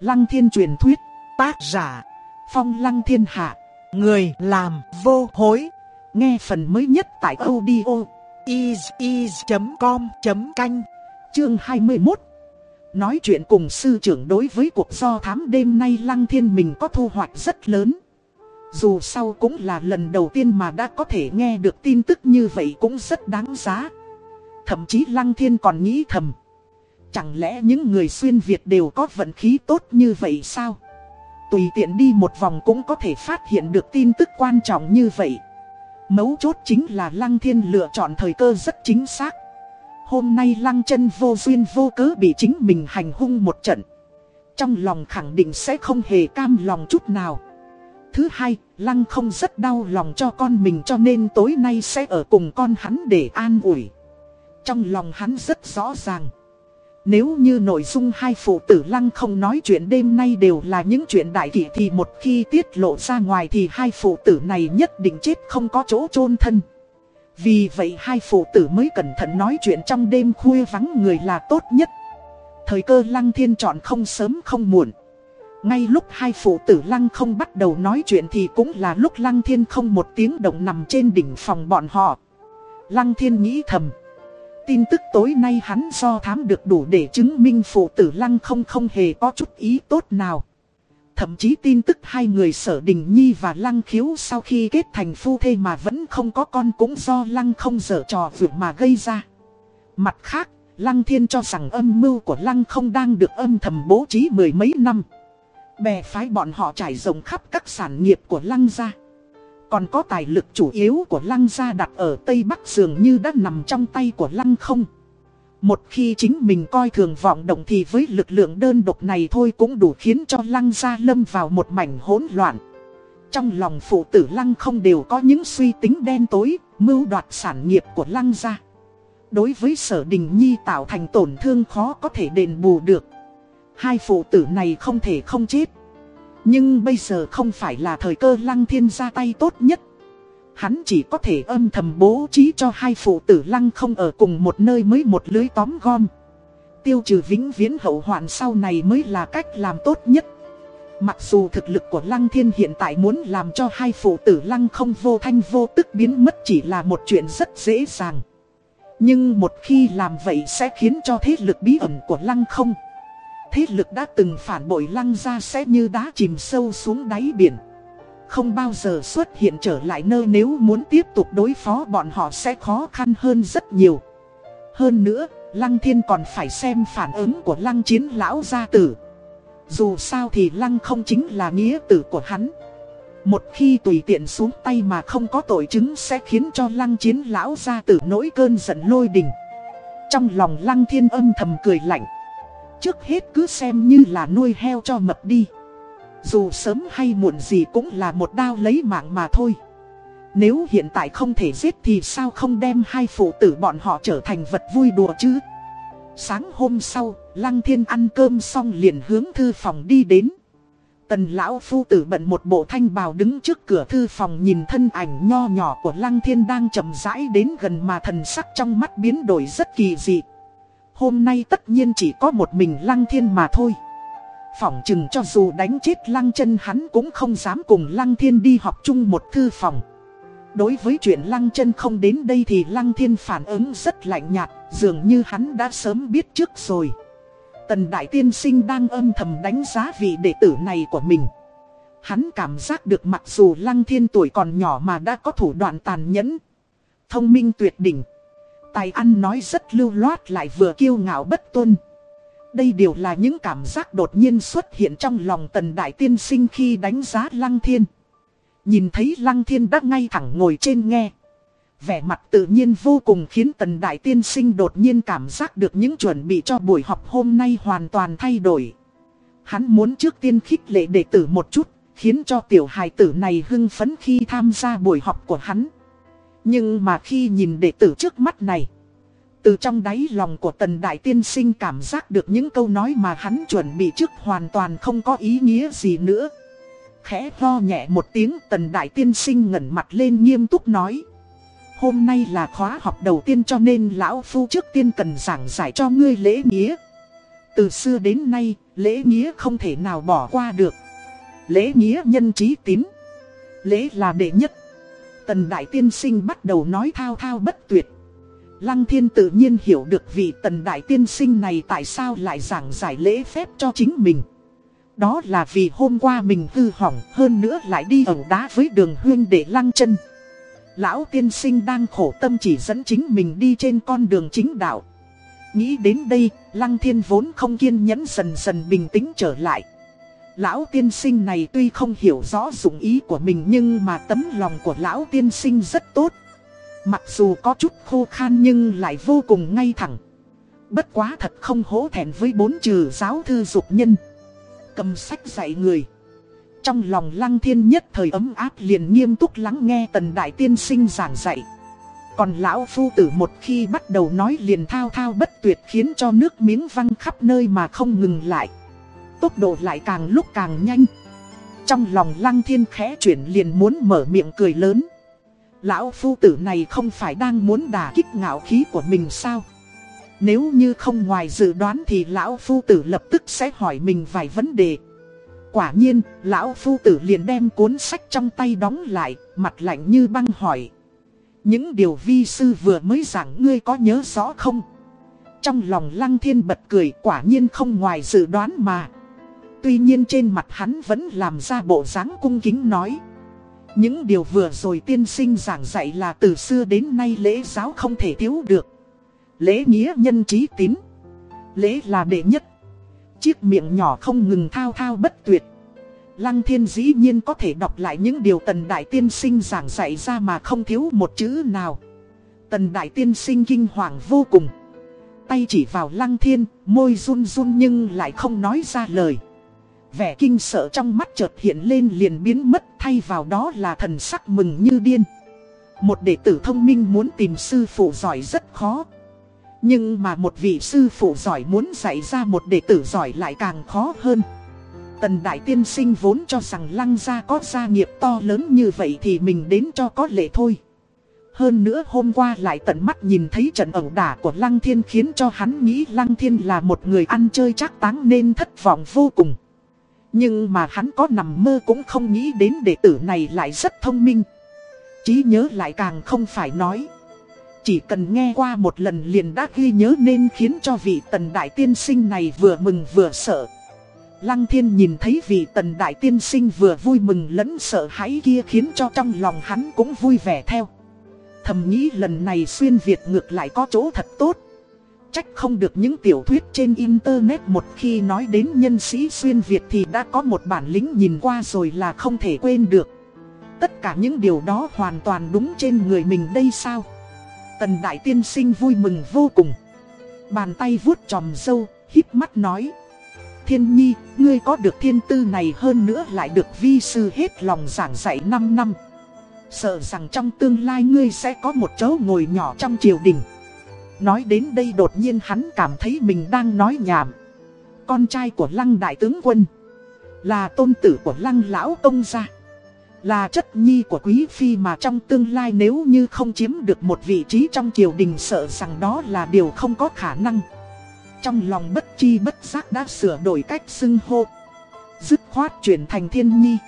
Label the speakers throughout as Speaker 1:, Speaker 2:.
Speaker 1: Lăng thiên truyền thuyết, tác giả, phong lăng thiên hạ, người làm vô hối. Nghe phần mới nhất tại audio is.com.canh, chương 21. Nói chuyện cùng sư trưởng đối với cuộc do thám đêm nay lăng thiên mình có thu hoạch rất lớn. Dù sau cũng là lần đầu tiên mà đã có thể nghe được tin tức như vậy cũng rất đáng giá. Thậm chí lăng thiên còn nghĩ thầm. Chẳng lẽ những người xuyên Việt đều có vận khí tốt như vậy sao? Tùy tiện đi một vòng cũng có thể phát hiện được tin tức quan trọng như vậy. Mấu chốt chính là Lăng Thiên lựa chọn thời cơ rất chính xác. Hôm nay Lăng chân vô duyên vô cớ bị chính mình hành hung một trận. Trong lòng khẳng định sẽ không hề cam lòng chút nào. Thứ hai, Lăng không rất đau lòng cho con mình cho nên tối nay sẽ ở cùng con hắn để an ủi. Trong lòng hắn rất rõ ràng. Nếu như nội dung hai phụ tử lăng không nói chuyện đêm nay đều là những chuyện đại kỷ thì một khi tiết lộ ra ngoài thì hai phụ tử này nhất định chết không có chỗ chôn thân. Vì vậy hai phụ tử mới cẩn thận nói chuyện trong đêm khuya vắng người là tốt nhất. Thời cơ lăng thiên chọn không sớm không muộn. Ngay lúc hai phụ tử lăng không bắt đầu nói chuyện thì cũng là lúc lăng thiên không một tiếng động nằm trên đỉnh phòng bọn họ. Lăng thiên nghĩ thầm. Tin tức tối nay hắn do thám được đủ để chứng minh phụ tử lăng không không hề có chút ý tốt nào. Thậm chí tin tức hai người sở đình nhi và lăng khiếu sau khi kết thành phu thê mà vẫn không có con cũng do lăng không dở trò vượt mà gây ra. Mặt khác, lăng thiên cho rằng âm mưu của lăng không đang được âm thầm bố trí mười mấy năm. Bè phái bọn họ trải rộng khắp các sản nghiệp của lăng gia. Còn có tài lực chủ yếu của lăng gia đặt ở Tây Bắc dường như đã nằm trong tay của lăng không. Một khi chính mình coi thường vọng động thì với lực lượng đơn độc này thôi cũng đủ khiến cho lăng gia lâm vào một mảnh hỗn loạn. Trong lòng phụ tử lăng không đều có những suy tính đen tối, mưu đoạt sản nghiệp của lăng gia. Đối với sở đình nhi tạo thành tổn thương khó có thể đền bù được. Hai phụ tử này không thể không chết. Nhưng bây giờ không phải là thời cơ lăng thiên ra tay tốt nhất. Hắn chỉ có thể âm thầm bố trí cho hai phụ tử lăng không ở cùng một nơi mới một lưới tóm gom. Tiêu trừ vĩnh viễn hậu hoạn sau này mới là cách làm tốt nhất. Mặc dù thực lực của Lăng Thiên hiện tại muốn làm cho hai phụ tử Lăng không vô thanh vô tức biến mất chỉ là một chuyện rất dễ dàng. Nhưng một khi làm vậy sẽ khiến cho thế lực bí ẩn của Lăng không Thế lực đã từng phản bội lăng ra sẽ như đá chìm sâu xuống đáy biển. Không bao giờ xuất hiện trở lại nơi nếu muốn tiếp tục đối phó bọn họ sẽ khó khăn hơn rất nhiều. Hơn nữa, lăng thiên còn phải xem phản ứng của lăng chiến lão gia tử. Dù sao thì lăng không chính là nghĩa tử của hắn. Một khi tùy tiện xuống tay mà không có tội chứng sẽ khiến cho lăng chiến lão gia tử nỗi cơn giận lôi đình. Trong lòng lăng thiên âm thầm cười lạnh. Trước hết cứ xem như là nuôi heo cho mập đi. Dù sớm hay muộn gì cũng là một đao lấy mạng mà thôi. Nếu hiện tại không thể giết thì sao không đem hai phụ tử bọn họ trở thành vật vui đùa chứ? Sáng hôm sau, Lăng Thiên ăn cơm xong liền hướng thư phòng đi đến. Tần lão phu tử bận một bộ thanh bào đứng trước cửa thư phòng nhìn thân ảnh nho nhỏ của Lăng Thiên đang chậm rãi đến gần mà thần sắc trong mắt biến đổi rất kỳ dị. Hôm nay tất nhiên chỉ có một mình lăng thiên mà thôi. Phỏng chừng cho dù đánh chết lăng chân hắn cũng không dám cùng lăng thiên đi học chung một thư phòng. Đối với chuyện lăng chân không đến đây thì lăng thiên phản ứng rất lạnh nhạt, dường như hắn đã sớm biết trước rồi. Tần Đại Tiên Sinh đang âm thầm đánh giá vị đệ tử này của mình. Hắn cảm giác được mặc dù lăng thiên tuổi còn nhỏ mà đã có thủ đoạn tàn nhẫn. Thông minh tuyệt đỉnh. Tài ăn nói rất lưu loát lại vừa kiêu ngạo bất tuân. Đây đều là những cảm giác đột nhiên xuất hiện trong lòng tần đại tiên sinh khi đánh giá lăng thiên. Nhìn thấy lăng thiên đã ngay thẳng ngồi trên nghe. Vẻ mặt tự nhiên vô cùng khiến tần đại tiên sinh đột nhiên cảm giác được những chuẩn bị cho buổi họp hôm nay hoàn toàn thay đổi. Hắn muốn trước tiên khích lệ đệ tử một chút, khiến cho tiểu hài tử này hưng phấn khi tham gia buổi họp của hắn. Nhưng mà khi nhìn đệ tử trước mắt này Từ trong đáy lòng của tần đại tiên sinh cảm giác được những câu nói mà hắn chuẩn bị trước hoàn toàn không có ý nghĩa gì nữa Khẽ lo nhẹ một tiếng tần đại tiên sinh ngẩn mặt lên nghiêm túc nói Hôm nay là khóa học đầu tiên cho nên lão phu trước tiên cần giảng giải cho ngươi lễ nghĩa Từ xưa đến nay, lễ nghĩa không thể nào bỏ qua được. Lễ nghĩa nhân trí tín. Lễ là đệ nhất. Tần Đại Tiên Sinh bắt đầu nói thao thao bất tuyệt. Lăng Thiên tự nhiên hiểu được vị Tần Đại Tiên Sinh này tại sao lại giảng giải lễ phép cho chính mình. Đó là vì hôm qua mình hư hỏng hơn nữa lại đi ẩu đá với đường huyên để lăng chân. Lão tiên sinh đang khổ tâm chỉ dẫn chính mình đi trên con đường chính đạo. Nghĩ đến đây, lăng thiên vốn không kiên nhẫn dần dần bình tĩnh trở lại. Lão tiên sinh này tuy không hiểu rõ dụng ý của mình nhưng mà tấm lòng của lão tiên sinh rất tốt. Mặc dù có chút khô khan nhưng lại vô cùng ngay thẳng. Bất quá thật không hổ thẹn với bốn trừ giáo thư dục nhân. Cầm sách dạy người. Trong lòng lăng thiên nhất thời ấm áp liền nghiêm túc lắng nghe tần đại tiên sinh giảng dạy. Còn lão phu tử một khi bắt đầu nói liền thao thao bất tuyệt khiến cho nước miếng văng khắp nơi mà không ngừng lại. Tốc độ lại càng lúc càng nhanh. Trong lòng lăng thiên khẽ chuyển liền muốn mở miệng cười lớn. Lão phu tử này không phải đang muốn đả kích ngạo khí của mình sao? Nếu như không ngoài dự đoán thì lão phu tử lập tức sẽ hỏi mình vài vấn đề. Quả nhiên, lão phu tử liền đem cuốn sách trong tay đóng lại, mặt lạnh như băng hỏi. Những điều vi sư vừa mới giảng ngươi có nhớ rõ không? Trong lòng lăng thiên bật cười quả nhiên không ngoài dự đoán mà. Tuy nhiên trên mặt hắn vẫn làm ra bộ dáng cung kính nói. Những điều vừa rồi tiên sinh giảng dạy là từ xưa đến nay lễ giáo không thể thiếu được. Lễ nghĩa nhân trí tín. Lễ là đệ nhất. Chiếc miệng nhỏ không ngừng thao thao bất tuyệt. Lăng thiên dĩ nhiên có thể đọc lại những điều tần đại tiên sinh giảng dạy ra mà không thiếu một chữ nào. Tần đại tiên sinh kinh hoàng vô cùng. Tay chỉ vào lăng thiên, môi run run nhưng lại không nói ra lời. Vẻ kinh sợ trong mắt chợt hiện lên liền biến mất, thay vào đó là thần sắc mừng như điên. Một đệ tử thông minh muốn tìm sư phụ giỏi rất khó. Nhưng mà một vị sư phụ giỏi muốn dạy ra một đệ tử giỏi lại càng khó hơn. Tần Đại Tiên Sinh vốn cho rằng Lăng Gia có gia nghiệp to lớn như vậy thì mình đến cho có lệ thôi. Hơn nữa hôm qua lại tận mắt nhìn thấy trận ẩu đả của Lăng Thiên khiến cho hắn nghĩ Lăng Thiên là một người ăn chơi chắc táng nên thất vọng vô cùng. Nhưng mà hắn có nằm mơ cũng không nghĩ đến đệ tử này lại rất thông minh. trí nhớ lại càng không phải nói. Chỉ cần nghe qua một lần liền đã ghi nhớ nên khiến cho vị tần đại tiên sinh này vừa mừng vừa sợ. Lăng thiên nhìn thấy vị tần đại tiên sinh vừa vui mừng lẫn sợ hãi kia khiến cho trong lòng hắn cũng vui vẻ theo. Thầm nghĩ lần này xuyên Việt ngược lại có chỗ thật tốt. Trách không được những tiểu thuyết trên internet một khi nói đến nhân sĩ xuyên Việt thì đã có một bản lĩnh nhìn qua rồi là không thể quên được. Tất cả những điều đó hoàn toàn đúng trên người mình đây sao? Tần Đại Tiên Sinh vui mừng vô cùng. Bàn tay vuốt tròm dâu, hít mắt nói. Thiên Nhi, ngươi có được thiên tư này hơn nữa lại được vi sư hết lòng giảng dạy 5 năm. Sợ rằng trong tương lai ngươi sẽ có một chỗ ngồi nhỏ trong triều đình. Nói đến đây đột nhiên hắn cảm thấy mình đang nói nhảm. Con trai của lăng đại tướng quân. Là tôn tử của lăng lão công gia. Là chất nhi của quý phi mà trong tương lai nếu như không chiếm được một vị trí trong triều đình sợ rằng đó là điều không có khả năng. Trong lòng bất chi bất giác đã sửa đổi cách xưng hô. Dứt khoát chuyển thành thiên nhi.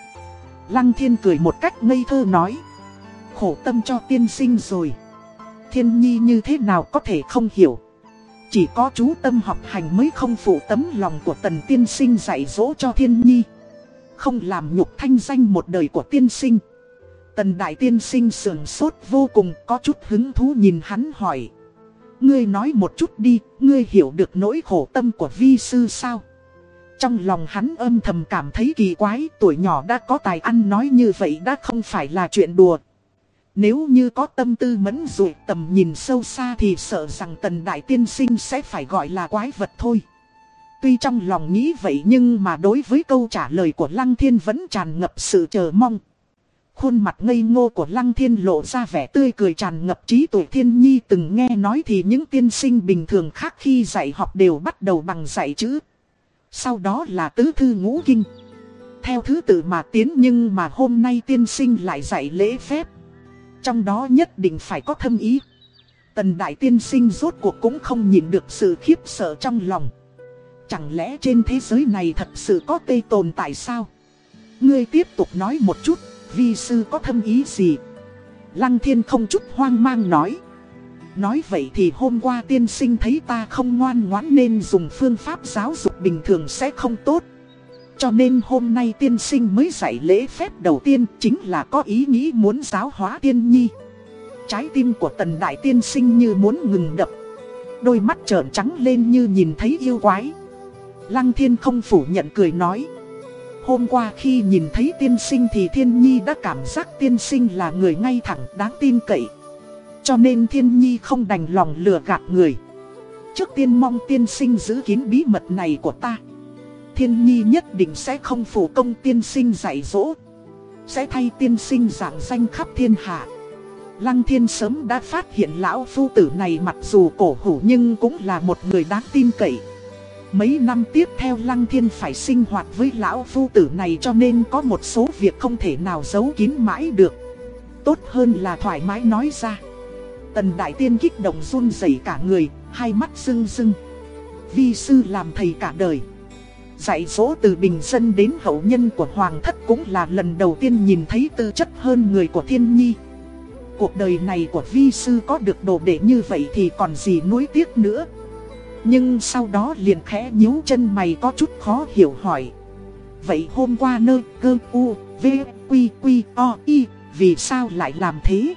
Speaker 1: Lăng thiên cười một cách ngây thơ nói. Khổ tâm cho tiên sinh rồi. Thiên nhi như thế nào có thể không hiểu. Chỉ có chú tâm học hành mới không phụ tấm lòng của tần tiên sinh dạy dỗ cho thiên nhi. Không làm nhục thanh danh một đời của tiên sinh. Tần đại tiên sinh sườn sốt vô cùng có chút hứng thú nhìn hắn hỏi. Ngươi nói một chút đi, ngươi hiểu được nỗi khổ tâm của vi sư sao? Trong lòng hắn âm thầm cảm thấy kỳ quái, tuổi nhỏ đã có tài ăn nói như vậy đã không phải là chuyện đùa. Nếu như có tâm tư mẫn dụ tầm nhìn sâu xa thì sợ rằng tần đại tiên sinh sẽ phải gọi là quái vật thôi. Tuy trong lòng nghĩ vậy nhưng mà đối với câu trả lời của Lăng Thiên vẫn tràn ngập sự chờ mong. Khuôn mặt ngây ngô của Lăng Thiên lộ ra vẻ tươi cười tràn ngập trí tuệ thiên nhi từng nghe nói thì những tiên sinh bình thường khác khi dạy học đều bắt đầu bằng dạy chữ. Sau đó là tứ thư ngũ kinh. Theo thứ tự mà tiến nhưng mà hôm nay tiên sinh lại dạy lễ phép. Trong đó nhất định phải có thâm ý. Tần đại tiên sinh rốt cuộc cũng không nhìn được sự khiếp sợ trong lòng. Chẳng lẽ trên thế giới này thật sự có tây tồn tại sao? Ngươi tiếp tục nói một chút, vi sư có thâm ý gì? Lăng thiên không chút hoang mang nói. Nói vậy thì hôm qua tiên sinh thấy ta không ngoan ngoãn nên dùng phương pháp giáo dục bình thường sẽ không tốt. Cho nên hôm nay tiên sinh mới dạy lễ phép đầu tiên chính là có ý nghĩ muốn giáo hóa tiên nhi. Trái tim của tần đại tiên sinh như muốn ngừng đập. Đôi mắt trợn trắng lên như nhìn thấy yêu quái. Lăng thiên không phủ nhận cười nói. Hôm qua khi nhìn thấy tiên sinh thì thiên nhi đã cảm giác tiên sinh là người ngay thẳng đáng tin cậy. Cho nên thiên nhi không đành lòng lừa gạt người. Trước tiên mong tiên sinh giữ kín bí mật này của ta. Thiên nhi nhất định sẽ không phụ công tiên sinh dạy dỗ. Sẽ thay tiên sinh giảng danh khắp thiên hạ. Lăng thiên sớm đã phát hiện lão phu tử này mặc dù cổ hủ nhưng cũng là một người đáng tin cậy. Mấy năm tiếp theo Lăng Thiên phải sinh hoạt với lão phu tử này cho nên có một số việc không thể nào giấu kín mãi được. Tốt hơn là thoải mái nói ra. Tần Đại Tiên kích động run rẩy cả người, hai mắt rưng rưng. Vi sư làm thầy cả đời. Dạy dỗ từ bình dân đến hậu nhân của Hoàng thất cũng là lần đầu tiên nhìn thấy tư chất hơn người của thiên nhi. Cuộc đời này của vi sư có được đồ đệ như vậy thì còn gì nuối tiếc nữa. Nhưng sau đó liền khẽ nhíu chân mày có chút khó hiểu hỏi. Vậy hôm qua nơi cơ u, v, quy, quy, o, y, vì sao lại làm thế?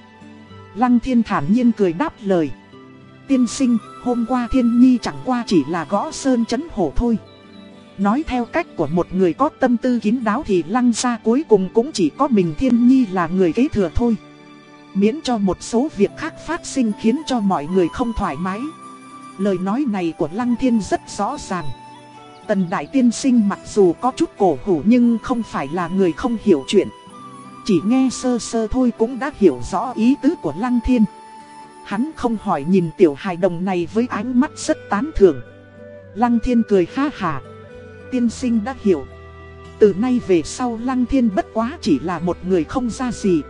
Speaker 1: Lăng thiên thản nhiên cười đáp lời. Tiên sinh, hôm qua thiên nhi chẳng qua chỉ là gõ sơn chấn hổ thôi. Nói theo cách của một người có tâm tư kín đáo thì lăng ra cuối cùng cũng chỉ có mình thiên nhi là người kế thừa thôi. Miễn cho một số việc khác phát sinh khiến cho mọi người không thoải mái. Lời nói này của Lăng Thiên rất rõ ràng. Tần Đại Tiên Sinh mặc dù có chút cổ hủ nhưng không phải là người không hiểu chuyện. Chỉ nghe sơ sơ thôi cũng đã hiểu rõ ý tứ của Lăng Thiên. Hắn không hỏi nhìn tiểu hài đồng này với ánh mắt rất tán thưởng. Lăng Thiên cười ha hà. Tiên sinh đã hiểu. Từ nay về sau Lăng Thiên bất quá chỉ là một người không ra gì.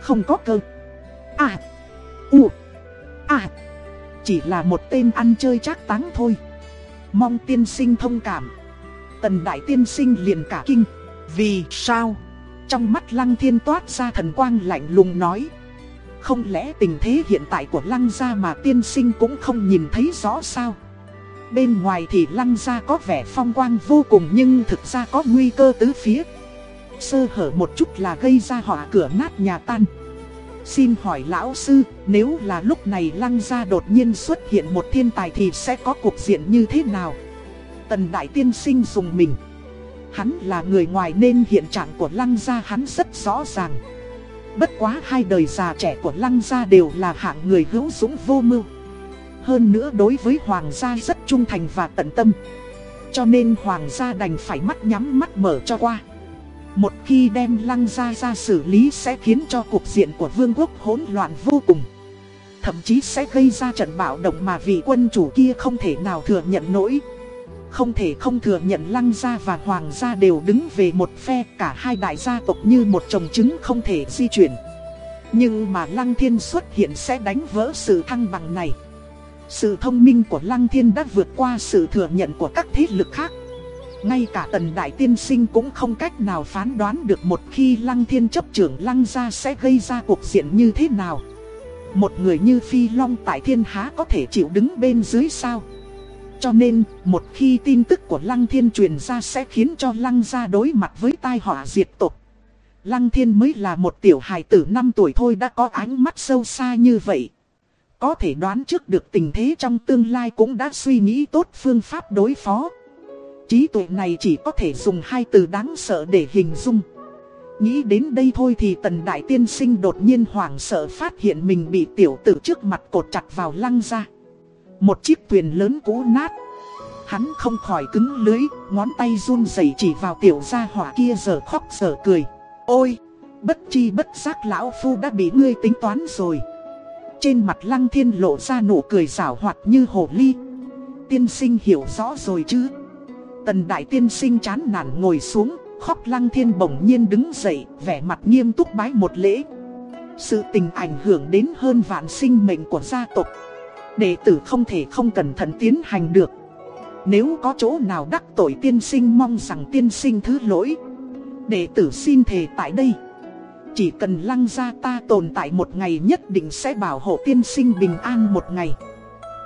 Speaker 1: Không có cơ. À. U. À. Chỉ là một tên ăn chơi trác táng thôi Mong tiên sinh thông cảm Tần đại tiên sinh liền cả kinh Vì sao Trong mắt lăng thiên toát ra thần quang lạnh lùng nói Không lẽ tình thế hiện tại của lăng gia mà tiên sinh cũng không nhìn thấy rõ sao Bên ngoài thì lăng gia có vẻ phong quang vô cùng nhưng thực ra có nguy cơ tứ phía Sơ hở một chút là gây ra họa cửa nát nhà tan Xin hỏi lão sư, nếu là lúc này lăng gia đột nhiên xuất hiện một thiên tài thì sẽ có cuộc diện như thế nào? Tần Đại Tiên Sinh dùng mình. Hắn là người ngoài nên hiện trạng của lăng gia hắn rất rõ ràng. Bất quá hai đời già trẻ của lăng gia đều là hạng người hữu dũng vô mưu. Hơn nữa đối với hoàng gia rất trung thành và tận tâm. Cho nên hoàng gia đành phải mắt nhắm mắt mở cho qua. Một khi đem lăng gia ra xử lý sẽ khiến cho cục diện của vương quốc hỗn loạn vô cùng Thậm chí sẽ gây ra trận bạo động mà vị quân chủ kia không thể nào thừa nhận nổi Không thể không thừa nhận lăng gia và hoàng gia đều đứng về một phe, Cả hai đại gia tộc như một chồng trứng không thể di chuyển Nhưng mà lăng thiên xuất hiện sẽ đánh vỡ sự thăng bằng này sự thông minh của lăng thiên đã vượt qua sự thừa nhận của các thế lực khác ngay cả tần đại tiên sinh cũng không cách nào phán đoán được một khi lăng thiên chấp trưởng lăng gia sẽ gây ra cuộc diện như thế nào. Một người như Phi Long tại thiên há có thể chịu đứng bên dưới sao. Cho nên, một khi tin tức của lăng thiên truyền ra sẽ khiến cho lăng gia đối mặt với tai họa diệt tộc. Lăng thiên mới là một tiểu hài tử 5 tuổi thôi đã có ánh mắt sâu xa như vậy. Có thể đoán trước được tình thế trong tương lai cũng đã suy nghĩ tốt phương pháp đối phó. Trí tuệ này chỉ có thể dùng hai từ đáng sợ để hình dung. Nghĩ đến đây thôi thì tần đại tiên sinh đột nhiên hoảng sợ phát hiện mình bị tiểu tử trước mặt cột chặt vào lăng ra. Một chiếc thuyền lớn cũ nát. Hắn không khỏi cứng lưới, ngón tay run rẩy chỉ vào tiểu gia hỏa kia giờ khóc giờ cười. Ôi, bất chi bất giác lão phu đã bị ngươi tính toán rồi. Trên mặt lăng thiên lộ ra nụ cười rảo hoạt như hồ ly. Tiên sinh hiểu rõ rồi chứ. Tần đại tiên sinh chán nản ngồi xuống, khóc lăng thiên bỗng nhiên đứng dậy, vẻ mặt nghiêm túc bái một lễ. Sự tình ảnh hưởng đến hơn vạn sinh mệnh của gia tộc. Đệ tử không thể không cẩn thận tiến hành được. Nếu có chỗ nào đắc tội tiên sinh mong rằng tiên sinh thứ lỗi Đệ tử xin thề tại đây chỉ cần lăng gia ta tồn tại một ngày nhất định sẽ bảo hộ tiên sinh bình an một ngày.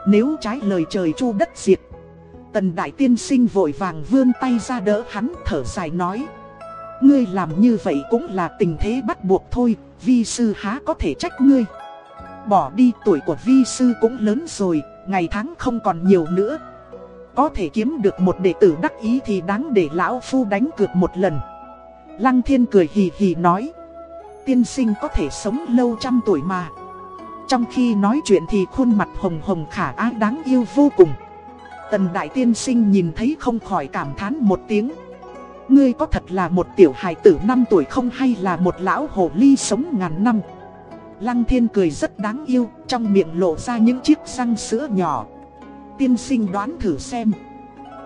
Speaker 1: Nếu trái lời trời chu đất diệt, Tần đại tiên sinh vội vàng vươn tay ra đỡ hắn thở dài nói. Ngươi làm như vậy cũng là tình thế bắt buộc thôi, Vi sư há có thể trách ngươi. Bỏ đi tuổi của vi sư cũng lớn rồi, Ngày tháng không còn nhiều nữa. Có thể kiếm được một đệ tử đắc ý thì đáng để lão phu đánh cược một lần. Lăng thiên cười hì hì nói. Tiên sinh có thể sống lâu trăm tuổi mà. Trong khi nói chuyện thì khuôn mặt hồng hồng khả ái đáng yêu vô cùng. Tần đại tiên sinh nhìn thấy không khỏi cảm thán một tiếng. Ngươi có thật là một tiểu hài tử năm tuổi không hay là một lão hồ ly sống ngàn năm? Lăng thiên cười rất đáng yêu, Trong miệng lộ ra những chiếc răng sữa nhỏ. Tiên sinh đoán thử xem.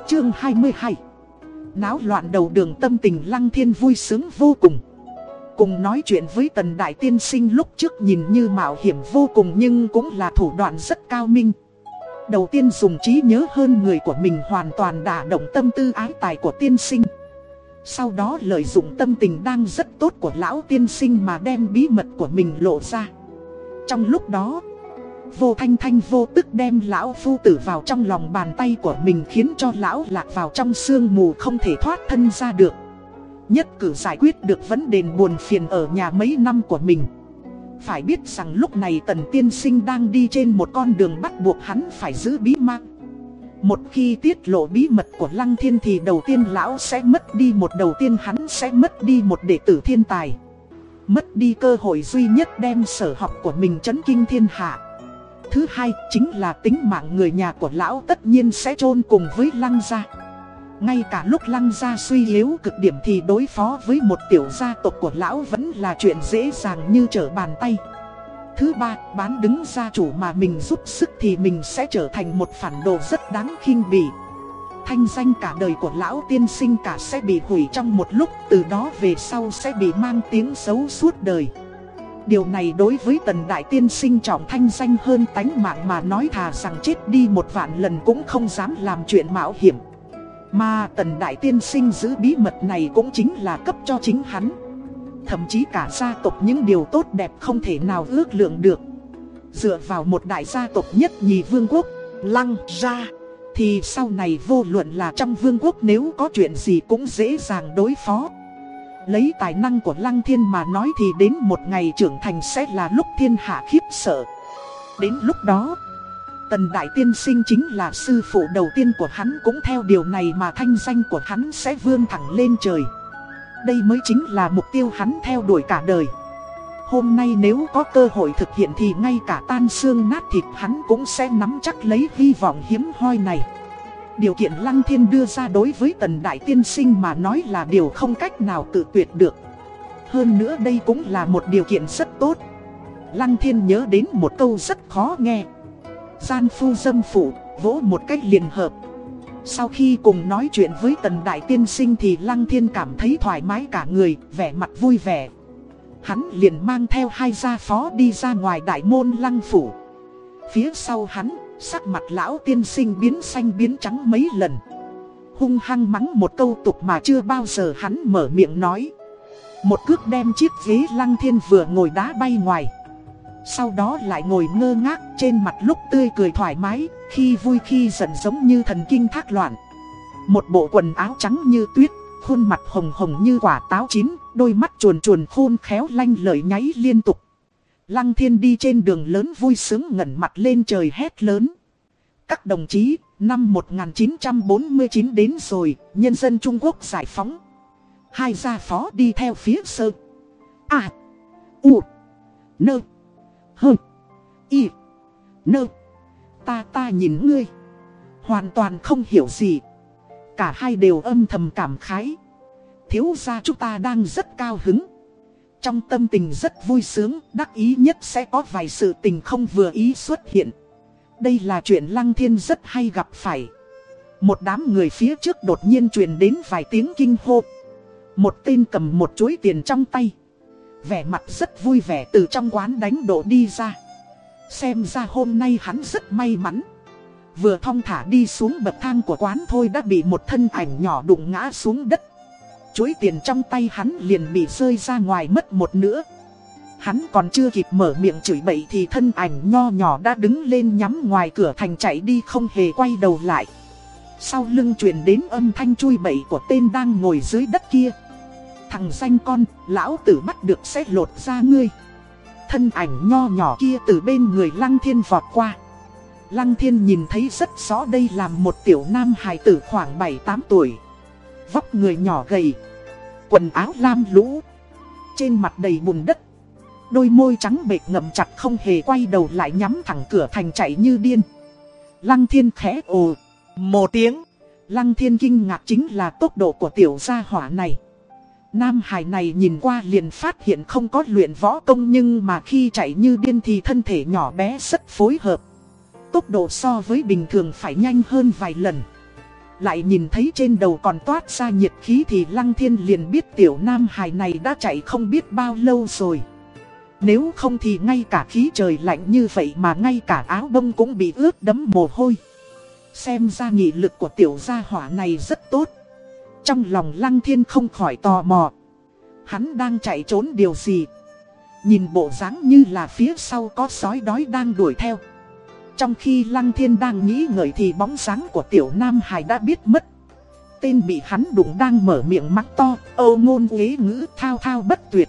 Speaker 1: Chương 22 Náo loạn đầu đường tâm tình lăng thiên vui sướng vô cùng. Cùng nói chuyện với tần đại tiên sinh lúc trước nhìn như mạo hiểm vô cùng nhưng cũng là thủ đoạn rất cao minh. Đầu tiên dùng trí nhớ hơn người của mình hoàn toàn đả động tâm tư ái tài của tiên sinh. Sau đó lợi dụng tâm tình đang rất tốt của lão tiên sinh mà đem bí mật của mình lộ ra. Trong lúc đó, Vô thanh thanh vô tức đem lão phu tử vào trong lòng bàn tay của mình khiến cho lão lạc vào trong sương mù không thể thoát thân ra được. Nhất cử giải quyết được vấn đề buồn phiền ở nhà mấy năm của mình phải biết rằng lúc này tần tiên sinh đang đi trên một con đường bắt buộc hắn phải giữ bí mật. Một khi tiết lộ bí mật của Lăng Thiên thì đầu tiên lão sẽ mất đi một đầu tiên hắn sẽ mất đi một đệ tử thiên tài. Mất đi cơ hội duy nhất đem sở học của mình chấn kinh thiên hạ. Thứ hai chính là tính mạng người nhà của lão tất nhiên sẽ chôn cùng với Lăng gia. Ngay cả lúc lăng gia suy yếu cực điểm thì đối phó với một tiểu gia tộc của lão vẫn là chuyện dễ dàng như trở bàn tay. Thứ ba, bán đứng gia chủ mà mình giúp sức thì mình sẽ trở thành một phản đồ rất đáng khinh bỉ. Thanh danh cả đời của lão tiên sinh cả sẽ bị hủy trong một lúc, từ đó về sau sẽ bị mang tiếng xấu suốt đời. Điều này đối với tần đại tiên sinh trọng thanh danh hơn tánh mạng mà nói thà rằng chết đi một vạn lần cũng không dám làm chuyện mạo hiểm. Mà tần đại tiên sinh giữ bí mật này cũng chính là cấp cho chính hắn. Thậm chí cả gia tộc những điều tốt đẹp không thể nào ước lượng được. Dựa vào một đại gia tộc nhất nhì vương quốc, lăng ra Thì sau này vô luận là trong vương quốc nếu có chuyện gì cũng dễ dàng đối phó. Lấy tài năng của lăng thiên mà nói thì đến một ngày trưởng thành sẽ là lúc thiên hạ khiếp sợ. Đến lúc đó Tần Đại Tiên Sinh chính là sư phụ đầu tiên của hắn cũng theo điều này mà thanh danh của hắn sẽ vươn thẳng lên trời. Đây mới chính là mục tiêu hắn theo đuổi cả đời. Hôm nay nếu có cơ hội thực hiện thì ngay cả tan xương nát thịt hắn cũng sẽ nắm chắc lấy hy vọng hiếm hoi này. Điều kiện Lăng Thiên đưa ra đối với Tần Đại Tiên Sinh mà nói là điều không cách nào tự tuyệt được. Hơn nữa đây cũng là một điều kiện rất tốt. Lăng Thiên nhớ đến một câu rất khó nghe. Gian phu dâm phụ, vỗ một cách liền hợp. Sau khi cùng nói chuyện với tần đại tiên sinh thì Lăng Thiên cảm thấy thoải mái cả người, vẻ mặt vui vẻ. Hắn liền mang theo hai gia phó đi ra ngoài đại môn Lăng Phủ. Phía sau hắn, sắc mặt lão tiên sinh biến xanh biến trắng mấy lần. Hung hăng mắng một câu tục mà chưa bao giờ hắn mở miệng nói. Một cước đem chiếc ghế Lăng Thiên vừa ngồi đá bay ngoài. Sau đó lại ngồi ngơ ngác trên mặt lúc tươi cười thoải mái Khi vui khi giận giống như thần kinh thác loạn. Một bộ quần áo trắng như tuyết Khuôn mặt hồng hồng như quả táo chín Đôi mắt chuồn chuồn khôn khéo lanh lợi nháy liên tục. Lăng thiên đi trên đường lớn vui sướng ngẩn mặt lên trời hét lớn. Các đồng chí, năm 1949 đến rồi, nhân dân Trung Quốc giải phóng. Hai gia phó đi theo phía sơ. À U. Nơ Hơ. Y. Nơ. Ta ta nhìn ngươi. Hoàn toàn không hiểu gì. Cả hai đều âm thầm cảm khái. Thiếu gia chúng ta đang rất cao hứng. Trong tâm tình rất vui sướng, đắc ý nhất sẽ có vài sự tình không vừa ý xuất hiện. Đây là chuyện Lăng Thiên rất hay gặp phải. Một đám người phía trước đột nhiên truyền đến vài tiếng kinh hô. Một tên cầm một chuối tiền trong tay. Vẻ mặt rất vui vẻ từ trong quán đánh đổ đi ra. Xem ra hôm nay hắn rất may mắn. Vừa thong thả đi xuống bậc thang của quán thôi đã bị một thân ảnh nhỏ đụng ngã xuống đất. Chuối tiền trong tay hắn liền bị rơi ra ngoài mất một nửa. Hắn còn chưa kịp mở miệng chửi bậy thì thân ảnh nho nhỏ đã đứng lên nhắm ngoài cửa thành chạy đi không hề quay đầu lại. Sau lưng truyền đến âm thanh chui bậy của tên đang ngồi dưới đất kia. Thằng danh con, lão tử bắt được sẽ lột ra ngươi. Thân ảnh nho nhỏ kia từ bên người lăng thiên vọt qua. Lăng thiên nhìn thấy rất rõ đây là một tiểu nam hài tử khoảng 7-8 tuổi. Vóc người nhỏ gầy Quần áo lam lũ Trên mặt đầy bùn đất. Đôi môi trắng bệt ngậm chặt không hề quay đầu lại nhắm thẳng cửa thành chạy như điên. Lăng thiên khẽ ồ Một tiếng. Lăng thiên kinh ngạc chính là tốc độ của tiểu gia hỏa này. Nam hải này nhìn qua liền phát hiện không có luyện võ công nhưng mà khi chạy như điên thì thân thể nhỏ bé rất phối hợp. Tốc độ so với bình thường phải nhanh hơn vài lần. Lại nhìn thấy trên đầu còn toát ra nhiệt khí thì Lăng Thiên liền biết tiểu Nam hải này đã chạy không biết bao lâu rồi. Nếu không thì ngay cả khí trời lạnh như vậy mà ngay cả áo bông cũng bị ướt đẫm mồ hôi. Xem ra nghị lực của tiểu gia hỏa này rất tốt. Trong lòng Lăng Thiên không khỏi tò mò. Hắn đang chạy trốn điều gì? Nhìn bộ dáng như là phía sau có sói đói đang đuổi theo. Trong khi Lăng Thiên đang nghĩ ngợi thì bóng dáng của tiểu Nam Hải đã biết mất. Tên bị hắn đụng đang mở miệng mắng to, âu ngôn ghế ngữ thao thao bất tuyệt.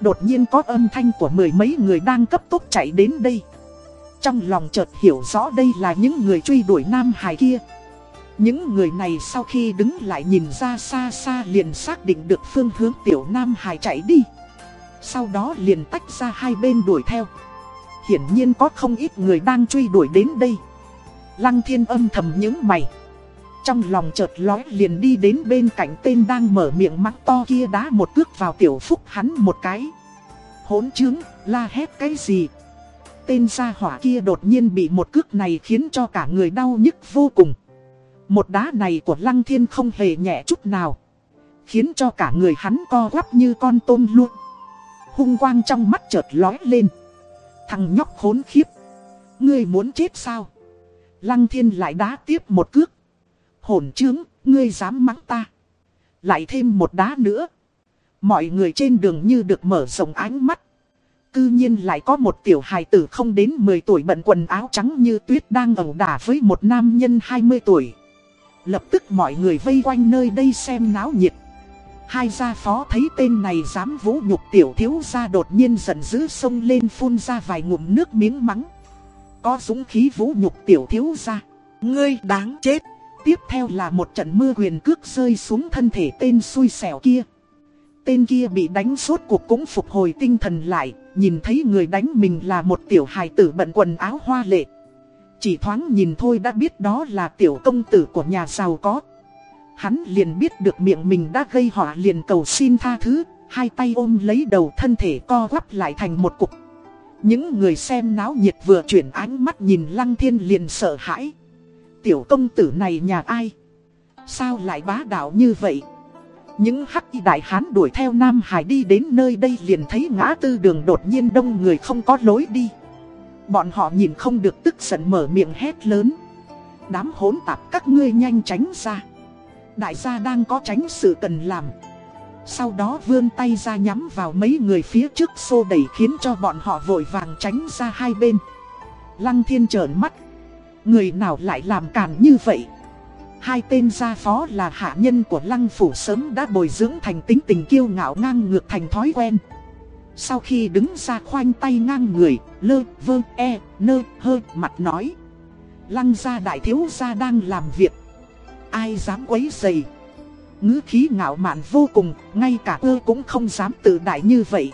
Speaker 1: Đột nhiên có âm thanh của mười mấy người đang cấp tốc chạy đến đây. Trong lòng chợt hiểu rõ đây là những người truy đuổi Nam Hải kia. Những người này sau khi đứng lại nhìn ra xa xa liền xác định được phương hướng tiểu Nam Hải chạy đi. Sau đó liền tách ra hai bên đuổi theo. Hiển nhiên có không ít người đang truy đuổi đến đây. Lăng thiên âm thầm những mày. Trong lòng chợt lói liền đi đến bên cạnh tên đang mở miệng mắt to kia đá một cước vào tiểu phúc hắn một cái. hỗn chứng, la hét cái gì? Tên gia hỏa kia đột nhiên bị một cước này khiến cho cả người đau nhức vô cùng. Một đá này của Lăng Thiên không hề nhẹ chút nào. Khiến cho cả người hắn co quắp như con tôm luôn. Hung quang trong mắt chợt lói lên. Thằng nhóc khốn khiếp. Ngươi muốn chết sao? Lăng Thiên lại đá tiếp một cước. Hồn trướng, ngươi dám mắng ta. Lại thêm một đá nữa. Mọi người trên đường như được mở rộng ánh mắt. Cư nhiên lại có một tiểu hài tử không đến 10 tuổi bận quần áo trắng như tuyết đang ẩu đả với một nam nhân 20 tuổi. Lập tức mọi người vây quanh nơi đây xem náo nhiệt. Hai gia phó thấy tên này dám vũ nhục tiểu thiếu gia đột nhiên giận dữ sông lên phun ra vài ngụm nước miếng mắng. Có dũng khí vũ nhục tiểu thiếu gia. Ngươi đáng chết. Tiếp theo là một trận mưa quyền cước rơi xuống thân thể tên xui xẻo kia. Tên kia bị đánh suốt cuộc cũng phục hồi tinh thần lại, Nhìn thấy người đánh mình là một tiểu hài tử bận quần áo hoa lệ chỉ thoáng nhìn thôi đã biết đó là tiểu công tử của nhà giàu có. Hắn liền biết được miệng mình đã gây họa liền cầu xin tha thứ, hai tay ôm lấy đầu thân thể co quắp lại thành một cục. Những người xem náo nhiệt vừa chuyển ánh mắt nhìn lăng thiên liền sợ hãi. Tiểu công tử này nhà ai? Sao lại bá đạo như vậy? Những hắc y đại hán đuổi theo Nam Hải đi đến nơi đây liền thấy ngã tư đường đột nhiên đông người không có lối đi. Bọn họ nhìn không được tức giận mở miệng hét lớn. Đám hỗn tạp các ngươi nhanh tránh ra. Đại gia đang có tránh sự cần làm. Sau đó vươn tay ra nhắm vào mấy người phía trước xô đẩy khiến cho bọn họ vội vàng tránh ra hai bên. Lăng thiên trợn mắt. Người nào lại làm càn như vậy? Hai tên gia phó là hạ nhân của lăng phủ sớm đã bồi dưỡng thành tính tình kiêu ngạo ngang ngược thành thói quen sau khi đứng ra khoanh tay ngang người, lơ, vơ, e, nơ, hơ, mặt nói. Lăng gia đại thiếu gia đang làm việc. Ai dám quấy dày. ngữ khí ngạo mạn vô cùng, ngay cả ơ cũng không dám tự đại như vậy.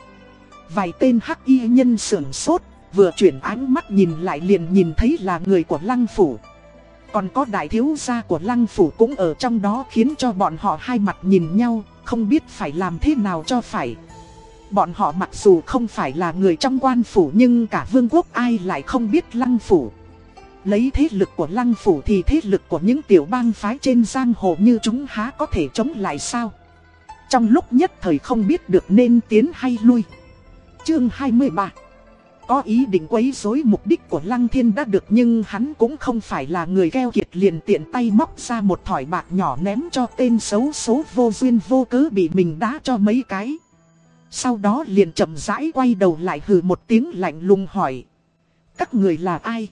Speaker 1: Vài tên hắc y nhân sưởng sốt, vừa chuyển ánh mắt nhìn lại liền nhìn thấy là người của lăng phủ. Còn có đại thiếu gia của lăng phủ cũng ở trong đó khiến cho bọn họ hai mặt nhìn nhau, không biết phải làm thế nào cho phải. Bọn họ mặc dù không phải là người trong quan phủ nhưng cả vương quốc ai lại không biết lăng phủ. Lấy thế lực của lăng phủ thì thế lực của những tiểu bang phái trên giang hồ như chúng há có thể chống lại sao. Trong lúc nhất thời không biết được nên tiến hay lui. Chương 23 Có ý định quấy rối mục đích của Lăng Thiên đã được nhưng hắn cũng không phải là người keo kiệt liền tiện tay móc ra một thỏi bạc nhỏ ném cho tên xấu số vô duyên vô cớ bị mình đá cho mấy cái. Sau đó liền chậm rãi quay đầu lại hừ một tiếng lạnh lùng hỏi. Các người là ai?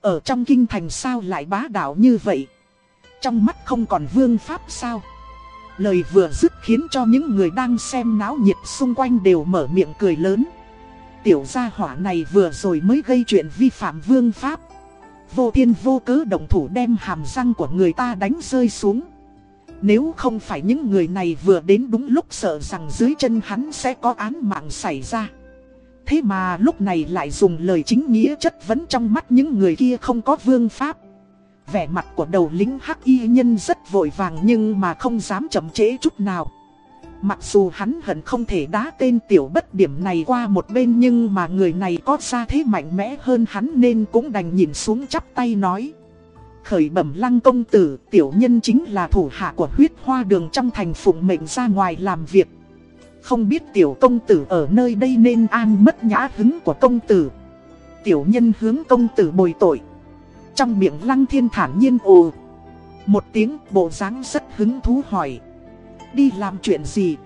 Speaker 1: Ở trong kinh thành sao lại bá đạo như vậy? Trong mắt không còn vương pháp sao? Lời vừa dứt khiến cho những người đang xem náo nhiệt xung quanh đều mở miệng cười lớn. Tiểu gia hỏa này vừa rồi mới gây chuyện vi phạm vương pháp. Vô thiên vô cớ động thủ đem hàm răng của người ta đánh rơi xuống. Nếu không phải những người này vừa đến đúng lúc sợ rằng dưới chân hắn sẽ có án mạng xảy ra. Thế mà lúc này lại dùng lời chính nghĩa chất vấn trong mắt những người kia không có vương pháp. Vẻ mặt của đầu lính hắc y nhân rất vội vàng nhưng mà không dám chậm trễ chút nào. Mặc dù hắn hận không thể đá tên tiểu bất điểm này qua một bên nhưng mà người này có ra thế mạnh mẽ hơn hắn nên cũng đành nhìn xuống chắp tay nói. Khởi bẩm lăng công tử, tiểu nhân chính là thủ hạ của huyết hoa đường trong thành phụng mệnh ra ngoài làm việc. Không biết tiểu công tử ở nơi đây nên an mất nhã hứng của công tử. Tiểu nhân hướng công tử bồi tội. Trong miệng lăng thiên thản nhiên ồ. Một tiếng bộ dáng rất hứng thú hỏi. Đi làm chuyện gì?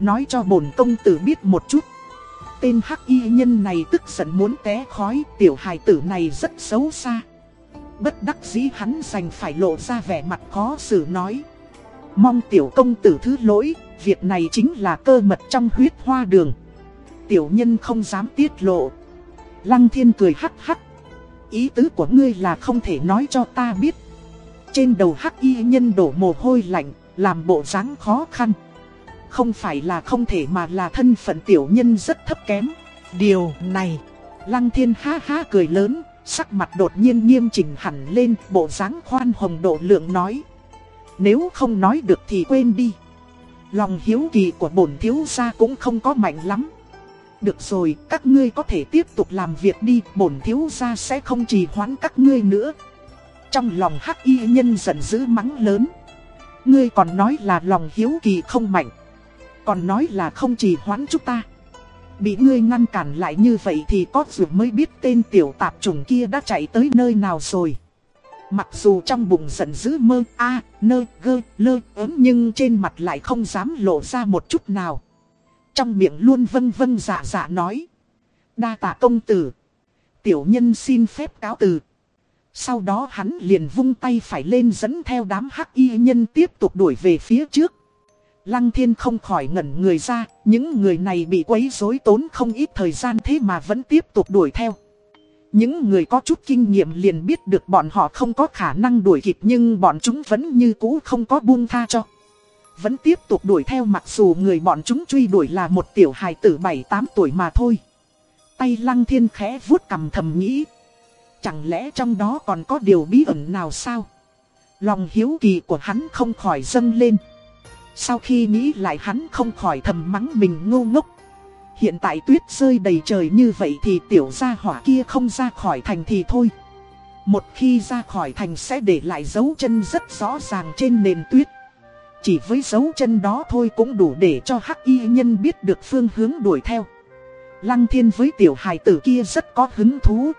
Speaker 1: Nói cho bổn công tử biết một chút. Tên hắc y nhân này tức giận muốn té khói tiểu hài tử này rất xấu xa. Bất đắc dĩ hắn dành phải lộ ra vẻ mặt khó xử nói. Mong tiểu công tử thứ lỗi, việc này chính là cơ mật trong huyết hoa đường. Tiểu nhân không dám tiết lộ. Lăng thiên cười hắc hắc. Ý tứ của ngươi là không thể nói cho ta biết. Trên đầu hắc y nhân đổ mồ hôi lạnh, làm bộ dáng khó khăn. Không phải là không thể mà là thân phận tiểu nhân rất thấp kém. Điều này, Lăng Thiên ha ha cười lớn, sắc mặt đột nhiên nghiêm chỉnh hẳn lên, bộ dáng khoan hồng độ lượng nói. Nếu không nói được thì quên đi. Lòng hiếu kỳ của bổn thiếu gia cũng không có mạnh lắm. Được rồi, các ngươi có thể tiếp tục làm việc đi, bổn thiếu gia sẽ không trì hoãn các ngươi nữa. Trong lòng hắc y nhân giận dữ mắng lớn. Ngươi còn nói là lòng hiếu kỳ không mạnh. Còn nói là không trì hoãn chúng ta. Bị ngươi ngăn cản lại như vậy thì có dù mới biết tên tiểu tạp trùng kia đã chạy tới nơi nào rồi. Mặc dù trong bụng giận dữ mơ, a, nơ, gơ, lơ, ớn nhưng trên mặt lại không dám lộ ra một chút nào. Trong miệng luôn vân vân dạ dạ nói. Đa tạ công tử. Tiểu nhân xin phép cáo từ. Sau đó hắn liền vung tay phải lên dẫn theo đám hắc y nhân tiếp tục đuổi về phía trước. Lăng thiên không khỏi ngẩn người ra, những người này bị quấy rối tốn không ít thời gian thế mà vẫn tiếp tục đuổi theo. Những người có chút kinh nghiệm liền biết được bọn họ không có khả năng đuổi kịp nhưng bọn chúng vẫn như cũ không có buông tha cho. Vẫn tiếp tục đuổi theo mặc dù người bọn chúng truy đuổi là một tiểu hài tử 7-8 tuổi mà thôi. Tay lăng thiên khẽ vuốt cầm thầm nghĩ. Chẳng lẽ trong đó còn có điều bí ẩn nào sao? Lòng hiếu kỳ của hắn không khỏi dâng lên. Sau khi nghĩ lại hắn không khỏi thầm mắng mình ngu ngốc. Hiện tại tuyết rơi đầy trời như vậy thì tiểu gia hỏa kia không ra khỏi thành thì thôi. Một khi ra khỏi thành sẽ để lại dấu chân rất rõ ràng trên nền tuyết. Chỉ với dấu chân đó thôi cũng đủ để cho hắc y nhân biết được phương hướng đuổi theo. Lăng thiên với tiểu hài tử kia rất có hứng thú.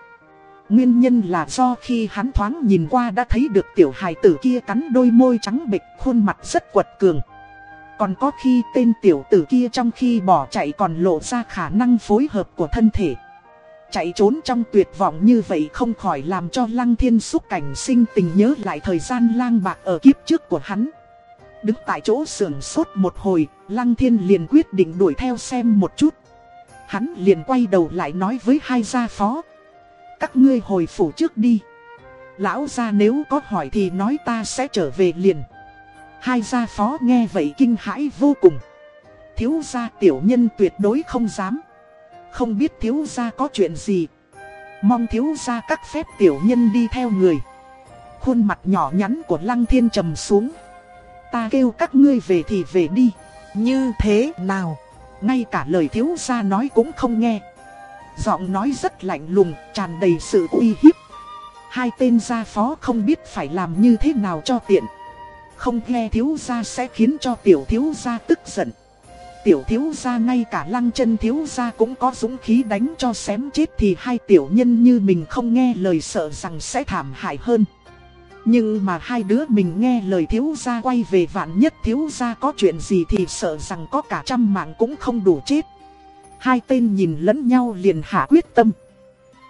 Speaker 1: Nguyên nhân là do khi hắn thoáng nhìn qua đã thấy được tiểu hài tử kia cắn đôi môi trắng bịch khuôn mặt rất quật cường. Còn có khi tên tiểu tử kia trong khi bỏ chạy còn lộ ra khả năng phối hợp của thân thể. Chạy trốn trong tuyệt vọng như vậy không khỏi làm cho Lăng Thiên xúc cảnh sinh tình nhớ lại thời gian lang bạc ở kiếp trước của hắn. Đứng tại chỗ sườn sốt một hồi, Lăng Thiên liền quyết định đuổi theo xem một chút. Hắn liền quay đầu lại nói với hai gia phó. Các ngươi hồi phủ trước đi. Lão gia nếu có hỏi thì nói ta sẽ trở về liền. Hai gia phó nghe vậy kinh hãi vô cùng. Thiếu gia tiểu nhân tuyệt đối không dám. Không biết thiếu gia có chuyện gì. Mong thiếu gia các phép tiểu nhân đi theo người. Khuôn mặt nhỏ nhắn của lăng thiên trầm xuống. Ta kêu các ngươi về thì về đi. Như thế nào? Ngay cả lời thiếu gia nói cũng không nghe. Giọng nói rất lạnh lùng, tràn đầy sự uy hiếp. Hai tên gia phó không biết phải làm như thế nào cho tiện. Không nghe thiếu gia sẽ khiến cho tiểu thiếu gia tức giận. tiểu thiếu gia ngay cả lăng chân thiếu gia cũng có dũng khí đánh cho xém chết thì hai tiểu nhân như mình không nghe lời sợ rằng sẽ thảm hại hơn. Nhưng mà hai đứa mình nghe lời thiếu gia quay về vạn nhất thiếu gia có chuyện gì thì sợ rằng có cả trăm mạng cũng không đủ chết. Hai tên nhìn lẫn nhau liền hạ quyết tâm.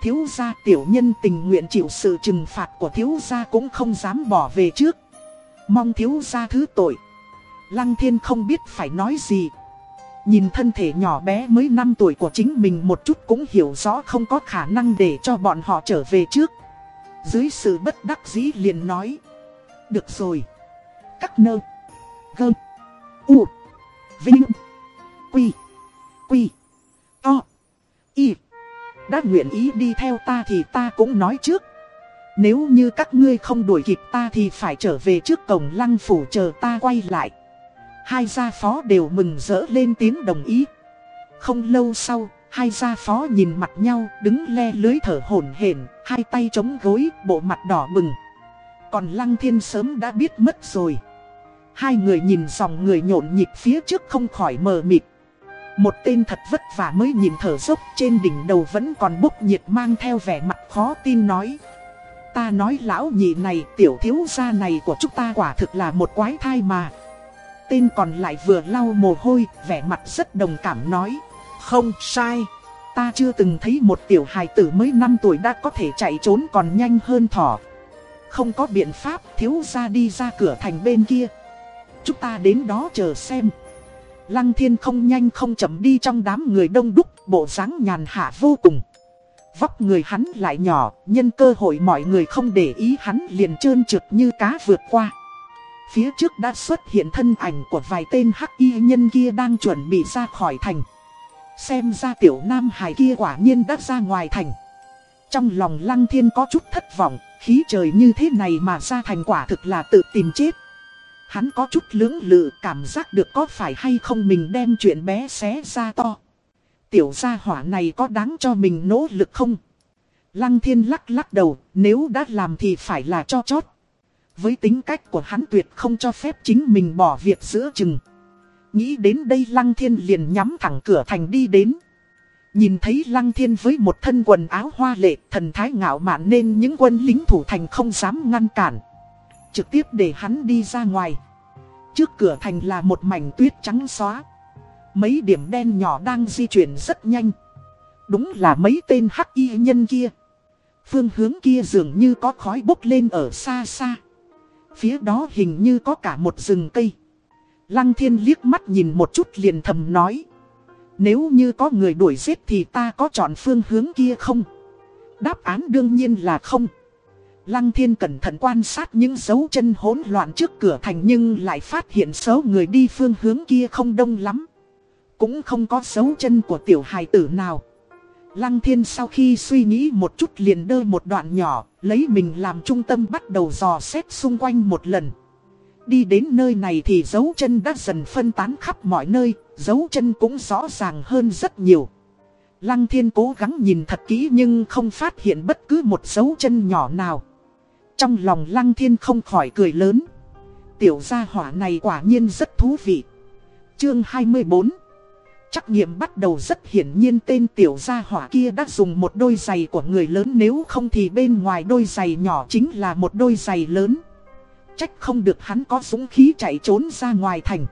Speaker 1: Thiếu gia tiểu nhân tình nguyện chịu sự trừng phạt của thiếu gia cũng không dám bỏ về trước. Mong thiếu gia thứ tội. Lăng thiên không biết phải nói gì. Nhìn thân thể nhỏ bé mới 5 tuổi của chính mình một chút cũng hiểu rõ không có khả năng để cho bọn họ trở về trước. Dưới sự bất đắc dĩ liền nói. Được rồi. Các nơ. Gơ. U. Vinh. Quy. Quy. To. Y. Đã nguyện ý đi theo ta thì ta cũng nói trước. Nếu như các ngươi không đuổi kịp ta thì phải trở về trước cổng lăng phủ chờ ta quay lại. Hai gia phó đều mừng rỡ lên tiếng đồng ý. Không lâu sau, hai gia phó nhìn mặt nhau, đứng le lưới thở hổn hển, hai tay chống gối, bộ mặt đỏ bừng. Còn Lăng Thiên sớm đã biết mất rồi. Hai người nhìn dòng người nhộn nhịp phía trước không khỏi mờ mịt. Một tên thật vất vả mới nhìn thở dốc trên đỉnh đầu vẫn còn bốc nhiệt mang theo vẻ mặt khó tin nói. Ta nói lão nhị này tiểu thiếu gia này của chúng ta quả thực là một quái thai mà. Tên còn lại vừa lau mồ hôi, vẻ mặt rất đồng cảm nói. Không sai, ta chưa từng thấy một tiểu hài tử mới 5 tuổi đã có thể chạy trốn còn nhanh hơn thỏ. Không có biện pháp thiếu gia đi ra cửa thành bên kia. Chúng ta đến đó chờ xem. Lăng thiên không nhanh không chậm đi trong đám người đông đúc, bộ dáng nhàn hạ vô cùng. Vóc người hắn lại nhỏ, nhân cơ hội mọi người không để ý hắn liền trơn trượt như cá vượt qua. Phía trước đã xuất hiện thân ảnh của vài tên hắc y nhân kia đang chuẩn bị ra khỏi thành. Xem ra tiểu nam hài kia quả nhiên đã ra ngoài thành. Trong lòng lăng thiên có chút thất vọng, khí trời như thế này mà ra thành quả thực là tự tìm chết. Hắn có chút lưỡng lự cảm giác được có phải hay không mình đem chuyện bé xé ra to. Tiểu gia hỏa này có đáng cho mình nỗ lực không? Lăng thiên lắc lắc đầu, nếu đã làm thì phải là cho chót. Với tính cách của hắn tuyệt không cho phép chính mình bỏ việc giữa chừng. Nghĩ đến đây Lăng Thiên liền nhắm thẳng cửa thành đi đến. Nhìn thấy Lăng Thiên với một thân quần áo hoa lệ, thần thái ngạo mạn nên những quân lính thủ thành không dám ngăn cản. Trực tiếp để hắn đi ra ngoài. Trước cửa thành là một mảnh tuyết trắng xóa. Mấy điểm đen nhỏ đang di chuyển rất nhanh. Đúng là mấy tên hắc y nhân kia. Phương hướng kia dường như có khói bốc lên ở xa xa. Phía đó hình như có cả một rừng cây. Lăng thiên liếc mắt nhìn một chút liền thầm nói. Nếu như có người đuổi giết thì ta có chọn phương hướng kia không? Đáp án đương nhiên là không. Lăng thiên cẩn thận quan sát những dấu chân hỗn loạn trước cửa thành nhưng lại phát hiện số người đi phương hướng kia không đông lắm. Cũng không có dấu chân của tiểu hài tử nào. Lăng thiên sau khi suy nghĩ một chút liền đơ một đoạn nhỏ, lấy mình làm trung tâm bắt đầu dò xét xung quanh một lần. Đi đến nơi này thì dấu chân đã dần phân tán khắp mọi nơi, dấu chân cũng rõ ràng hơn rất nhiều. Lăng thiên cố gắng nhìn thật kỹ nhưng không phát hiện bất cứ một dấu chân nhỏ nào. Trong lòng lăng thiên không khỏi cười lớn. Tiểu gia hỏa này quả nhiên rất thú vị. Chương 24 Trắc nghiệm bắt đầu rất hiển nhiên tên tiểu gia hỏa kia đã dùng một đôi giày của người lớn nếu không thì bên ngoài đôi giày nhỏ chính là một đôi giày lớn. Trách không được hắn có dũng khí chạy trốn ra ngoài thành.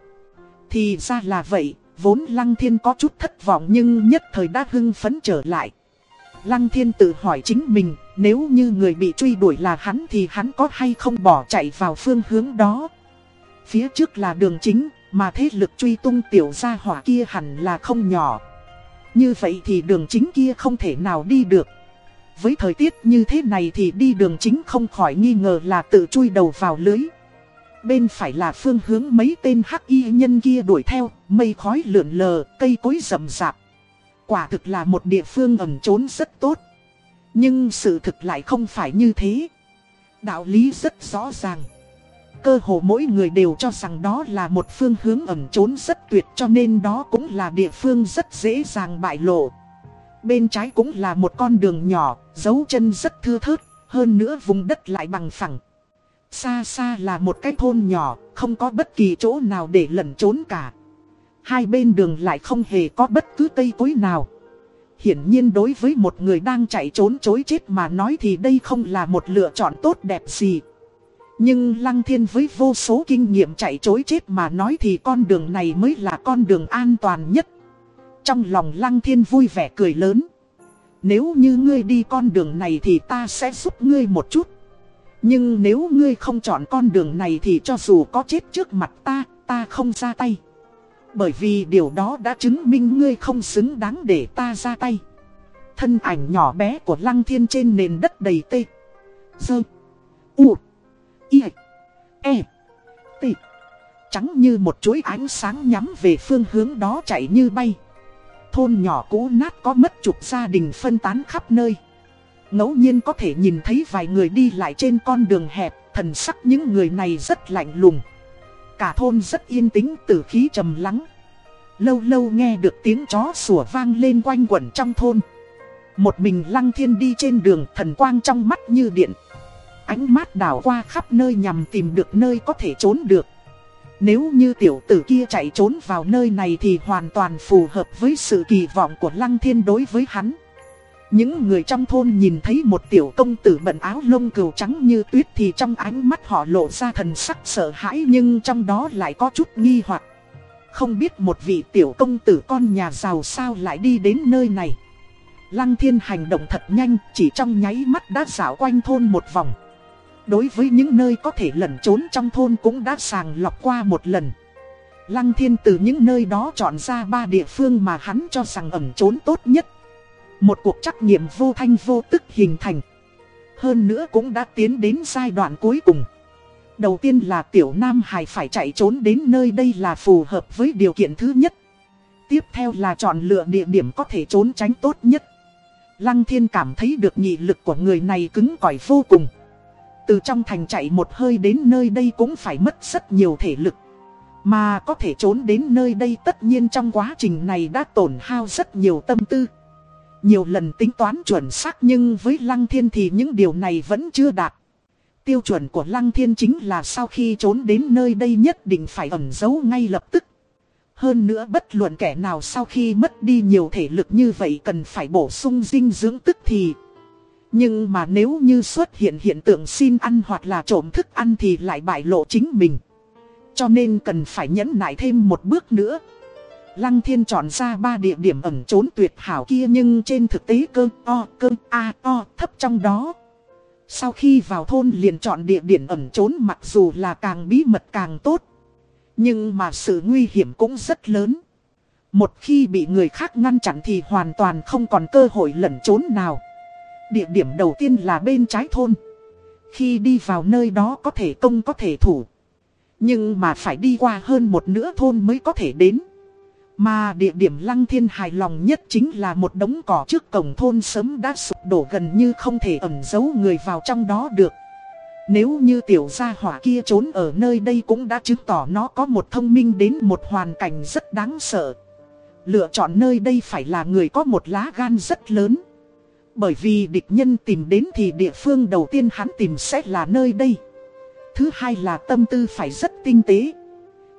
Speaker 1: Thì ra là vậy, vốn Lăng Thiên có chút thất vọng nhưng nhất thời đã hưng phấn trở lại. Lăng Thiên tự hỏi chính mình, nếu như người bị truy đuổi là hắn thì hắn có hay không bỏ chạy vào phương hướng đó. Phía trước là đường chính, mà thế lực truy tung tiểu gia hỏa kia hẳn là không nhỏ. Như vậy thì đường chính kia không thể nào đi được. Với thời tiết như thế này thì đi đường chính không khỏi nghi ngờ là tự chui đầu vào lưới. Bên phải là phương hướng mấy tên hắc y nhân kia đuổi theo, mây khói lượn lờ, cây cối rậm rạp. Quả thực là một địa phương ẩn trốn rất tốt. Nhưng sự thực lại không phải như thế. Đạo lý rất rõ ràng. Cơ hồ mỗi người đều cho rằng đó là một phương hướng ẩn trốn rất tuyệt cho nên đó cũng là địa phương rất dễ dàng bại lộ. Bên trái cũng là một con đường nhỏ, dấu chân rất thưa thớt, hơn nữa vùng đất lại bằng phẳng. Xa xa là một cái thôn nhỏ, không có bất kỳ chỗ nào để lẩn trốn cả. Hai bên đường lại không hề có bất cứ cây cối nào. Hiển nhiên đối với một người đang chạy trốn chối chết mà nói thì đây không là một lựa chọn tốt đẹp gì. Nhưng Lăng Thiên với vô số kinh nghiệm chạy chối chết mà nói thì con đường này mới là con đường an toàn nhất. Trong lòng Lăng Thiên vui vẻ cười lớn. Nếu như ngươi đi con đường này thì ta sẽ giúp ngươi một chút. Nhưng nếu ngươi không chọn con đường này thì cho dù có chết trước mặt ta, ta không ra tay. Bởi vì điều đó đã chứng minh ngươi không xứng đáng để ta ra tay. Thân ảnh nhỏ bé của Lăng Thiên trên nền đất đầy tê. Dơ. U. Y. E. T. Trắng như một chuỗi ánh sáng nhắm về phương hướng đó chạy như bay. Thôn nhỏ cũ nát có mất chục gia đình phân tán khắp nơi. ngẫu nhiên có thể nhìn thấy vài người đi lại trên con đường hẹp, thần sắc những người này rất lạnh lùng. Cả thôn rất yên tĩnh tử khí trầm lắng. Lâu lâu nghe được tiếng chó sủa vang lên quanh quẩn trong thôn. Một mình lăng thiên đi trên đường thần quang trong mắt như điện. Ánh mắt đảo qua khắp nơi nhằm tìm được nơi có thể trốn được. Nếu như tiểu tử kia chạy trốn vào nơi này thì hoàn toàn phù hợp với sự kỳ vọng của Lăng Thiên đối với hắn. Những người trong thôn nhìn thấy một tiểu công tử bận áo lông cừu trắng như tuyết thì trong ánh mắt họ lộ ra thần sắc sợ hãi nhưng trong đó lại có chút nghi hoặc. Không biết một vị tiểu công tử con nhà giàu sao lại đi đến nơi này. Lăng thiên hành động thật nhanh, chỉ trong nháy mắt đã dạo quanh thôn một vòng. Đối với những nơi có thể lẩn trốn trong thôn cũng đã sàng lọc qua một lần. Lăng thiên từ những nơi đó chọn ra ba địa phương mà hắn cho rằng ẩn trốn tốt nhất. Một cuộc trắc nghiệm vô thanh vô tức hình thành. Hơn nữa cũng đã tiến đến giai đoạn cuối cùng. Đầu tiên là tiểu nam hải phải chạy trốn đến nơi đây là phù hợp với điều kiện thứ nhất. Tiếp theo là chọn lựa địa điểm có thể trốn tránh tốt nhất. Lăng thiên cảm thấy được nhị lực của người này cứng cỏi vô cùng. Từ trong thành chạy một hơi đến nơi đây cũng phải mất rất nhiều thể lực. Mà có thể trốn đến nơi đây tất nhiên trong quá trình này đã tổn hao rất nhiều tâm tư. Nhiều lần tính toán chuẩn xác nhưng với Lăng Thiên thì những điều này vẫn chưa đạt. Tiêu chuẩn của Lăng Thiên chính là sau khi trốn đến nơi đây nhất định phải ẩn giấu ngay lập tức. Hơn nữa bất luận kẻ nào sau khi mất đi nhiều thể lực như vậy cần phải bổ sung dinh dưỡng tức thì. Nhưng mà nếu như xuất hiện hiện tượng xin ăn hoặc là trộm thức ăn thì lại bại lộ chính mình. Cho nên cần phải nhẫn nại thêm một bước nữa. Lăng thiên chọn ra ba địa điểm ẩn trốn tuyệt hảo kia nhưng trên thực tế cơ, o, cơ, a, o, thấp trong đó. Sau khi vào thôn liền chọn địa điểm ẩn trốn mặc dù là càng bí mật càng tốt. Nhưng mà sự nguy hiểm cũng rất lớn. Một khi bị người khác ngăn chặn thì hoàn toàn không còn cơ hội lẩn trốn nào. Địa điểm đầu tiên là bên trái thôn. Khi đi vào nơi đó có thể công có thể thủ. Nhưng mà phải đi qua hơn một nửa thôn mới có thể đến. Mà địa điểm lăng thiên hài lòng nhất chính là một đống cỏ trước cổng thôn sớm đã sụp đổ gần như không thể ẩn giấu người vào trong đó được. Nếu như tiểu gia hỏa kia trốn ở nơi đây cũng đã chứng tỏ nó có một thông minh đến một hoàn cảnh rất đáng sợ. Lựa chọn nơi đây phải là người có một lá gan rất lớn. Bởi vì địch nhân tìm đến thì địa phương đầu tiên hắn tìm sẽ là nơi đây. Thứ hai là tâm tư phải rất tinh tế.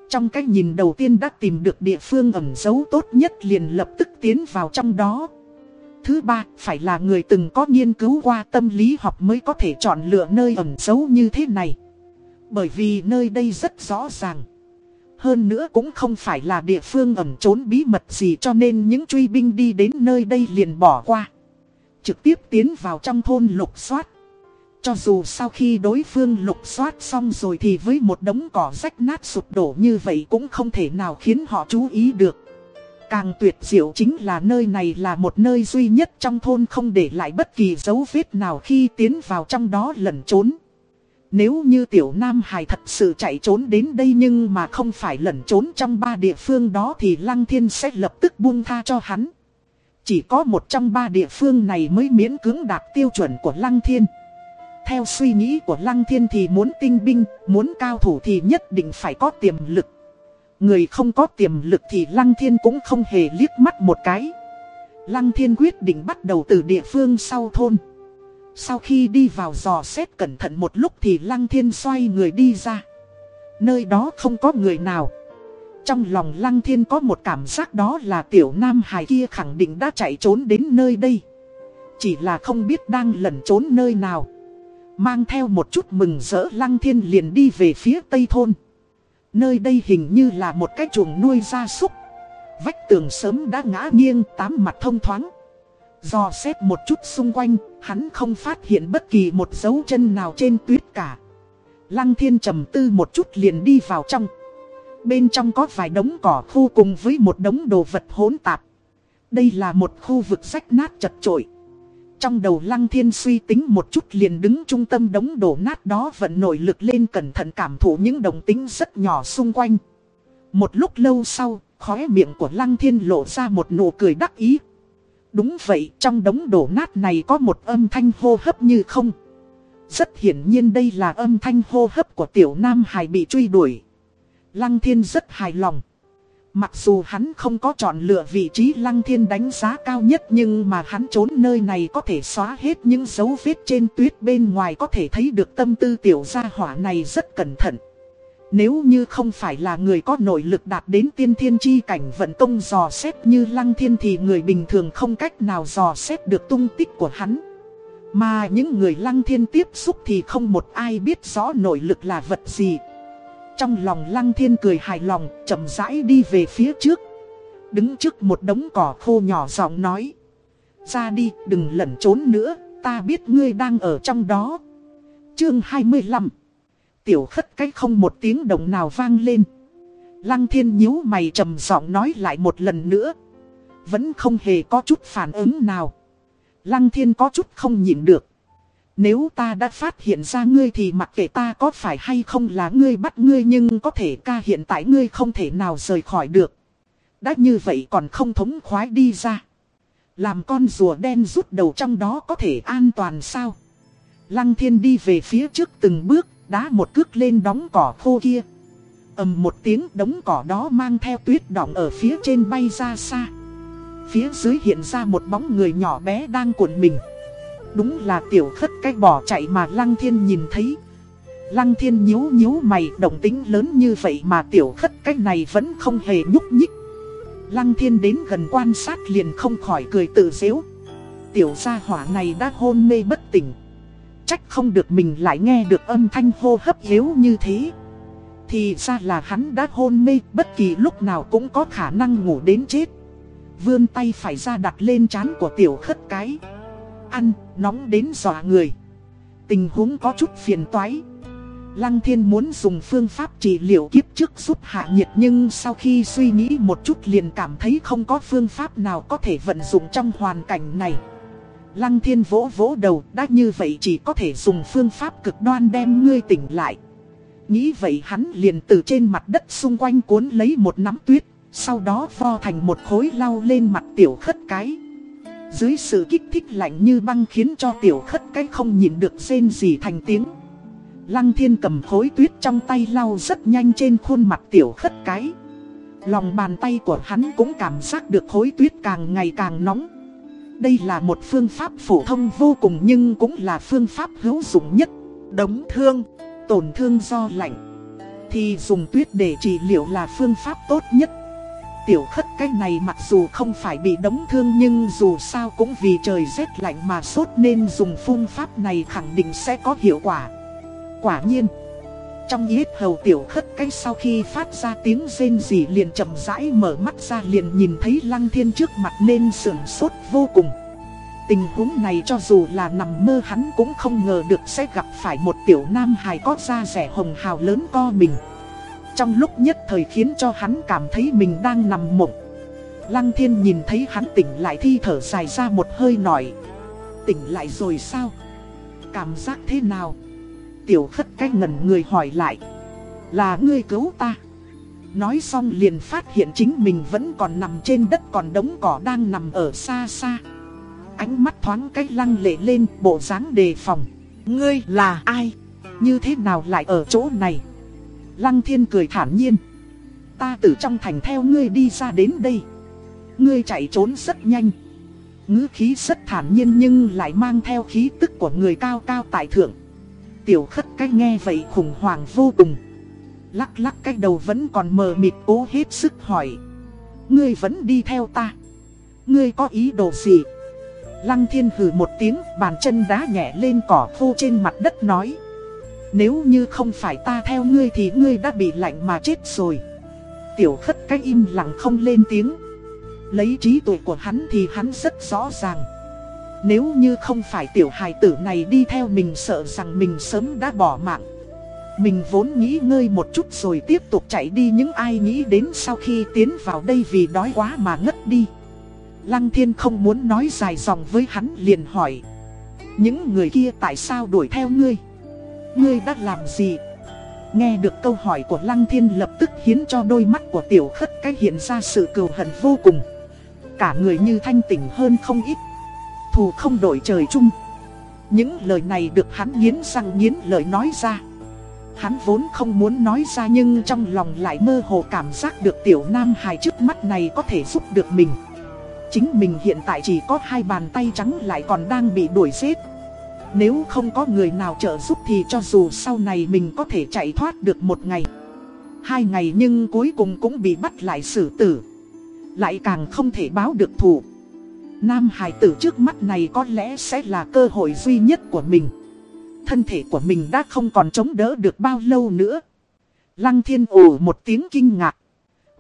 Speaker 1: Trong cách nhìn đầu tiên đã tìm được địa phương ẩn giấu tốt nhất liền lập tức tiến vào trong đó. Thứ ba, phải là người từng có nghiên cứu qua tâm lý học mới có thể chọn lựa nơi ẩn giấu như thế này. Bởi vì nơi đây rất rõ ràng. Hơn nữa cũng không phải là địa phương ẩn trốn bí mật gì cho nên những truy binh đi đến nơi đây liền bỏ qua. Trực tiếp tiến vào trong thôn lục soát. Cho dù sau khi đối phương lục soát xong rồi thì với một đống cỏ rách nát sụp đổ như vậy cũng không thể nào khiến họ chú ý được. Càng tuyệt diệu chính là nơi này là một nơi duy nhất trong thôn không để lại bất kỳ dấu vết nào khi tiến vào trong đó lẩn trốn. Nếu như tiểu Nam Hải thật sự chạy trốn đến đây nhưng mà không phải lẩn trốn trong ba địa phương đó thì Lăng Thiên sẽ lập tức buông tha cho hắn. Chỉ có một trong ba địa phương này mới miễn cưỡng đạt tiêu chuẩn của Lăng Thiên. Theo suy nghĩ của Lăng Thiên thì muốn tinh binh, muốn cao thủ thì nhất định phải có tiềm lực. Người không có tiềm lực thì Lăng Thiên cũng không hề liếc mắt một cái. Lăng Thiên quyết định bắt đầu từ địa phương sau thôn. Sau khi đi vào dò xét cẩn thận một lúc thì Lăng Thiên xoay người đi ra. Nơi đó không có người nào. Trong lòng Lăng Thiên có một cảm giác đó là tiểu nam hài kia khẳng định đã chạy trốn đến nơi đây. Chỉ là không biết đang lẩn trốn nơi nào. Mang theo một chút mừng rỡ Lăng Thiên liền đi về phía tây thôn. Nơi đây hình như là một cái chuồng nuôi gia súc. Vách tường sớm đã ngã nghiêng tám mặt thông thoáng. Do xét một chút xung quanh, hắn không phát hiện bất kỳ một dấu chân nào trên tuyết cả. Lăng thiên trầm tư một chút liền đi vào trong. Bên trong có vài đống cỏ khô cùng với một đống đồ vật hỗn tạp. Đây là một khu vực rách nát chật trội. Trong đầu lăng thiên suy tính một chút liền đứng trung tâm đống đổ nát đó vận nổi lực lên cẩn thận cảm thụ những đồng tính rất nhỏ xung quanh. Một lúc lâu sau, khóe miệng của lăng thiên lộ ra một nụ cười đắc ý. Đúng vậy, trong đống đổ nát này có một âm thanh hô hấp như không. Rất hiển nhiên đây là âm thanh hô hấp của tiểu nam hài bị truy đuổi. Lăng thiên rất hài lòng. Mặc dù hắn không có chọn lựa vị trí lăng thiên đánh giá cao nhất nhưng mà hắn trốn nơi này có thể xóa hết những dấu vết trên tuyết bên ngoài có thể thấy được tâm tư tiểu gia hỏa này rất cẩn thận. Nếu như không phải là người có nội lực đạt đến tiên thiên chi cảnh vận công dò xét như lăng thiên thì người bình thường không cách nào dò xét được tung tích của hắn. Mà những người lăng thiên tiếp xúc thì không một ai biết rõ nội lực là vật gì. Trong lòng lăng thiên cười hài lòng, chậm rãi đi về phía trước. Đứng trước một đống cỏ khô nhỏ giọng nói. Ra đi, đừng lẩn trốn nữa, ta biết ngươi đang ở trong đó. Chương 25 Tiểu khất cái không một tiếng động nào vang lên. Lăng thiên nhíu mày trầm giọng nói lại một lần nữa. Vẫn không hề có chút phản ứng nào. Lăng thiên có chút không nhịn được. Nếu ta đã phát hiện ra ngươi thì mặc kệ ta có phải hay không là ngươi bắt ngươi nhưng có thể ca hiện tại ngươi không thể nào rời khỏi được. Đã như vậy còn không thống khoái đi ra. Làm con rùa đen rút đầu trong đó có thể an toàn sao? Lăng thiên đi về phía trước từng bước, đá một cước lên đóng cỏ khô kia. ầm một tiếng đống cỏ đó mang theo tuyết đọng ở phía trên bay ra xa. Phía dưới hiện ra một bóng người nhỏ bé đang cuộn mình. Đúng là tiểu khất cách bỏ chạy mà Lăng Thiên nhìn thấy. Lăng Thiên nhíu nhíu mày đồng tính lớn như vậy mà tiểu khất cách này vẫn không hề nhúc nhích. Lăng Thiên đến gần quan sát liền không khỏi cười tự dễu. Tiểu gia hỏa này đã hôn mê bất tỉnh. Trách không được mình lại nghe được âm thanh hô hấp yếu như thế. Thì ra là hắn đã hôn mê, bất kỳ lúc nào cũng có khả năng ngủ đến chết. Vươn tay phải ra đặt lên trán của tiểu khất cái ăn, nóng đến dọa người. Tình huống có chút phiền toái. Lăng thiên muốn dùng phương pháp trị liệu kiếp trước giúp hạ nhiệt nhưng sau khi suy nghĩ một chút liền cảm thấy không có phương pháp nào có thể vận dụng trong hoàn cảnh này. Lăng thiên vỗ vỗ đầu đã như vậy chỉ có thể dùng phương pháp cực đoan đem ngươi tỉnh lại. Nghĩ vậy hắn liền từ trên mặt đất xung quanh cuốn lấy một nắm tuyết, sau đó vo thành một khối lau lên mặt tiểu khất cái. Dưới sự kích thích lạnh như băng khiến cho tiểu khất cái không nhìn được rên gì thành tiếng. Lăng thiên cầm khối tuyết trong tay lau rất nhanh trên khuôn mặt tiểu khất cái. Lòng bàn tay của hắn cũng cảm giác được khối tuyết càng ngày càng nóng. Đây là một phương pháp phổ thông vô cùng nhưng cũng là phương pháp hữu dụng nhất. Đống thương, tổn thương do lạnh. Thì dùng tuyết để trị liệu là phương pháp tốt nhất. Tiểu khất cái này mặc dù không phải bị đóng thương nhưng dù sao cũng vì trời rét lạnh mà sốt nên dùng phương pháp này khẳng định sẽ có hiệu quả. Quả nhiên, trong yết hầu tiểu khất cái sau khi phát ra tiếng rên rỉ liền chậm rãi mở mắt ra liền nhìn thấy lăng thiên trước mặt nên sườn sốt vô cùng. Tình huống này cho dù là nằm mơ hắn cũng không ngờ được sẽ gặp phải một tiểu nam hài có da rẻ hồng hào lớn co mình. Trong lúc nhất thời khiến cho hắn cảm thấy mình đang nằm mộng Lăng thiên nhìn thấy hắn tỉnh lại thi thở dài ra một hơi nổi Tỉnh lại rồi sao? Cảm giác thế nào? Tiểu khất cách ngẩn người hỏi lại, Là ngươi cứu ta Nói xong liền phát hiện chính mình vẫn còn nằm trên đất còn đống cỏ đang nằm ở xa xa Ánh mắt thoáng cách lăng lệ lên, bộ dáng đề phòng, Ngươi là ai? Như thế nào lại ở chỗ này? Lăng thiên cười thản nhiên. Ta từ trong thành theo ngươi đi ra đến đây. Ngươi chạy trốn rất nhanh. ngữ khí rất thản nhiên nhưng lại mang theo khí tức của người cao cao tại thượng. Tiểu khất cách nghe vậy khủng hoảng vô cùng. Lắc lắc cái đầu vẫn còn mờ mịt cố hết sức hỏi Ngươi vẫn đi theo ta Ngươi có ý đồ gì Lăng thiên hừ một tiếng, bàn chân đá nhẹ lên cỏ khô trên mặt đất nói nếu như không phải ta theo ngươi thì ngươi đã bị lạnh mà chết rồi. Tiểu khất cái im lặng không lên tiếng. Lấy trí tuệ của hắn thì hắn rất rõ ràng. Nếu như không phải tiểu hài tử này đi theo mình sợ rằng mình sớm đã bỏ mạng. Mình vốn nghĩ ngơi một chút rồi tiếp tục chạy đi những ai nghĩ đến sau khi tiến vào đây vì đói quá mà ngất đi. Lăng thiên không muốn nói dài dòng với hắn liền hỏi. Những người kia tại sao đuổi theo ngươi? Ngươi đã làm gì? Nghe được câu hỏi của Lăng Thiên lập tức khiến cho đôi mắt của tiểu khất cái hiện ra sự cừu hận vô cùng. Cả người như thanh tỉnh hơn không ít. Thù không đổi trời chung. Những lời này được hắn nghiến răng nghiến lời nói ra. Hắn vốn không muốn nói ra nhưng trong lòng lại mơ hồ cảm giác được tiểu nam hài trước mắt này có thể giúp được mình. Chính mình hiện tại chỉ có hai bàn tay trắng lại còn đang bị đuổi giết. Nếu không có người nào trợ giúp thì cho dù sau này mình có thể chạy thoát được một ngày, Hai ngày nhưng cuối cùng cũng bị bắt lại xử tử Lại càng không thể báo được thù Nam hải tử trước mắt này có lẽ sẽ là cơ hội duy nhất của mình Thân thể của mình đã không còn chống đỡ được bao lâu nữa Lăng thiên ủ một tiếng kinh ngạc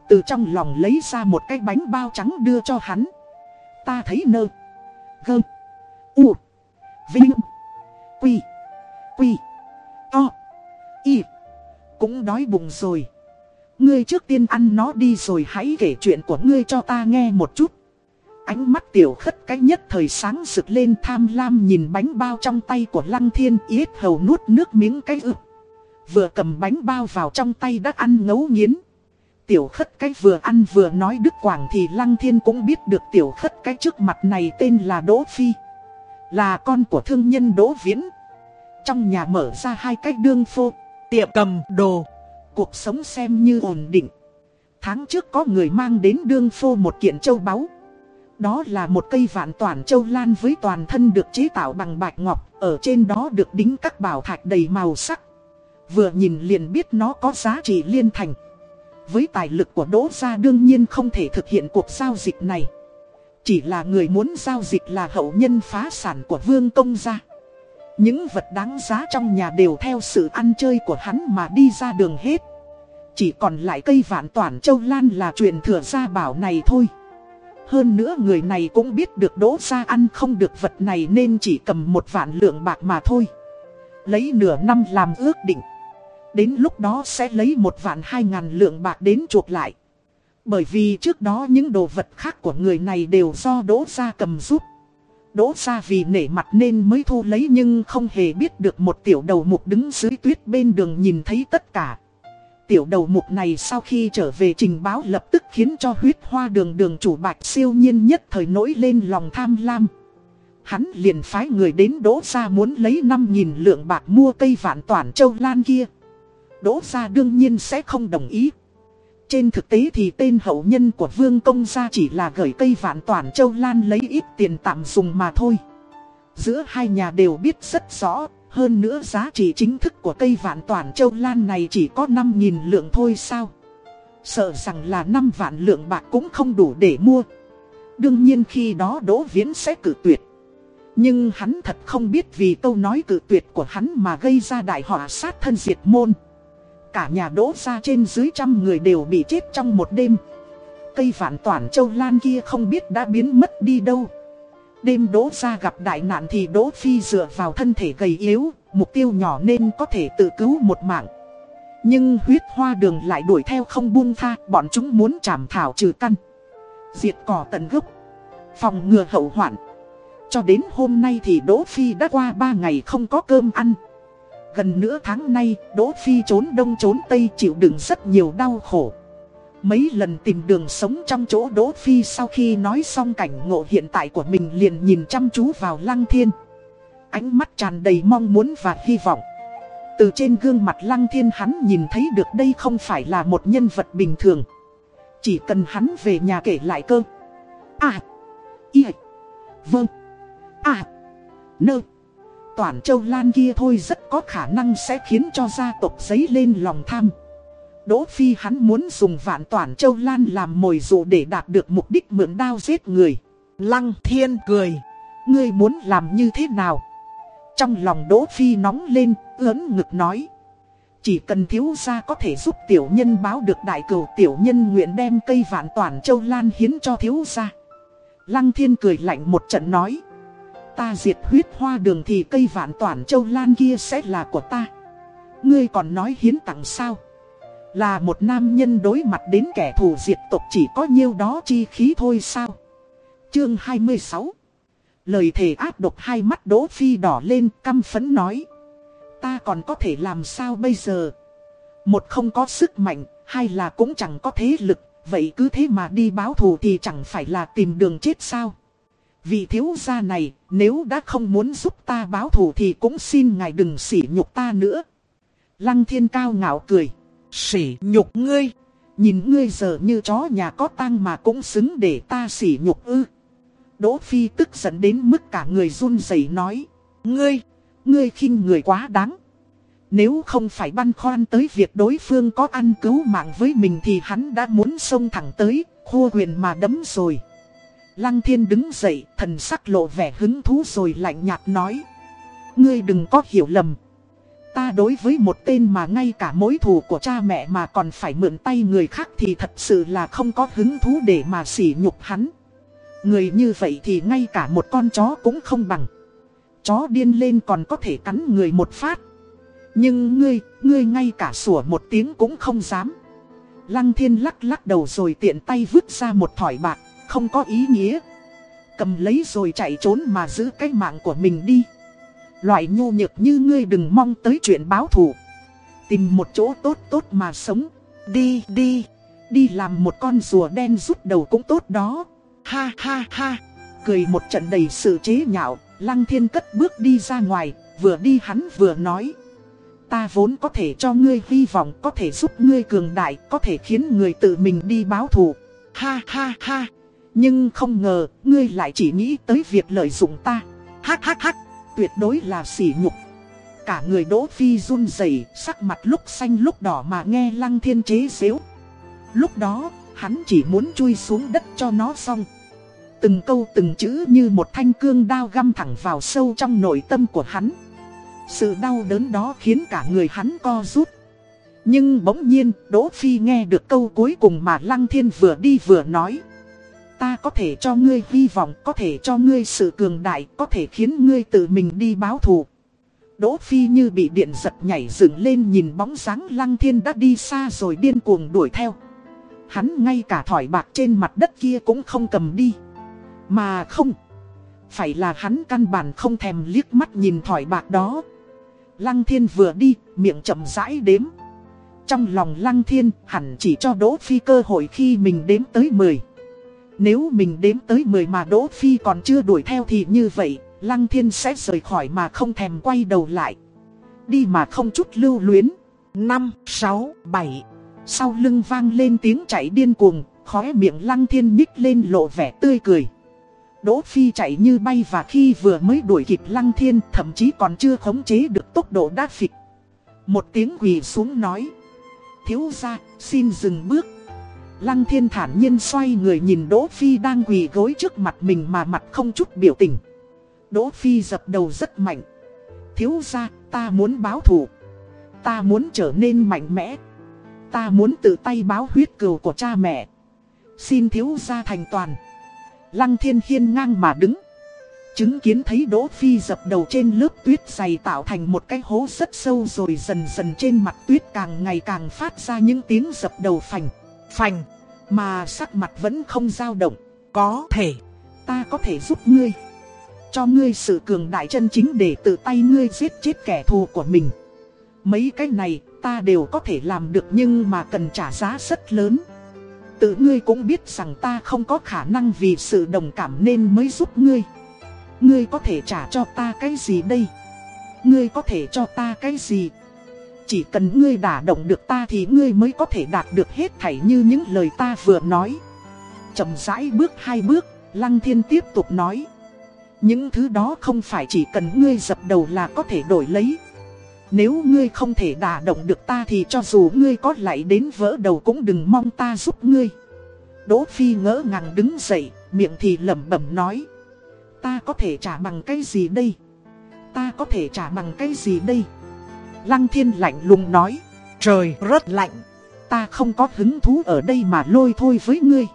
Speaker 1: Từ trong lòng lấy ra một cái bánh bao trắng đưa cho hắn Ta thấy nơ. Gơ. U. Vinh. Quy. Quy. To. Y. Cũng đói bụng rồi. Ngươi trước tiên ăn nó đi rồi hãy kể chuyện của ngươi cho ta nghe một chút. Ánh mắt tiểu khất cái nhất thời sáng rực lên tham lam nhìn bánh bao trong tay của lăng thiên, yết hầu nuốt nước miếng cái ực. Vừa cầm bánh bao vào trong tay đã ăn ngấu nghiến tiểu khất cái vừa ăn vừa nói Đức Quảng thì Lăng Thiên cũng biết được tiểu khất cái trước mặt này tên là Đỗ Phi. Là con của thương nhân Đỗ Viễn. Trong nhà mở ra hai cái đương phô, tiệm cầm đồ. Cuộc sống xem như ổn định. Tháng trước có người mang đến đương phô một kiện châu báu. Đó là một cây vạn toàn châu lan với toàn thân được chế tạo bằng bạch ngọc, ở trên đó được đính các bảo thạch đầy màu sắc. Vừa nhìn liền biết nó có giá trị liên thành. Với tài lực của Đỗ Gia đương nhiên không thể thực hiện cuộc giao dịch này chỉ là người muốn giao dịch là hậu nhân phá sản của Vương Công Gia. Những vật đáng giá trong nhà đều theo sự ăn chơi của hắn mà đi ra đường hết. Chỉ còn lại cây vạn toàn châu lan là truyền thừa gia bảo này thôi. Hơn nữa người này cũng biết được Đỗ Gia ăn không được vật này nên chỉ cầm một vạn lượng bạc mà thôi. Lấy nửa năm làm ước định. Đến lúc đó sẽ lấy một vạn hai ngàn lượng bạc đến chuộc lại. Bởi vì trước đó những đồ vật khác của người này đều do Đỗ Gia cầm giúp. Đỗ Gia vì nể mặt nên mới thu lấy nhưng không hề biết được một tiểu đầu mục đứng dưới tuyết bên đường nhìn thấy tất cả. Tiểu đầu mục này sau khi trở về trình báo lập tức khiến cho huyết hoa đường đường chủ bạch siêu nhiên nhất thời nổi lên lòng tham lam. Hắn liền phái người đến Đỗ Gia muốn lấy 5.000 lượng bạc mua cây vạn toàn châu lan kia. Đỗ gia đương nhiên sẽ không đồng ý. Trên thực tế thì tên hậu nhân của Vương Công gia chỉ là gửi cây vạn toàn châu Lan lấy ít tiền tạm dùng mà thôi. Giữa hai nhà đều biết rất rõ, hơn nữa giá trị chính thức của cây vạn toàn châu Lan này chỉ có 5.000 lượng thôi sao. Sợ rằng là 5 vạn lượng bạc cũng không đủ để mua. Đương nhiên khi đó Đỗ Viễn sẽ cử tuyệt. Nhưng hắn thật không biết vì câu nói cử tuyệt của hắn mà gây ra đại họa sát thân diệt môn. Cả nhà đỗ ra trên dưới trăm người đều bị chết trong một đêm. Cây vạn toàn châu lan kia không biết đã biến mất đi đâu. Đêm đỗ ra gặp đại nạn thì đỗ phi dựa vào thân thể gầy yếu, Mục tiêu nhỏ nên có thể tự cứu một mạng. Nhưng huyết hoa đường lại đuổi theo không buông tha, Bọn chúng muốn chảm thảo trừ căn. Diệt cỏ tận gốc, Phòng ngừa hậu hoạn. Cho đến hôm nay thì Đỗ Phi đã qua 3 ngày không có cơm ăn. Gần nửa tháng nay, Đỗ Phi trốn đông trốn tây chịu đựng rất nhiều đau khổ. Mấy lần tìm đường sống trong chỗ Đỗ Phi sau khi nói xong cảnh ngộ hiện tại của mình liền nhìn chăm chú vào Lăng Thiên. Ánh mắt tràn đầy mong muốn và hy vọng. Từ trên gương mặt Lăng Thiên hắn nhìn thấy được đây không phải là một nhân vật bình thường. Chỉ cần hắn về nhà kể lại cơ. À. Y. Vâng. À. Nơ toàn châu Lan kia thôi rất có khả năng sẽ khiến cho gia tộc giấy lên lòng tham. Đỗ Phi hắn muốn dùng vạn toàn châu lan làm mồi dụ để đạt được mục đích mượn đao giết người.
Speaker 2: Lăng thiên cười.
Speaker 1: Ngươi muốn làm như thế nào? Trong lòng Đỗ Phi nóng lên, ớn ngực nói. Chỉ cần thiếu gia có thể giúp tiểu nhân báo được đại cửu tiểu nhân nguyện đem cây vạn toàn châu lan hiến cho thiếu gia. Lăng thiên cười lạnh một trận nói. Ta diệt huyết hoa đường thì cây vạn toàn châu lan kia sẽ là của ta. Ngươi còn nói hiến tặng sao? Là một nam nhân đối mặt đến kẻ thù diệt tộc chỉ có nhiêu đó chi khí thôi sao? Chương 26 Lời thề áp độc hai mắt Đỗ Phi đỏ lên căm phấn nói. Ta còn có thể làm sao bây giờ? Một không có sức mạnh, hai là cũng chẳng có thế lực, vậy cứ thế mà đi báo thù thì chẳng phải là tìm đường chết sao? Vì thiếu gia này, nếu đã không muốn giúp ta báo thù thì cũng xin ngài đừng sỉ nhục ta nữa. Lăng thiên cao ngạo cười.
Speaker 2: Sỉ nhục ngươi.
Speaker 1: Nhìn ngươi giờ như chó nhà có tang mà cũng xứng để ta sỉ nhục ư. Đỗ Phi tức giận đến mức cả người run rẩy nói. Ngươi, ngươi khinh người quá đáng. Nếu không phải băn khoăn tới việc đối phương có ăn cứu mạng với mình thì hắn đã muốn xông thẳng tới, khua huyền mà đấm rồi. Lăng thiên đứng dậy, thần sắc lộ vẻ hứng thú rồi lạnh nhạt nói. Ngươi đừng có hiểu lầm. Ta đối với một tên mà ngay cả mối thù của cha mẹ mà còn phải mượn tay người khác thì thật sự là không có hứng thú để mà sỉ nhục hắn. Người như vậy thì ngay cả một con chó cũng không bằng. Chó điên lên còn có thể cắn người một phát. Nhưng ngươi, ngươi ngay cả sủa một tiếng cũng không dám. Lăng thiên lắc lắc đầu rồi tiện tay vứt ra một thỏi bạc, không có ý nghĩa. Cầm lấy rồi chạy trốn mà giữ cái mạng của mình đi. Loại nhu nhược như ngươi đừng mong tới chuyện báo thù. Tìm một chỗ tốt tốt mà sống. Đi, đi, đi làm một con rùa đen rút đầu cũng tốt đó. Ha ha ha, cười một trận đầy sự chế nhạo, Lăng Thiên cất bước đi ra ngoài, vừa đi hắn vừa nói. Ta vốn có thể cho ngươi hy vọng, có thể giúp ngươi cường đại, có thể khiến người tự mình đi báo thù. Ha ha ha, nhưng không ngờ, ngươi lại chỉ nghĩ tới việc lợi dụng ta. Hắc hắc hắc, tuyệt đối là sỉ nhục. Cả người Đỗ Phi run rẩy, sắc mặt lúc xanh lúc đỏ mà nghe Lăng Thiên chế xếu. Lúc đó, hắn chỉ muốn chui xuống đất cho nó xong. Từng câu từng chữ như một thanh cương đao găm thẳng vào sâu trong nội tâm của hắn. Sự đau đớn đó khiến cả người hắn co rút. Nhưng bỗng nhiên, Đỗ Phi nghe được câu cuối cùng mà Lăng Thiên vừa đi vừa nói. Ta có thể cho ngươi hy vọng, có thể cho ngươi sự cường đại, có thể khiến ngươi tự mình đi báo thù. Đỗ Phi như bị điện giật nhảy dựng lên nhìn bóng dáng Lăng Thiên đã đi xa rồi điên cuồng đuổi theo. Hắn ngay cả thỏi bạc trên mặt đất kia cũng không cầm đi. Mà không. Phải là hắn căn bản không thèm liếc mắt nhìn thỏi bạc đó. Lăng thiên vừa đi, miệng chậm rãi đếm. Trong lòng lăng thiên hẳn chỉ cho Đỗ Phi cơ hội khi mình đếm tới 10. Nếu mình đếm tới 10 mà Đỗ Phi còn chưa đuổi theo thì như vậy, lăng thiên sẽ rời khỏi mà không thèm quay đầu lại. Đi mà không chút lưu luyến. 5, 6, 7. Sau lưng vang lên tiếng chạy điên cuồng, khóe miệng lăng thiên nhích lên lộ vẻ tươi cười. Đỗ Phi chạy như bay và khi vừa mới đuổi kịp Lăng Thiên thậm chí còn chưa khống chế được tốc độ đá phịch. Một tiếng quỳ xuống nói. Thiếu ra, xin dừng bước. Lăng Thiên thản nhiên xoay người nhìn Đỗ Phi đang quỳ gối trước mặt mình mà mặt không chút biểu tình. Đỗ Phi dập đầu rất mạnh. Thiếu ra, ta muốn báo thù. Ta muốn trở nên mạnh mẽ. Ta muốn tự tay báo huyết cừu của cha mẹ. Xin thiếu ra thành toàn. Lăng thiên hiên ngang mà đứng. Chứng kiến thấy Đỗ Phi dập đầu trên lớp tuyết dày tạo thành một cái hố rất sâu rồi dần dần trên mặt tuyết càng ngày càng phát ra những tiếng dập đầu phành, phành. Mà sắc mặt vẫn không dao động. Có thể, ta có thể giúp ngươi. Cho ngươi sự cường đại chân chính để tự tay ngươi giết chết kẻ thù của mình. Mấy cái này ta đều có thể làm được nhưng mà cần trả giá rất lớn. Tự ngươi cũng biết rằng ta không có khả năng vì sự đồng cảm nên mới giúp ngươi. Ngươi có thể trả cho ta cái gì đây? Ngươi có thể cho ta cái gì? Chỉ cần ngươi đả động được ta thì ngươi mới có thể đạt được hết thảy như những lời ta vừa nói. chậm rãi bước hai bước, Lăng Thiên tiếp tục nói. Những thứ đó không phải chỉ cần ngươi dập đầu là có thể đổi lấy. Nếu ngươi không thể đả động được ta thì cho dù ngươi có lại đến vỡ đầu cũng đừng mong ta giúp ngươi. Đỗ Phi ngỡ ngàng đứng dậy, miệng thì lẩm bẩm nói. Ta có thể trả bằng cái gì đây? Ta có thể trả bằng cái gì đây? Lăng thiên lạnh lùng nói.
Speaker 2: Trời rất lạnh.
Speaker 1: Ta không có hứng thú ở đây mà lôi thôi với ngươi.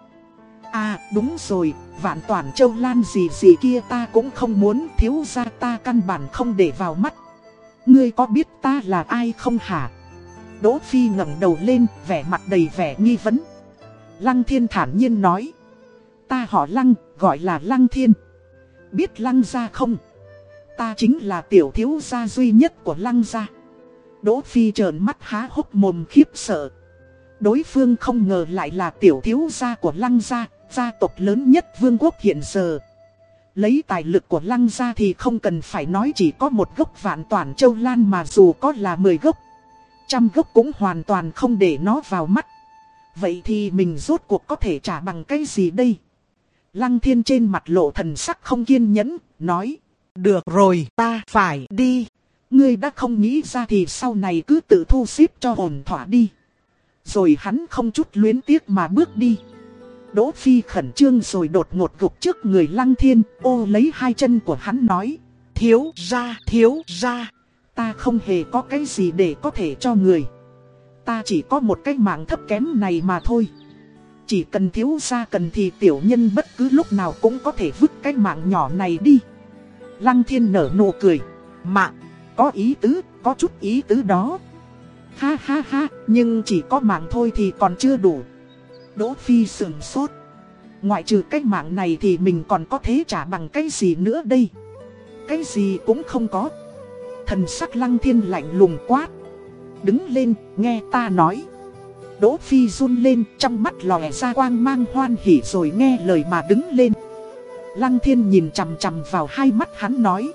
Speaker 1: À đúng rồi, vạn toàn châu lan gì gì kia ta cũng không muốn thiếu ra ta căn bản không để vào mắt. Ngươi có biết ta là ai không hả? Đỗ Phi ngẩng đầu lên, vẻ mặt đầy vẻ nghi vấn. Lăng Thiên thản nhiên nói. Ta họ Lăng, gọi là Lăng Thiên. Biết Lăng gia không? Ta chính là tiểu thiếu gia duy nhất của Lăng gia. Đỗ Phi trợn mắt há hốc mồm khiếp sợ. Đối phương không ngờ lại là tiểu thiếu gia của Lăng gia, gia tộc lớn nhất vương quốc hiện giờ. Lấy tài lực của Lăng gia thì không cần phải nói chỉ có một gốc vạn toàn châu lan mà dù có là 10 gốc. Trăm gốc cũng hoàn toàn không để nó vào mắt. Vậy thì mình rốt cuộc có thể trả bằng cái gì đây? Lăng thiên trên mặt lộ thần sắc không kiên nhẫn, nói.
Speaker 2: Được rồi, ta phải đi.
Speaker 1: Ngươi đã không nghĩ ra thì sau này cứ tự thu xếp cho ổn thỏa đi. Rồi hắn không chút luyến tiếc mà bước đi. Đỗ Phi khẩn trương rồi đột ngột gục trước người Lăng Thiên, ô lấy hai chân của hắn nói.
Speaker 2: Thiếu ra, thiếu ra.
Speaker 1: Ta không hề có cái gì để có thể cho người. Ta chỉ có một cái mạng thấp kém này mà thôi. Chỉ cần thiếu ra cần thì tiểu nhân bất cứ lúc nào cũng có thể vứt cái mạng nhỏ này đi. Lăng Thiên nở nụ cười. Mạng, có ý tứ, có chút ý tứ đó. Ha ha ha, nhưng chỉ có mạng thôi thì còn chưa đủ. Đỗ Phi sườn sốt. Ngoại trừ cái mạng này thì mình còn có thế trả bằng cái gì nữa đây? Cái gì cũng không có. Thần sắc lăng thiên lạnh lùng quát. Đứng lên, nghe ta nói. Đỗ Phi run lên, trong mắt lòe ra quang mang hoan hỉ rồi nghe lời mà đứng lên. Lăng thiên nhìn chằm chằm vào hai mắt hắn nói.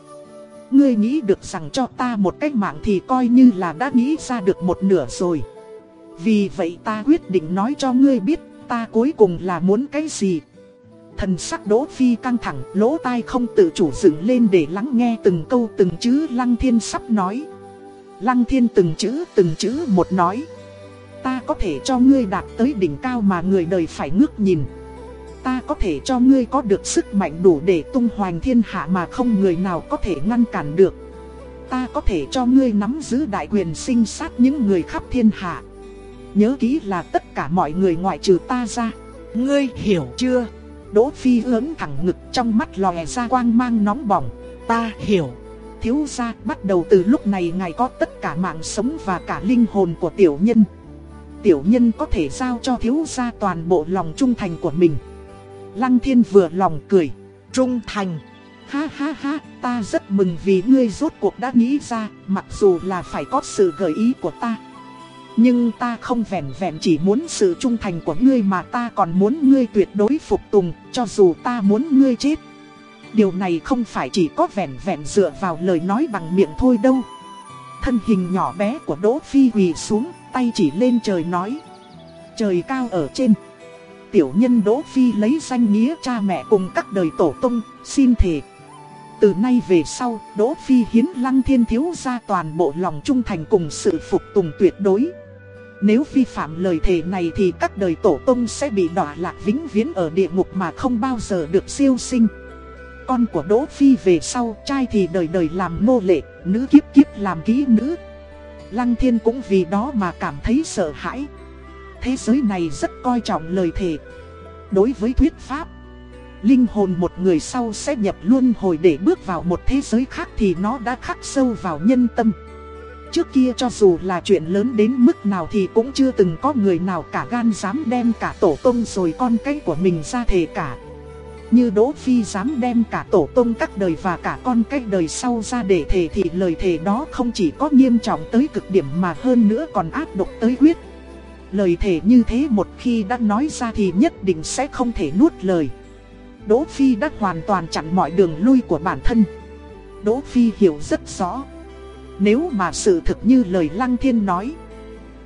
Speaker 1: Ngươi nghĩ được rằng cho ta một cái mạng thì coi như là đã nghĩ ra được một nửa rồi. Vì vậy ta quyết định nói cho ngươi biết ta cuối cùng là muốn cái gì. Thần sắc Đỗ Phi căng thẳng, lỗ tai không tự chủ dựng lên để lắng nghe từng câu từng chữ Lăng Thiên sắp nói. Lăng Thiên từng chữ từng chữ một nói. Ta có thể cho ngươi đạt tới đỉnh cao mà người đời phải ngước nhìn. Ta có thể cho ngươi có được sức mạnh đủ để tung hoành thiên hạ mà không người nào có thể ngăn cản được. Ta có thể cho ngươi nắm giữ đại quyền sinh sát những người khắp thiên hạ. Nhớ kỹ là tất cả mọi người ngoại trừ ta ra.
Speaker 2: Ngươi hiểu chưa?
Speaker 1: Đỗ Phi ớn thẳng ngực trong mắt lòe ra quang mang nóng bỏng.
Speaker 2: Ta hiểu.
Speaker 1: Thiếu gia, bắt đầu từ lúc này ngài có tất cả mạng sống và cả linh hồn của tiểu nhân. Tiểu nhân có thể giao cho thiếu gia toàn bộ lòng trung thành của mình. Lăng thiên vừa lòng cười.
Speaker 2: Trung thành.
Speaker 1: Ha ha ha, ta rất mừng vì ngươi rốt cuộc đã nghĩ ra, mặc dù là phải có sự gợi ý của ta. Nhưng ta không vẹn vẹn chỉ muốn sự trung thành của ngươi mà ta còn muốn ngươi tuyệt đối phục tùng, cho dù ta muốn ngươi chết. Điều này không phải chỉ có vẹn vẹn dựa vào lời nói bằng miệng thôi đâu. Thân hình nhỏ bé của Đỗ Phi quỳ xuống, tay chỉ lên trời nói. Trời cao ở trên. Tiểu nhân Đỗ Phi lấy danh nghĩa cha mẹ cùng các đời tổ tông, xin thề. Từ nay về sau, Đỗ Phi hiến lăng thiên thiếu ra toàn bộ lòng trung thành cùng sự phục tùng tuyệt đối. Nếu vi phạm lời thề này thì các đời tổ tông sẽ bị đọa lạc vĩnh viễn ở địa ngục mà không bao giờ được siêu sinh. Con của Đỗ Phi về sau, trai thì đời đời làm nô lệ, nữ kiếp kiếp làm kỹ nữ. Lăng thiên cũng vì đó mà cảm thấy sợ hãi. Thế giới này rất coi trọng lời thề. Đối với thuyết pháp, linh hồn một người sau sẽ nhập luân hồi để bước vào một thế giới khác thì nó đã khắc sâu vào nhân tâm. Trước kia cho dù là chuyện lớn đến mức nào thì cũng chưa từng có người nào cả gan dám đem cả tổ tông rồi con cái của mình ra thề cả. Như Đỗ Phi dám đem cả tổ tông các đời và cả con cái đời sau ra để thề thì lời thề đó không chỉ có nghiêm trọng tới cực điểm mà hơn nữa còn ác độc tới huyết. Lời thề như thế một khi đã nói ra thì nhất định sẽ không thể nuốt lời. Đỗ Phi đã hoàn toàn chặn mọi đường lui của bản thân. Đỗ Phi hiểu rất rõ. Nếu mà sự thực như lời Lăng Thiên nói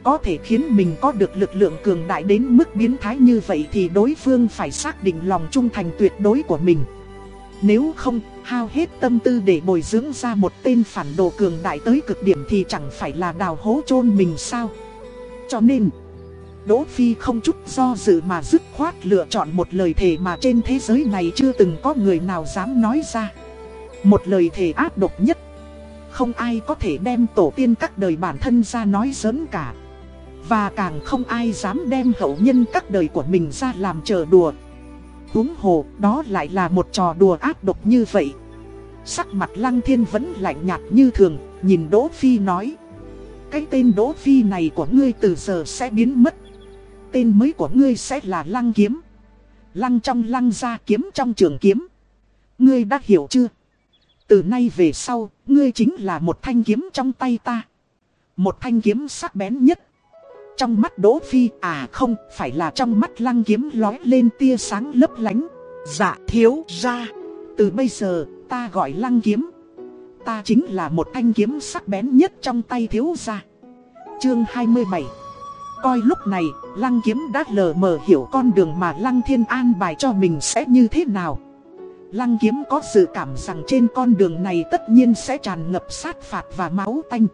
Speaker 1: Có thể khiến mình có được lực lượng cường đại đến mức biến thái như vậy Thì đối phương phải xác định lòng trung thành tuyệt đối của mình Nếu không, hao hết tâm tư để bồi dưỡng ra một tên phản đồ cường đại tới cực điểm thì chẳng phải là đào hố chôn mình sao. Cho nên, Đỗ Phi không chút do dự mà dứt khoát lựa chọn một lời thề mà trên thế giới này chưa từng có người nào dám nói ra. Một lời thề ác độc nhất. Không ai có thể đem tổ tiên các đời bản thân ra nói giỡn cả. Và càng không ai dám đem hậu nhân các đời của mình ra làm trò đùa. Huống hồ, đó lại là một trò đùa ác độc như vậy. Sắc mặt Lăng Thiên vẫn lạnh nhạt như thường, nhìn Đỗ Phi nói. Cái tên Đỗ Phi này của ngươi từ giờ sẽ biến mất. Tên mới của ngươi sẽ là Lăng Kiếm. Lăng trong lăng ra kiếm trong trường kiếm. Ngươi đã hiểu chưa? Từ nay về sau, ngươi chính là một thanh kiếm trong tay ta. Một thanh kiếm sắc bén nhất. Trong mắt Đỗ Phi, à không, phải là trong mắt lăng kiếm lói lên tia sáng lấp lánh.
Speaker 2: Dạ thiếu ra.
Speaker 1: Từ bây giờ, ta gọi lăng kiếm. Ta chính là một thanh kiếm sắc bén nhất trong tay thiếu gia. Chương 27 Coi lúc này, lăng kiếm đã lờ mờ hiểu con đường mà lăng thiên an bài cho mình sẽ như thế nào. Lăng kiếm có dự cảm rằng trên con đường này tất nhiên sẽ tràn ngập sát phạt và máu tanh.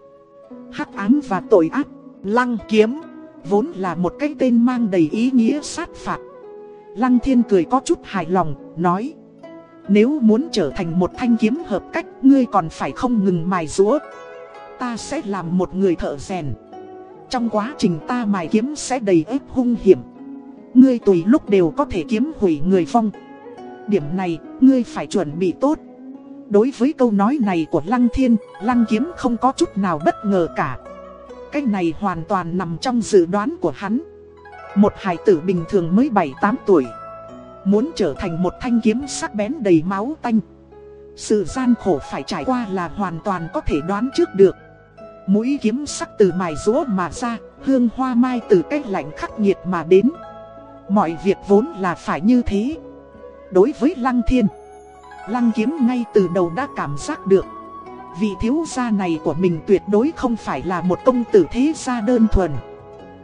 Speaker 1: hắc ám và tội ác.
Speaker 2: Lăng kiếm
Speaker 1: vốn là một cái tên mang đầy ý nghĩa sát phạt. Lăng thiên cười có chút hài lòng, nói Nếu muốn trở thành một thanh kiếm hợp cách, ngươi còn phải không ngừng mài rúa. Ta sẽ làm một người thợ rèn. Trong quá trình ta mài kiếm sẽ đầy ếp hung hiểm. Ngươi tùy lúc đều có thể kiếm hủy người phong. Điểm này, ngươi phải chuẩn bị tốt. Đối với câu nói này của Lăng Thiên, Lăng Kiếm không có chút nào bất ngờ cả. Cái này hoàn toàn nằm trong dự đoán của hắn. Một hài tử bình thường mới 7-8 tuổi. Muốn trở thành một thanh kiếm sắc bén đầy máu tanh. Sự gian khổ phải trải qua là hoàn toàn có thể đoán trước được. Mũi kiếm sắc từ mài rúa mà ra, hương hoa mai từ cách lạnh khắc nghiệt mà đến. Mọi việc vốn là phải như thế. Đối với Lăng Thiên, Lăng Kiếm ngay từ đầu đã cảm giác được. Vị thiếu gia này của mình tuyệt đối không phải là một công tử thế gia đơn thuần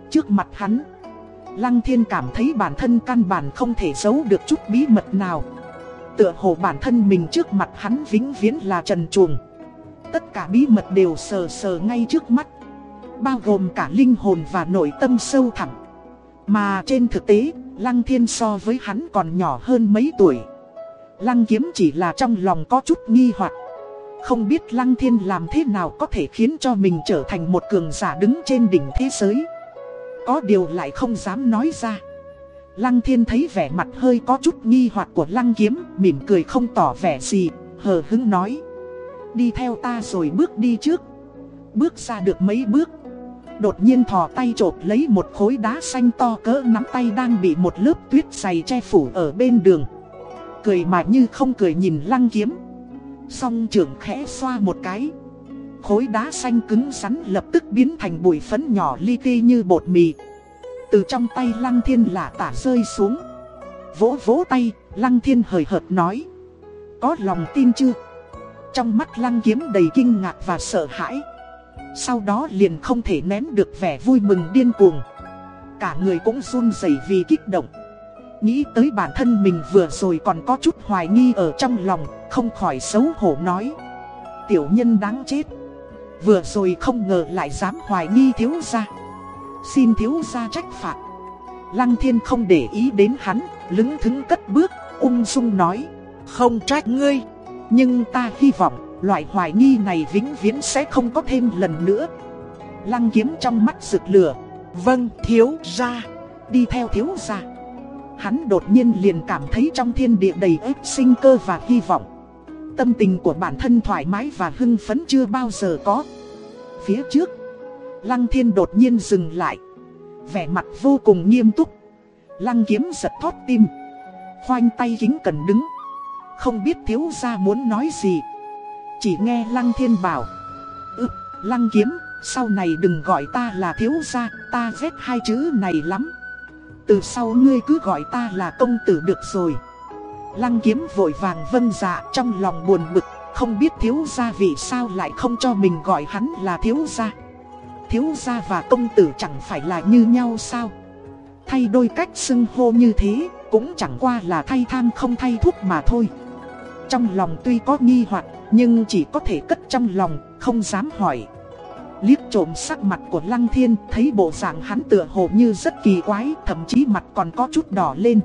Speaker 1: Trước mặt hắn Lăng thiên cảm thấy bản thân căn bản không thể giấu được chút bí mật nào Tựa hồ bản thân mình trước mặt hắn vĩnh viễn là trần chuồng Tất cả bí mật đều sờ sờ ngay trước mắt. Bao gồm cả linh hồn và nội tâm sâu thẳm. Mà trên thực tế, Lăng Thiên so với hắn còn nhỏ hơn mấy tuổi. Lăng kiếm chỉ là trong lòng có chút nghi hoặc. Không biết Lăng Thiên làm thế nào có thể khiến cho mình trở thành một cường giả đứng trên đỉnh thế giới. Có điều lại không dám nói ra. Lăng Thiên thấy vẻ mặt hơi có chút nghi hoặc của Lăng Kiếm Mỉm cười không tỏ vẻ gì Hờ hứng nói. Đi theo ta rồi bước đi trước. Bước ra được mấy bước Đột nhiên thò tay trột lấy một khối đá xanh to cỡ nắm tay đang bị một lớp tuyết dày che phủ ở bên đường. Cười mà như không cười nhìn Lăng Kiếm. Song trưởng khẽ xoa một cái. Khối đá xanh cứng rắn lập tức biến thành bụi phấn nhỏ li ti như bột mì. Từ trong tay lăng thiên lạ tả rơi xuống. Vỗ vỗ tay, lăng thiên hời hợt nói. Có lòng tin chưa? Trong mắt lăng kiếm đầy kinh ngạc và sợ hãi. Sau đó liền không thể nén được vẻ vui mừng điên cuồng. Cả người cũng run rẩy vì kích động. Nghĩ tới bản thân mình vừa rồi còn có chút hoài nghi ở trong lòng, Không khỏi xấu hổ nói. Tiểu nhân đáng chết. Vừa rồi không ngờ lại dám hoài nghi thiếu gia. Xin thiếu gia trách phạt. Lăng thiên không để ý đến hắn Lứng thứng cất bước, Ung dung nói. Không trách ngươi. Nhưng ta hy vọng, Loại hoài nghi này vĩnh viễn sẽ không có thêm lần nữa. Lăng kiếm trong mắt rực lửa. Vâng thiếu gia. Đi theo thiếu gia. Hắn đột nhiên liền cảm thấy trong thiên địa đầy ếp sinh cơ và hy vọng. Tâm tình của bản thân thoải mái và hưng phấn chưa bao giờ có. Phía trước, Lăng thiên đột nhiên dừng lại. Vẻ mặt vô cùng nghiêm túc. Lăng kiếm giật thót tim. Khoanh tay kính cần đứng. Không biết thiếu gia muốn nói gì. Chỉ nghe lăng thiên bảo. Ừ, lăng kiếm Sau này đừng gọi ta là thiếu gia Ta ghét hai chữ này lắm. Từ sau ngươi cứ gọi ta là công tử được rồi. Lăng kiếm vội vàng vân dạ trong lòng buồn bực Không biết thiếu gia vì sao lại không cho mình gọi hắn là thiếu gia. Thiếu gia và công tử chẳng phải là như nhau sao? Thay đôi cách xưng hô như thế Cũng chẳng qua là thay than không thay thuốc mà thôi. Trong lòng tuy có nghi hoặc nhưng chỉ có thể cất trong lòng, không dám hỏi. Liếc trộm sắc mặt của Lăng Thiên thấy bộ dạng hắn tựa hồ như rất kỳ quái, thậm chí mặt còn có chút đỏ lên.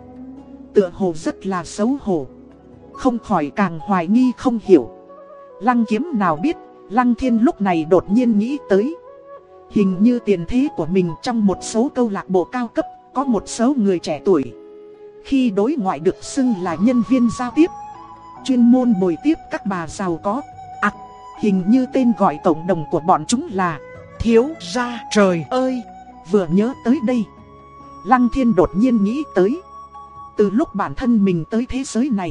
Speaker 1: Tựa hồ rất là xấu hổ. Không khỏi càng hoài nghi không hiểu. Lăng kiếm nào biết, Lăng Thiên lúc này đột nhiên nghĩ tới. Hình như tiền thế của mình trong một số câu lạc bộ cao cấp, có một số người trẻ tuổi. Khi đối ngoại được xưng là nhân viên giao tiếp, chuyên môn bồi tiếp các bà giàu có. À, hình như tên gọi cộng đồng của bọn chúng là Thiếu Gia Trời ơi, vừa nhớ tới đây. Lăng Thiên đột nhiên nghĩ tới. Từ lúc bản thân mình tới thế giới này,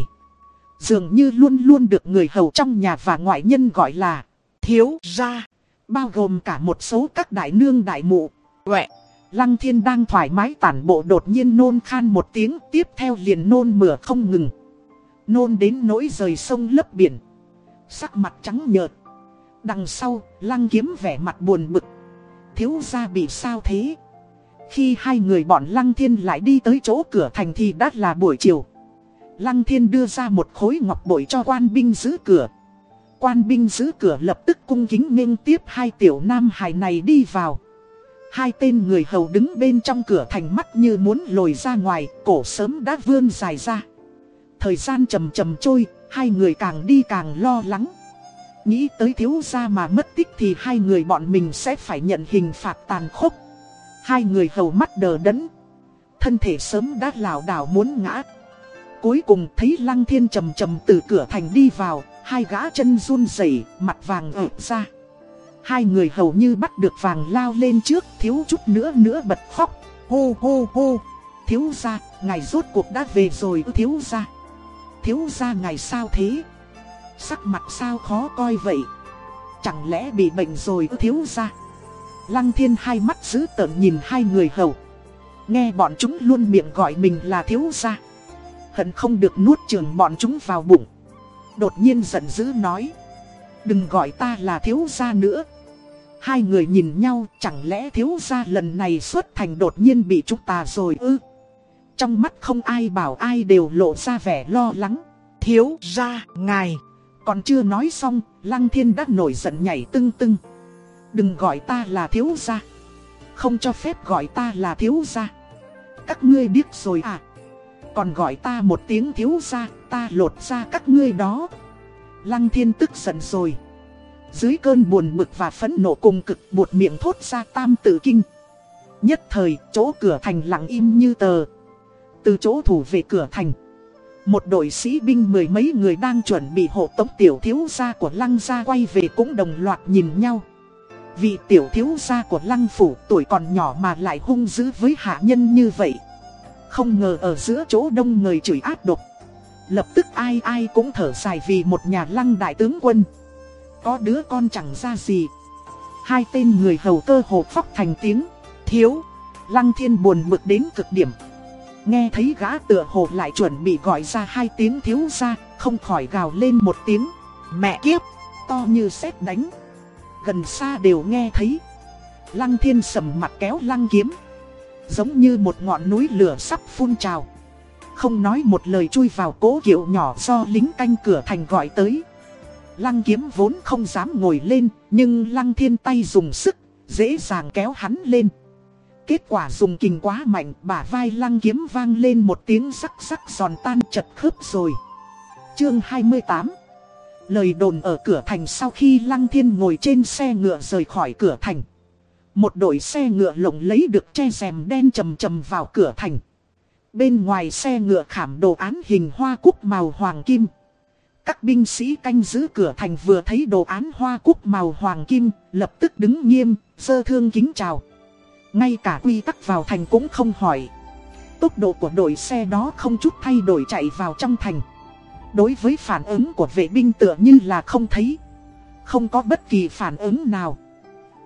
Speaker 1: dường như luôn luôn được người hầu trong nhà và ngoại nhân gọi là Thiếu Gia, bao gồm cả một số các đại nương đại mụ. Quẹ, Lăng Thiên đang thoải mái tản bộ đột nhiên nôn khan một tiếng tiếp theo liền nôn mửa không ngừng. Nôn đến nỗi rời sông lấp biển. Sắc mặt trắng nhợt. Đằng sau, lăng kiếm vẻ mặt buồn bực. Thiếu gia bị sao thế? Khi hai người bọn lăng thiên lại đi tới chỗ cửa thành thì đã là buổi chiều. Lăng thiên đưa ra một khối ngọc bội cho quan binh giữ cửa. Quan binh giữ cửa lập tức cung kính nghênh tiếp hai tiểu nam hài này đi vào. Hai tên người hầu đứng bên trong cửa thành mắt như muốn lồi ra ngoài, cổ sớm đã vươn dài ra. Thời gian chầm chầm trôi, hai người càng đi càng lo lắng. Nghĩ tới thiếu gia mà mất tích thì hai người bọn mình sẽ phải nhận hình phạt tàn khốc. Hai người hầu mắt đờ đẫn. Thân thể sớm đã lảo đảo muốn ngã. Cuối cùng thấy lăng thiên chầm chầm từ cửa thành đi vào, hai gã chân run rẩy mặt vàng ợp ra. Hai người hầu như bắt được vàng lao lên trước, thiếu chút nữa nữa bật khóc. Hô hô hô, thiếu gia, ngài rốt cuộc đã về rồi thiếu gia. Thiếu gia ngày sao thế? Sắc mặt sao khó coi vậy? Chẳng lẽ bị bệnh rồi thiếu gia? Lăng thiên hai mắt giữ tợn nhìn hai người hầu. Nghe bọn chúng luôn miệng gọi mình là thiếu gia. Hận không được nuốt trường bọn chúng vào bụng. Đột nhiên giận dữ nói. Đừng gọi ta là thiếu gia nữa. Hai người nhìn nhau, chẳng lẽ thiếu gia lần này xuất thành đột nhiên bị chúng ta rồi ư. Trong mắt không ai bảo ai đều lộ ra vẻ lo lắng. Thiếu gia ngài. Còn chưa nói xong, Lăng Thiên đã nổi giận nhảy tưng tưng. Đừng gọi ta là thiếu gia. Không cho phép gọi ta là thiếu gia. Các ngươi biết rồi à. Còn gọi ta một tiếng thiếu gia, ta lột ra các ngươi đó. Lăng Thiên tức giận rồi. Dưới cơn buồn bực và phẫn nộ cùng cực buột miệng thốt ra tam tử kinh. Nhất thời, chỗ cửa thành lặng im như tờ. Từ chỗ thủ về cửa thành. Một đội sĩ binh mười mấy người đang chuẩn bị hộ tống tiểu thiếu gia của lăng gia quay về cũng đồng loạt nhìn nhau. Vị tiểu thiếu gia của lăng phủ tuổi còn nhỏ mà lại hung dữ với hạ nhân như vậy. Không ngờ ở giữa chỗ đông người chửi ác độc. Lập tức ai ai cũng thở dài vì một nhà lăng đại tướng quân. Có đứa con chẳng ra gì. Hai tên người hầu cơ hồ phóc thành tiếng. Thiếu. Lăng thiên buồn bực đến cực điểm. Nghe thấy gã tựa hồ lại chuẩn bị gọi ra hai tiếng thiếu ra, không khỏi gào lên một tiếng. Mẹ kiếp, to như sét đánh. Gần xa đều nghe thấy. Lăng thiên sầm mặt kéo lăng kiếm. Giống như một ngọn núi lửa sắp phun trào. Không nói một lời chui vào cố kiệu nhỏ do lính canh cửa thành gọi tới. Lăng kiếm vốn không dám ngồi lên, nhưng lăng thiên tay dùng sức, dễ dàng kéo hắn lên. Kết quả dùng kình quá mạnh, bả vai lăng kiếm vang lên một tiếng sắc sắc giòn tan chật khớp rồi. Chương 28 Lời đồn ở cửa thành sau khi lăng thiên ngồi trên xe ngựa rời khỏi cửa thành. Một đội xe ngựa lộng lấy được che rèm đen trầm trầm vào cửa thành. Bên ngoài xe ngựa khảm đồ án hình hoa cúc màu hoàng kim. Các binh sĩ canh giữ cửa thành vừa thấy đồ án hoa cúc màu hoàng kim, lập tức đứng nghiêm, sơ thương kính chào. Ngay cả quy tắc vào thành cũng không hỏi. Tốc độ của đội xe đó không chút thay đổi chạy vào trong thành. Đối với phản ứng của vệ binh tựa như là không thấy. Không có bất kỳ phản ứng nào.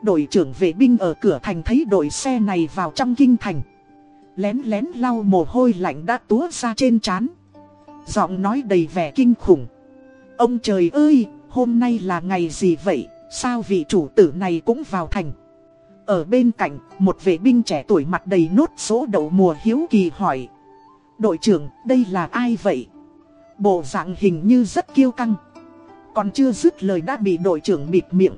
Speaker 1: Đội trưởng vệ binh ở cửa thành thấy đội xe này vào trong kinh thành. Lén lén lau mồ hôi lạnh đã túa ra trên trán. Giọng nói đầy vẻ kinh khủng. Ông trời ơi, hôm nay là ngày gì vậy, sao vị chủ tử này cũng vào thành. Ở bên cạnh, một vệ binh trẻ tuổi mặt đầy nốt số đậu mùa hiếu kỳ hỏi. Đội trưởng, đây là ai vậy? Bộ dạng hình như rất kiêu căng. Còn chưa dứt lời đã bị đội trưởng bịt miệng.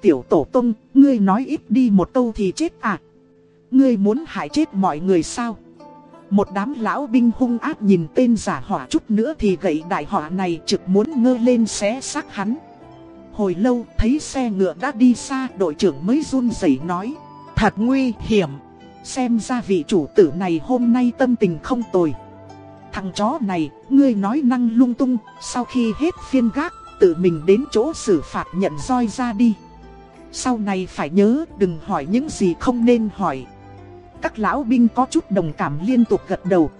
Speaker 1: Tiểu tổ tung, ngươi nói ít đi một câu thì chết à? Ngươi muốn hại chết mọi người sao? Một đám lão binh hung ác nhìn tên giả hỏa chút nữa thì gậy đại hỏa này trực muốn ngơ lên xé xác hắn. Hồi lâu thấy xe ngựa đã đi xa đội trưởng mới run rẩy nói
Speaker 2: Thật nguy hiểm
Speaker 1: Xem ra vị chủ tử này hôm nay tâm tình không tồi Thằng chó này, ngươi nói năng lung tung, sau khi hết phiên gác, tự mình đến chỗ xử phạt nhận roi ra đi. Sau này phải nhớ đừng hỏi những gì không nên hỏi. Các lão binh có chút đồng cảm liên tục gật đầu.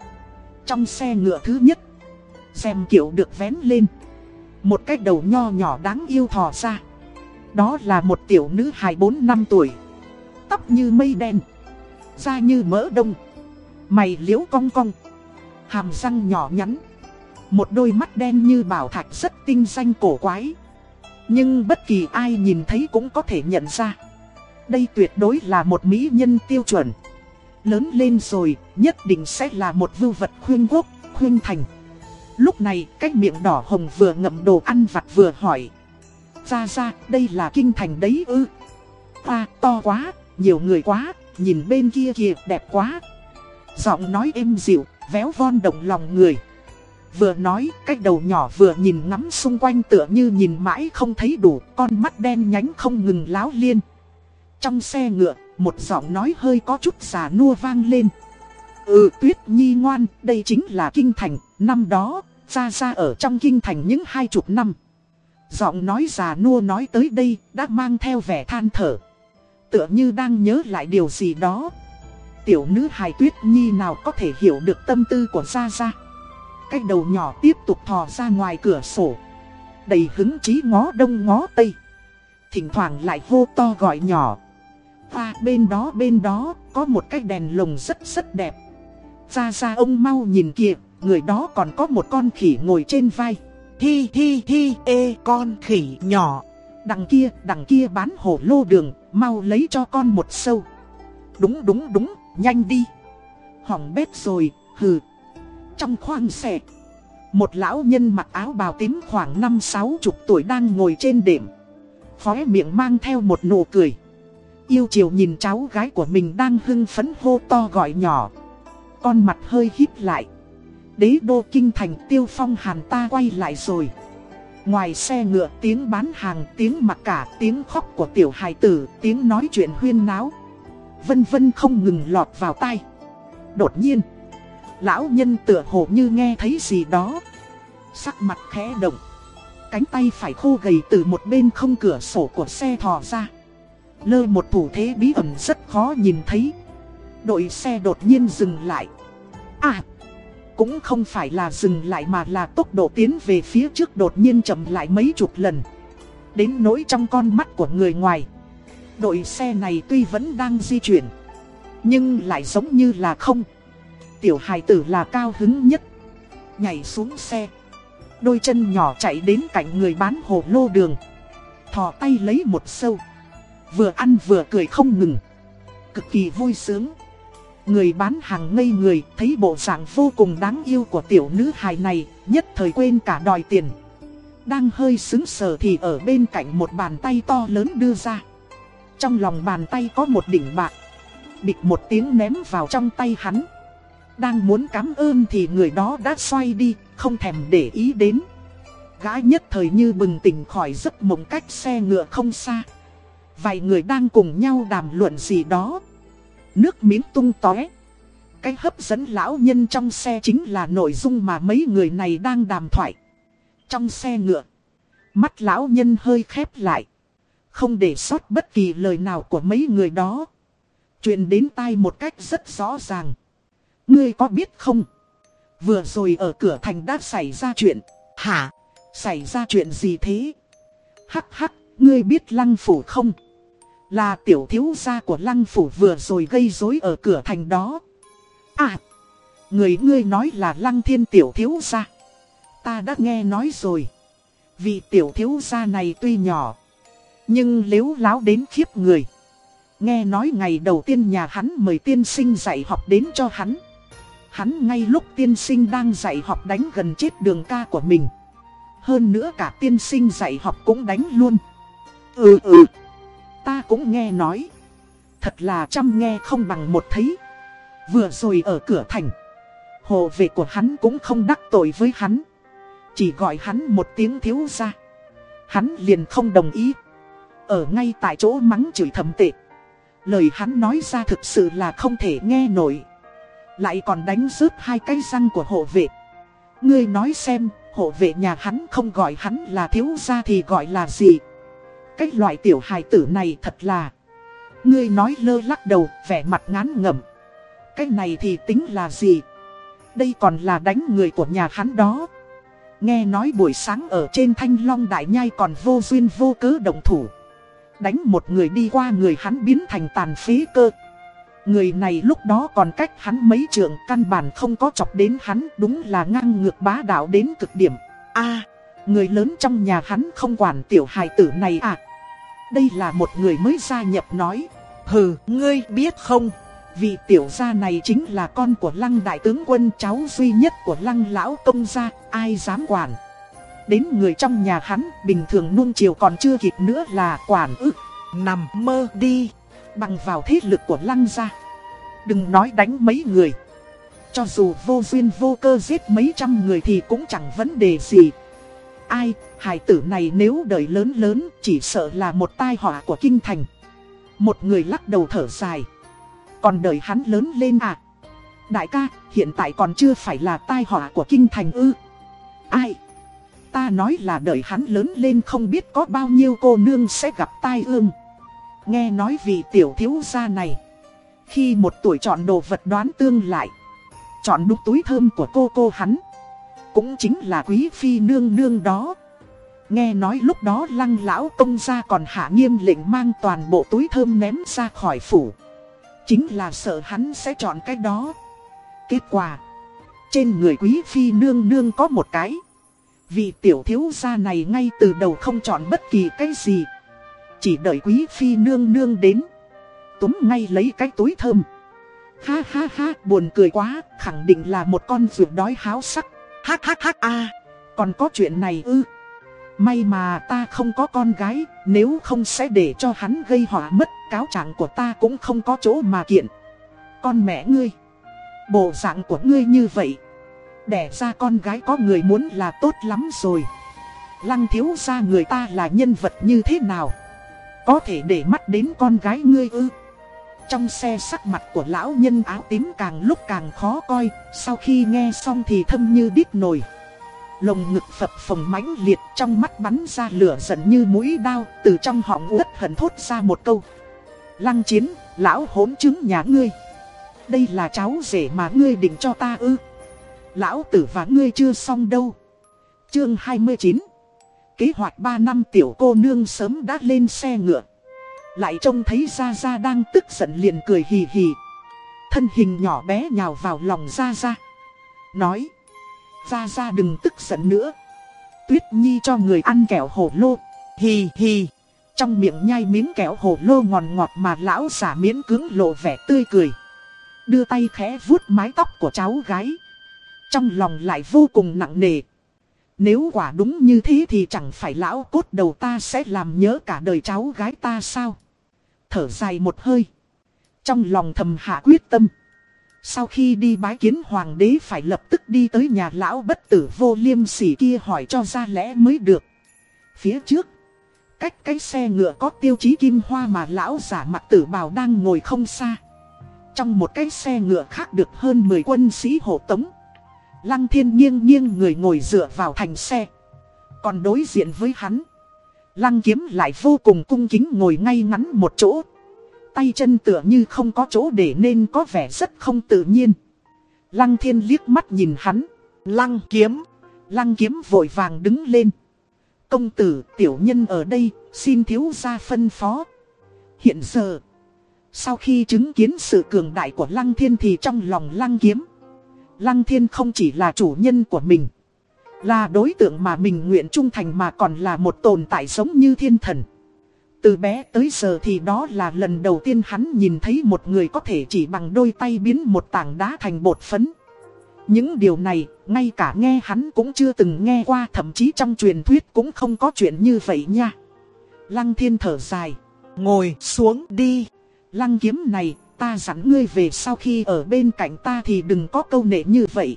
Speaker 1: Trong xe ngựa thứ nhất, xem kiểu được vén lên. Một cái đầu nho nhỏ đáng yêu thò ra. Đó là một tiểu nữ hài 4 năm tuổi. Tóc như mây đen, da như mỡ đông, mày liễu cong cong hàm răng nhỏ nhắn. Một đôi mắt đen như bảo thạch rất tinh danh cổ quái. Nhưng bất kỳ ai nhìn thấy cũng có thể nhận ra. Đây tuyệt đối là một mỹ nhân tiêu chuẩn. Lớn lên rồi, nhất định sẽ là một vưu vật khuyên quốc, khuyên thành. Lúc này, cái miệng đỏ hồng vừa ngậm đồ ăn vặt vừa hỏi. Ra ra, đây là kinh thành đấy ư. Hoa, to quá, nhiều người quá, nhìn bên kia kìa, đẹp quá. Giọng nói êm dịu, véo von động lòng người. Vừa nói, cái đầu nhỏ vừa nhìn ngắm xung quanh tựa như nhìn mãi không thấy đủ, con mắt đen nhánh không ngừng láo liên. Trong xe ngựa, một giọng nói hơi có chút già nua vang lên. Ừ tuyết nhi ngoan, đây chính là kinh thành, năm đó, ra ra ở trong kinh thành những hai chục năm. Giọng nói già nua nói tới đây, đã mang theo vẻ than thở. Tựa như đang nhớ lại điều gì đó. Tiểu nữ hài tuyết nhi nào có thể hiểu được tâm tư của Gia Gia Cái đầu nhỏ tiếp tục thò ra ngoài cửa sổ Đầy hứng chí ngó đông ngó tây Thỉnh thoảng lại hô to gọi nhỏ Và bên đó bên đó có một cái đèn lồng rất rất đẹp Gia Gia ông mau nhìn kìa Người đó còn có một con khỉ ngồi trên vai
Speaker 2: Thi thi thi ê con khỉ nhỏ
Speaker 1: Đằng kia đằng kia bán hổ lô đường Mau lấy cho con một sâu Đúng đúng đúng nhanh đi. Hỏng bếp rồi, hừ. Trong khoang xe, một lão nhân mặc áo bào tím khoảng năm sáu chục tuổi đang ngồi trên đệm. Khóe miệng mang theo một nụ cười. Yêu chiều nhìn cháu gái của mình đang hưng phấn hô to gọi nhỏ. Con mặt hơi híp lại. Đế đô kinh thành tiêu phong hàn ta quay lại rồi. Ngoài xe ngựa tiếng bán hàng, tiếng mặc cả, tiếng khóc của tiểu hài tử, tiếng nói chuyện huyên náo vân vân không ngừng lọt vào tai. Đột nhiên, lão nhân tựa hồ như nghe thấy gì đó. Sắc mặt khẽ động, cánh tay phải khô gầy từ một bên không cửa sổ của xe thò ra. Lơ một thủ thế bí ẩn rất khó nhìn thấy. Đội xe đột nhiên dừng lại. À, cũng không phải là dừng lại mà là tốc độ tiến về phía trước đột nhiên chậm lại mấy chục lần. Đến nỗi trong con mắt của người ngoài, đội xe này tuy vẫn đang di chuyển, Nhưng lại giống như là không. Tiểu hài tử là cao hứng nhất, Nhảy xuống xe. Đôi chân nhỏ chạy đến cạnh người bán hồ lô đường, Thò tay lấy một sâu. Vừa ăn vừa cười không ngừng, Cực kỳ vui sướng. Người bán hàng ngây người thấy bộ dạng vô cùng đáng yêu của tiểu nữ hài này Nhất thời quên cả đòi tiền Đang hơi xứng sờ thì ở bên cạnh một bàn tay to lớn đưa ra trong lòng bàn tay có một đỉnh bạc. Bịch một tiếng ném vào trong tay hắn. Đang muốn cảm ơn thì người đó đã xoay đi, không thèm để ý đến. Gái nhất thời như bừng tỉnh khỏi giấc mộng cách xe ngựa không xa. Vài người đang cùng nhau đàm luận gì đó. Nước miếng tung tóe. Cái hấp dẫn lão nhân trong xe chính là nội dung mà mấy người này đang đàm thoại. Trong xe ngựa, mắt lão nhân hơi khép lại. Không để sót bất kỳ lời nào của mấy người đó. Chuyện đến tai một cách rất rõ ràng. Ngươi có biết không? Vừa rồi ở cửa thành đã xảy ra chuyện.
Speaker 2: Hả?
Speaker 1: Xảy ra chuyện gì thế? Hắc hắc, ngươi biết lăng phủ không? Là tiểu thiếu gia của lăng phủ vừa rồi gây rối ở cửa thành đó. À, người ngươi nói là lăng thiên tiểu thiếu gia. Ta đã nghe nói rồi. Vì tiểu thiếu gia này tuy nhỏ, nhưng nếu láo đến khiếp người. Nghe nói ngày đầu tiên nhà hắn mời tiên sinh dạy học đến cho hắn. Hắn ngay lúc tiên sinh đang dạy học đánh gần chết đường ca của mình Hơn nữa cả tiên sinh dạy học cũng đánh luôn Ừ ừ Ta cũng nghe nói. Thật là chăm nghe không bằng một thấy. Vừa rồi ở cửa thành Hộ vệ của hắn cũng không đắc tội với hắn. Chỉ gọi hắn một tiếng thiếu ra Hắn liền không đồng ý. Ở ngay tại chỗ mắng chửi thầm tệ. Lời hắn nói ra thực sự là không thể nghe nổi. Lại còn đánh rớt hai cái răng của hộ vệ. Ngươi nói xem, hộ vệ nhà hắn không gọi hắn là thiếu gia thì gọi là gì? Cái loại tiểu hài tử này thật là. Ngươi nói lơ lắc đầu, vẻ mặt ngán ngẩm. Cái này thì tính là gì? Đây còn là đánh người của nhà hắn đó. Nghe nói buổi sáng ở trên thanh long đại nhai còn vô duyên vô cớ động thủ. Đánh một người đi qua người hắn biến thành tàn phế cơ. Người này lúc đó còn cách hắn mấy trường căn bản không có chọc đến hắn, Đúng là ngang ngược bá đạo đến cực điểm. A, người lớn trong nhà hắn không quản tiểu hài tử này à. Đây là một người mới gia nhập nói
Speaker 2: Hừ, ngươi biết không?
Speaker 1: Vị tiểu gia này chính là con của lăng đại tướng quân cháu duy nhất của lăng lão công gia, ai dám quản. Đến người trong nhà hắn, bình thường nuông chiều còn chưa kịp nữa là quản ức,
Speaker 2: nằm mơ đi.
Speaker 1: Bằng vào thế lực của lăng gia. Đừng nói đánh mấy người. Cho dù vô duyên vô cơ giết mấy trăm người thì cũng chẳng vấn đề gì. Ai, hải tử này nếu đời lớn lớn chỉ sợ là một tai họa của kinh thành. Một người lắc đầu thở dài. Còn đời hắn lớn lên à? Đại ca, hiện tại còn chưa phải là tai họa của kinh thành ư. Ai? Ta nói là đời hắn lớn lên không biết có bao nhiêu cô nương sẽ gặp tai ương. Nghe nói vì tiểu thiếu gia này. Khi một tuổi chọn đồ vật đoán tương lại. Chọn đúng túi thơm của cô cô hắn. Cũng chính là quý phi nương nương đó. Nghe nói lúc đó lăng lão công gia còn hạ nghiêm lệnh mang toàn bộ túi thơm ném ra khỏi phủ. Chính là sợ hắn sẽ chọn cái đó. Kết quả. Trên người quý phi nương nương có một cái. vì tiểu thiếu gia này ngay từ đầu không chọn bất kỳ cái gì. Chỉ đợi quý phi nương nương đến. Túm ngay lấy cái túi thơm. Ha ha ha, buồn cười quá. Khẳng định là một con ruột đói háo sắc. Ha ha ha, a, Còn có chuyện này ư. May mà ta không có con gái, nếu không sẽ để cho hắn gây họa mất, cáo trạng của ta cũng không có chỗ mà kiện. Con mẹ ngươi, bộ dạng của ngươi như vậy, đẻ ra con gái có người muốn là tốt lắm rồi. Lăng thiếu ra người ta là nhân vật như thế nào? Có thể để mắt đến con gái ngươi ư? Trong xe sắc mặt của lão nhân áo tím càng lúc càng khó coi, sau khi nghe xong thì thâm như đít nồi. Lồng ngực phập phồng mãnh liệt trong mắt bắn ra lửa giận như mũi đao Từ trong họng uất hận thốt ra một câu. Lăng chiến, lão hỗn chứng nhà ngươi. Đây là cháu rể mà ngươi định cho ta ư? Lão tử và ngươi chưa xong đâu. Chương 29 Kế hoạch 3 năm tiểu cô nương sớm đã lên xe ngựa. Lại trông thấy Gia Gia đang tức giận liền cười hì hì. Thân hình nhỏ bé nhào vào lòng Gia Gia. Nói ra ra đừng tức giận nữa. Tuyết Nhi cho người ăn kẹo hồ lô. Hì hì. Trong miệng nhai miếng kẹo hồ lô ngọt ngọt mà lão giả miễn cứng lộ vẻ tươi cười. Đưa tay khẽ vuốt mái tóc của cháu gái. Trong lòng lại vô cùng nặng nề. Nếu quả đúng như thế thì chẳng phải lão cốt đầu ta sẽ làm nhớ cả đời cháu gái ta sao? Thở dài một hơi. Trong lòng thầm hạ quyết tâm. Sau khi đi bái kiến hoàng đế phải lập tức đi tới nhà lão bất tử vô liêm sỉ kia hỏi cho ra lẽ mới được. Phía trước, cách cái xe ngựa có tiêu chí kim hoa mà lão giả mặt tử bào đang ngồi không xa. Trong một cái xe ngựa khác được hơn 10 quân sĩ hộ tống. Lăng thiên nghiêng nghiêng người ngồi dựa vào thành xe. Còn đối diện với hắn, lăng kiếm lại vô cùng cung kính ngồi ngay ngắn một chỗ tay chân tựa như không có chỗ để nên có vẻ rất không tự nhiên. Lăng thiên liếc mắt nhìn hắn. Lăng kiếm. Lăng kiếm vội vàng đứng lên. Công tử, tiểu nhân ở đây, xin thiếu gia phân phó. Hiện giờ. Sau khi chứng kiến sự cường đại của lăng thiên thì trong lòng lăng kiếm. Lăng thiên không chỉ là chủ nhân của mình. Là đối tượng mà mình nguyện trung thành mà còn là một tồn tại giống như thiên thần. Từ bé tới giờ thì đó là lần đầu tiên hắn nhìn thấy một người có thể chỉ bằng đôi tay biến một tảng đá thành bột phấn. Những điều này, ngay cả nghe hắn cũng chưa từng nghe qua Thậm chí trong truyền thuyết cũng không có chuyện như vậy nha. Lăng thiên thở dài.
Speaker 2: Ngồi xuống đi.
Speaker 1: Lăng kiếm này, ta dặn ngươi về sau khi ở bên cạnh ta thì đừng có câu nệ như vậy.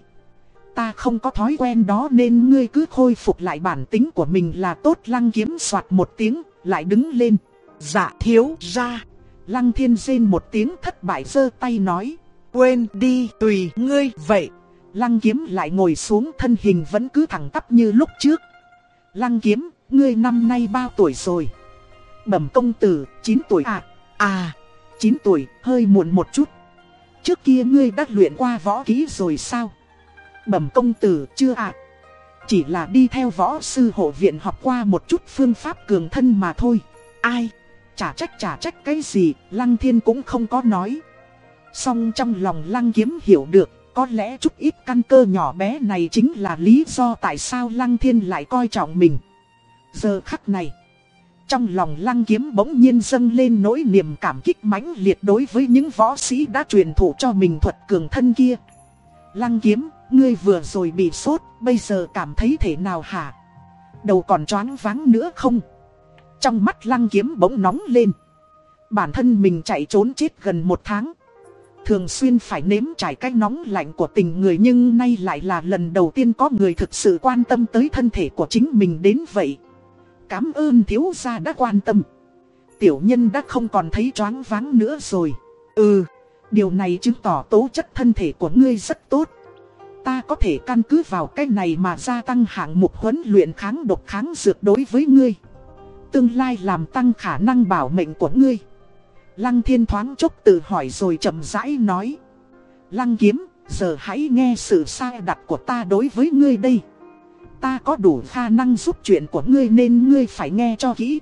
Speaker 1: Ta không có thói quen đó nên ngươi cứ khôi phục lại bản tính của mình là tốt. Lăng kiếm soạt một tiếng, lại đứng lên.
Speaker 2: Dạ thiếu ra
Speaker 1: Lăng thiên rên một tiếng thất bại giơ tay nói.
Speaker 2: Quên đi tùy ngươi vậy.
Speaker 1: Lăng kiếm lại ngồi xuống thân hình vẫn cứ thẳng tắp như lúc trước. Lăng kiếm, ngươi năm nay bao tuổi rồi? Bẩm công tử, 9 tuổi à?
Speaker 2: À
Speaker 1: 9 tuổi, hơi muộn một chút. Trước kia ngươi đã luyện qua võ kỹ rồi sao? Bẩm công tử, chưa ạ. Chỉ là đi theo võ sư hộ viện học qua một chút phương pháp cường thân mà thôi
Speaker 2: Ai?
Speaker 1: Chả trách chả trách cái gì, Lăng Thiên cũng không có nói. Song trong lòng Lăng Kiếm hiểu được, có lẽ chút ít căn cơ nhỏ bé này chính là lý do tại sao Lăng Thiên lại coi trọng mình. Giờ khắc này, trong lòng Lăng Kiếm bỗng nhiên dâng lên nỗi niềm cảm kích mãnh liệt đối với những võ sĩ đã truyền thụ cho mình thuật cường thân kia. Lăng Kiếm, ngươi vừa rồi bị sốt, bây giờ cảm thấy thế nào hả? Đầu còn choáng váng nữa không? Trong mắt lăng kiếm bỗng nóng lên. Bản thân mình chạy trốn chết gần một tháng. Thường xuyên phải nếm trải cái nóng lạnh của tình người nhưng nay lại là lần đầu tiên có người thực sự quan tâm tới thân thể của chính mình đến vậy. Cảm ơn thiếu gia đã quan tâm. Tiểu nhân đã không còn thấy choáng váng nữa rồi. Ừ, điều này chứng tỏ tố chất thân thể của ngươi rất tốt. Ta có thể căn cứ vào cái này mà gia tăng hạng mục huấn luyện kháng độc kháng dược đối với ngươi tương lai làm tăng khả năng bảo mệnh của ngươi. Lăng thiên thoáng chốc tự hỏi rồi chậm rãi nói. Lăng kiếm, giờ hãy nghe sự sai đặt của ta đối với ngươi đây. Ta có đủ khả năng giúp chuyện của ngươi nên ngươi phải nghe cho kỹ.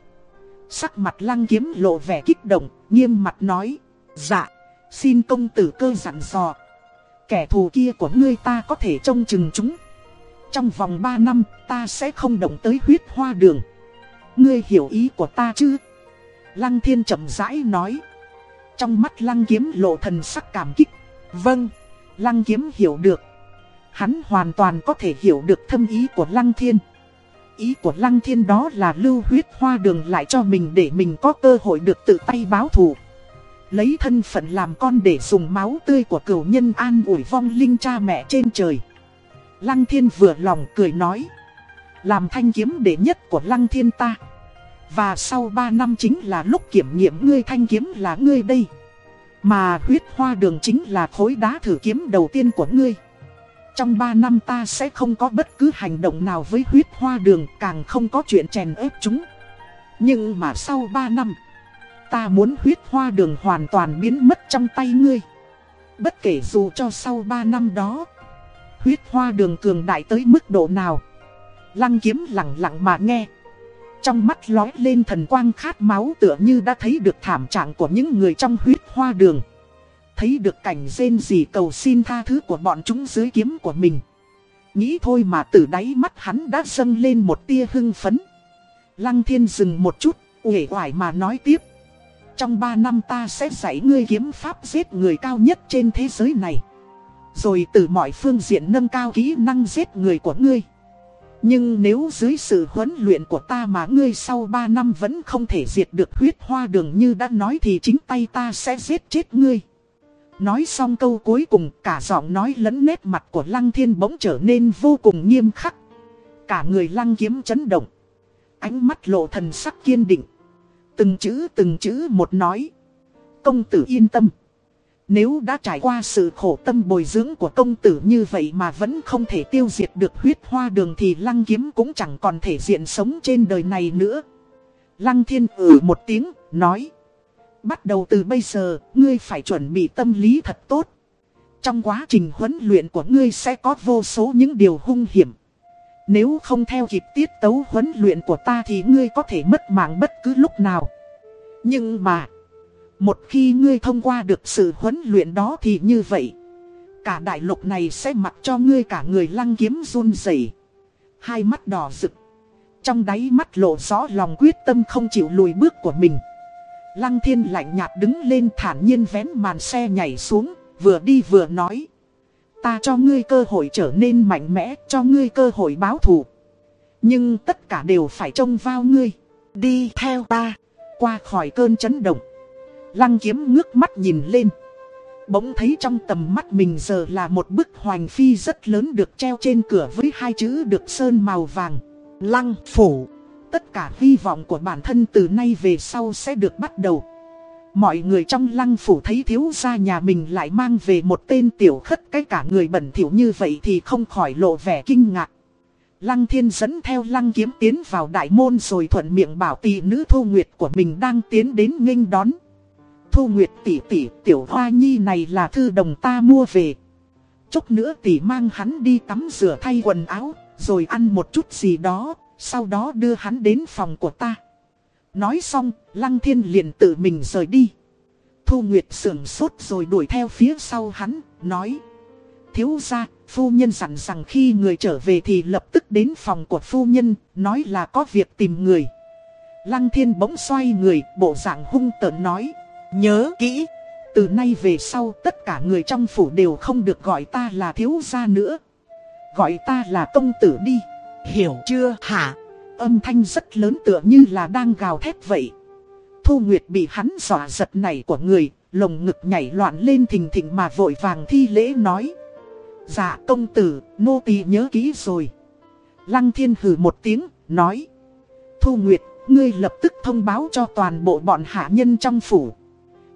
Speaker 1: Sắc mặt lăng kiếm lộ vẻ kích động, nghiêm mặt nói. Dạ, xin công tử cơ dặn dò. Kẻ thù kia của ngươi ta có thể trông chừng chúng. Trong vòng 3 năm, ta sẽ không động tới huyết hoa đường. Ngươi hiểu ý của ta chứ? Lăng thiên chậm rãi nói. Trong mắt lăng kiếm lộ thần sắc cảm kích. Vâng, lăng kiếm hiểu được. Hắn hoàn toàn có thể hiểu được thâm ý của lăng thiên. Ý của lăng thiên đó là lưu huyết hoa đường lại cho mình để mình có cơ hội được tự tay báo thù. Lấy thân phận làm con để dùng máu tươi của cửu nhân an ủi vong linh cha mẹ trên trời. Lăng thiên vừa lòng cười nói. Làm thanh kiếm đệ nhất của lăng thiên ta Và sau 3 năm chính là lúc kiểm nghiệm ngươi thanh kiếm là ngươi đây Mà huyết hoa đường chính là khối đá thử kiếm đầu tiên của ngươi Trong 3 năm ta sẽ không có bất cứ hành động nào với huyết hoa đường, Càng không có chuyện chèn ép chúng Nhưng mà sau 3 năm Ta muốn huyết hoa đường hoàn toàn biến mất trong tay ngươi Bất kể dù cho sau 3 năm đó Huyết hoa đường cường đại tới mức độ nào Lăng kiếm lặng lặng mà nghe. Trong mắt lói lên thần quang khát máu tựa như đã thấy được thảm trạng của những người trong huyết hoa đường. Thấy được cảnh rên gì cầu xin tha thứ của bọn chúng dưới kiếm của mình. Nghĩ thôi mà từ đáy mắt hắn đã dâng lên một tia hưng phấn. Lăng thiên dừng một chút, uể oải mà nói tiếp. Trong ba năm ta sẽ dạy ngươi kiếm pháp giết người cao nhất trên thế giới này. Rồi từ mọi phương diện nâng cao kỹ năng giết người của ngươi. Nhưng nếu dưới sự huấn luyện của ta mà ngươi sau 3 năm vẫn không thể diệt được huyết hoa đường như đã nói thì chính tay ta sẽ giết chết ngươi. Nói xong câu cuối cùng, cả giọng nói lẫn nét mặt của lăng thiên bỗng trở nên vô cùng nghiêm khắc. Cả người lăng kiếm chấn động. Ánh mắt lộ thần sắc kiên định. Từng chữ từng chữ một nói. Công tử yên tâm. Nếu đã trải qua sự khổ tâm bồi dưỡng của công tử như vậy mà vẫn không thể tiêu diệt được huyết hoa đường thì lăng kiếm cũng chẳng còn thể diện sống trên đời này nữa. Lăng thiên ử một tiếng, nói. Bắt đầu từ bây giờ, ngươi phải chuẩn bị tâm lý thật tốt. Trong quá trình huấn luyện của ngươi sẽ có vô số những điều hung hiểm. Nếu không theo kịp tiết tấu huấn luyện của ta thì ngươi có thể mất mạng bất cứ lúc nào. Nhưng mà... Một khi ngươi thông qua được sự huấn luyện đó thì như vậy. Cả đại lục này sẽ mặc cho ngươi cả người lăng kiếm run rẩy Hai mắt đỏ rực. Trong đáy mắt lộ rõ lòng quyết tâm không chịu lùi bước của mình. Lăng thiên lạnh nhạt đứng lên thản nhiên vén màn xe nhảy xuống, vừa đi vừa nói. Ta cho ngươi cơ hội trở nên mạnh mẽ, cho ngươi cơ hội báo thù. Nhưng tất cả đều phải trông vào ngươi.
Speaker 2: Đi theo ta.
Speaker 1: Qua khỏi cơn chấn động. Lăng kiếm ngước mắt nhìn lên. Bỗng thấy trong tầm mắt mình giờ là một bức hoành phi rất lớn được treo trên cửa với hai chữ được sơn màu vàng.
Speaker 2: Lăng phủ.
Speaker 1: Tất cả hy vọng của bản thân từ nay về sau sẽ được bắt đầu. Mọi người trong lăng phủ thấy thiếu gia nhà mình lại mang về một tên tiểu khất cái cả người bẩn thỉu như vậy thì không khỏi lộ vẻ kinh ngạc. Lăng thiên dẫn theo lăng kiếm tiến vào đại môn rồi thuận miệng bảo tỷ nữ thu nguyệt của mình đang tiến đến nghênh đón. Thu nguyệt tỷ tỷ tiểu hoa nhi này là thư đồng ta mua về. Chút nữa tỷ mang hắn đi tắm rửa thay quần áo, rồi ăn một chút gì đó, sau đó đưa hắn đến phòng của ta. Nói xong, Lăng Thiên liền tự mình rời đi. Thu Nguyệt sưởng sốt rồi đuổi theo phía sau hắn, nói. Thiếu ra, phu nhân dặn rằng khi người trở về thì lập tức đến phòng của phu nhân, nói là có việc tìm người. Lăng Thiên bỗng xoay người, bộ dạng hung tợn nói.
Speaker 2: Nhớ kỹ,
Speaker 1: từ nay về sau tất cả người trong phủ đều không được gọi ta là thiếu gia nữa. Gọi ta là công tử đi.
Speaker 2: Hiểu chưa hả?
Speaker 1: Âm thanh rất lớn tựa như là đang gào thét vậy. Thu Nguyệt bị hắn dọa giật này của người, lồng ngực nhảy loạn lên thình thình mà vội vàng thi lễ nói. Dạ công tử, nô tỳ nhớ kỹ rồi. Lăng thiên hừ một tiếng, nói. Thu Nguyệt, ngươi lập tức thông báo cho toàn bộ bọn hạ nhân trong phủ.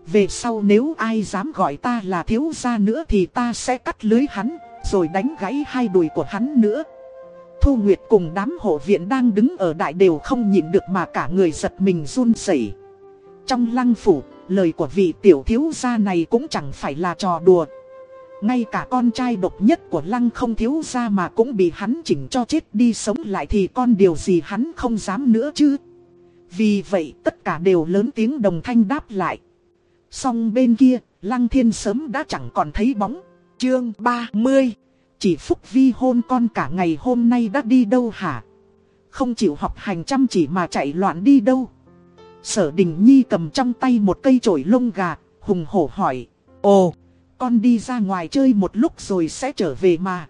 Speaker 1: Về sau nếu ai dám gọi ta là thiếu gia nữa thì ta sẽ cắt lưới hắn, rồi đánh gãy hai đùi của hắn nữa. Thu Nguyệt cùng đám hộ viện đang đứng ở đại đều không nhìn được mà cả người giật mình run rẩy. Trong lăng phủ, lời của vị tiểu thiếu gia này cũng chẳng phải là trò đùa. Ngay cả con trai độc nhất của lăng không thiếu gia mà cũng bị hắn chỉnh cho chết đi sống lại thì con điều gì hắn không dám nữa chứ. Vì vậy tất cả đều lớn tiếng đồng thanh đáp lại. Song bên kia, lăng thiên sớm đã chẳng còn thấy bóng.
Speaker 2: Chương 30
Speaker 1: chỉ Phúc Vi hôn con cả ngày hôm nay đã đi đâu hả? Không chịu học hành chăm chỉ mà chạy loạn đi đâu? Sở Đình Nhi cầm trong tay một cây chổi lông gà, hùng hổ hỏi. Ồ, con đi ra ngoài chơi một lúc rồi sẽ trở về mà.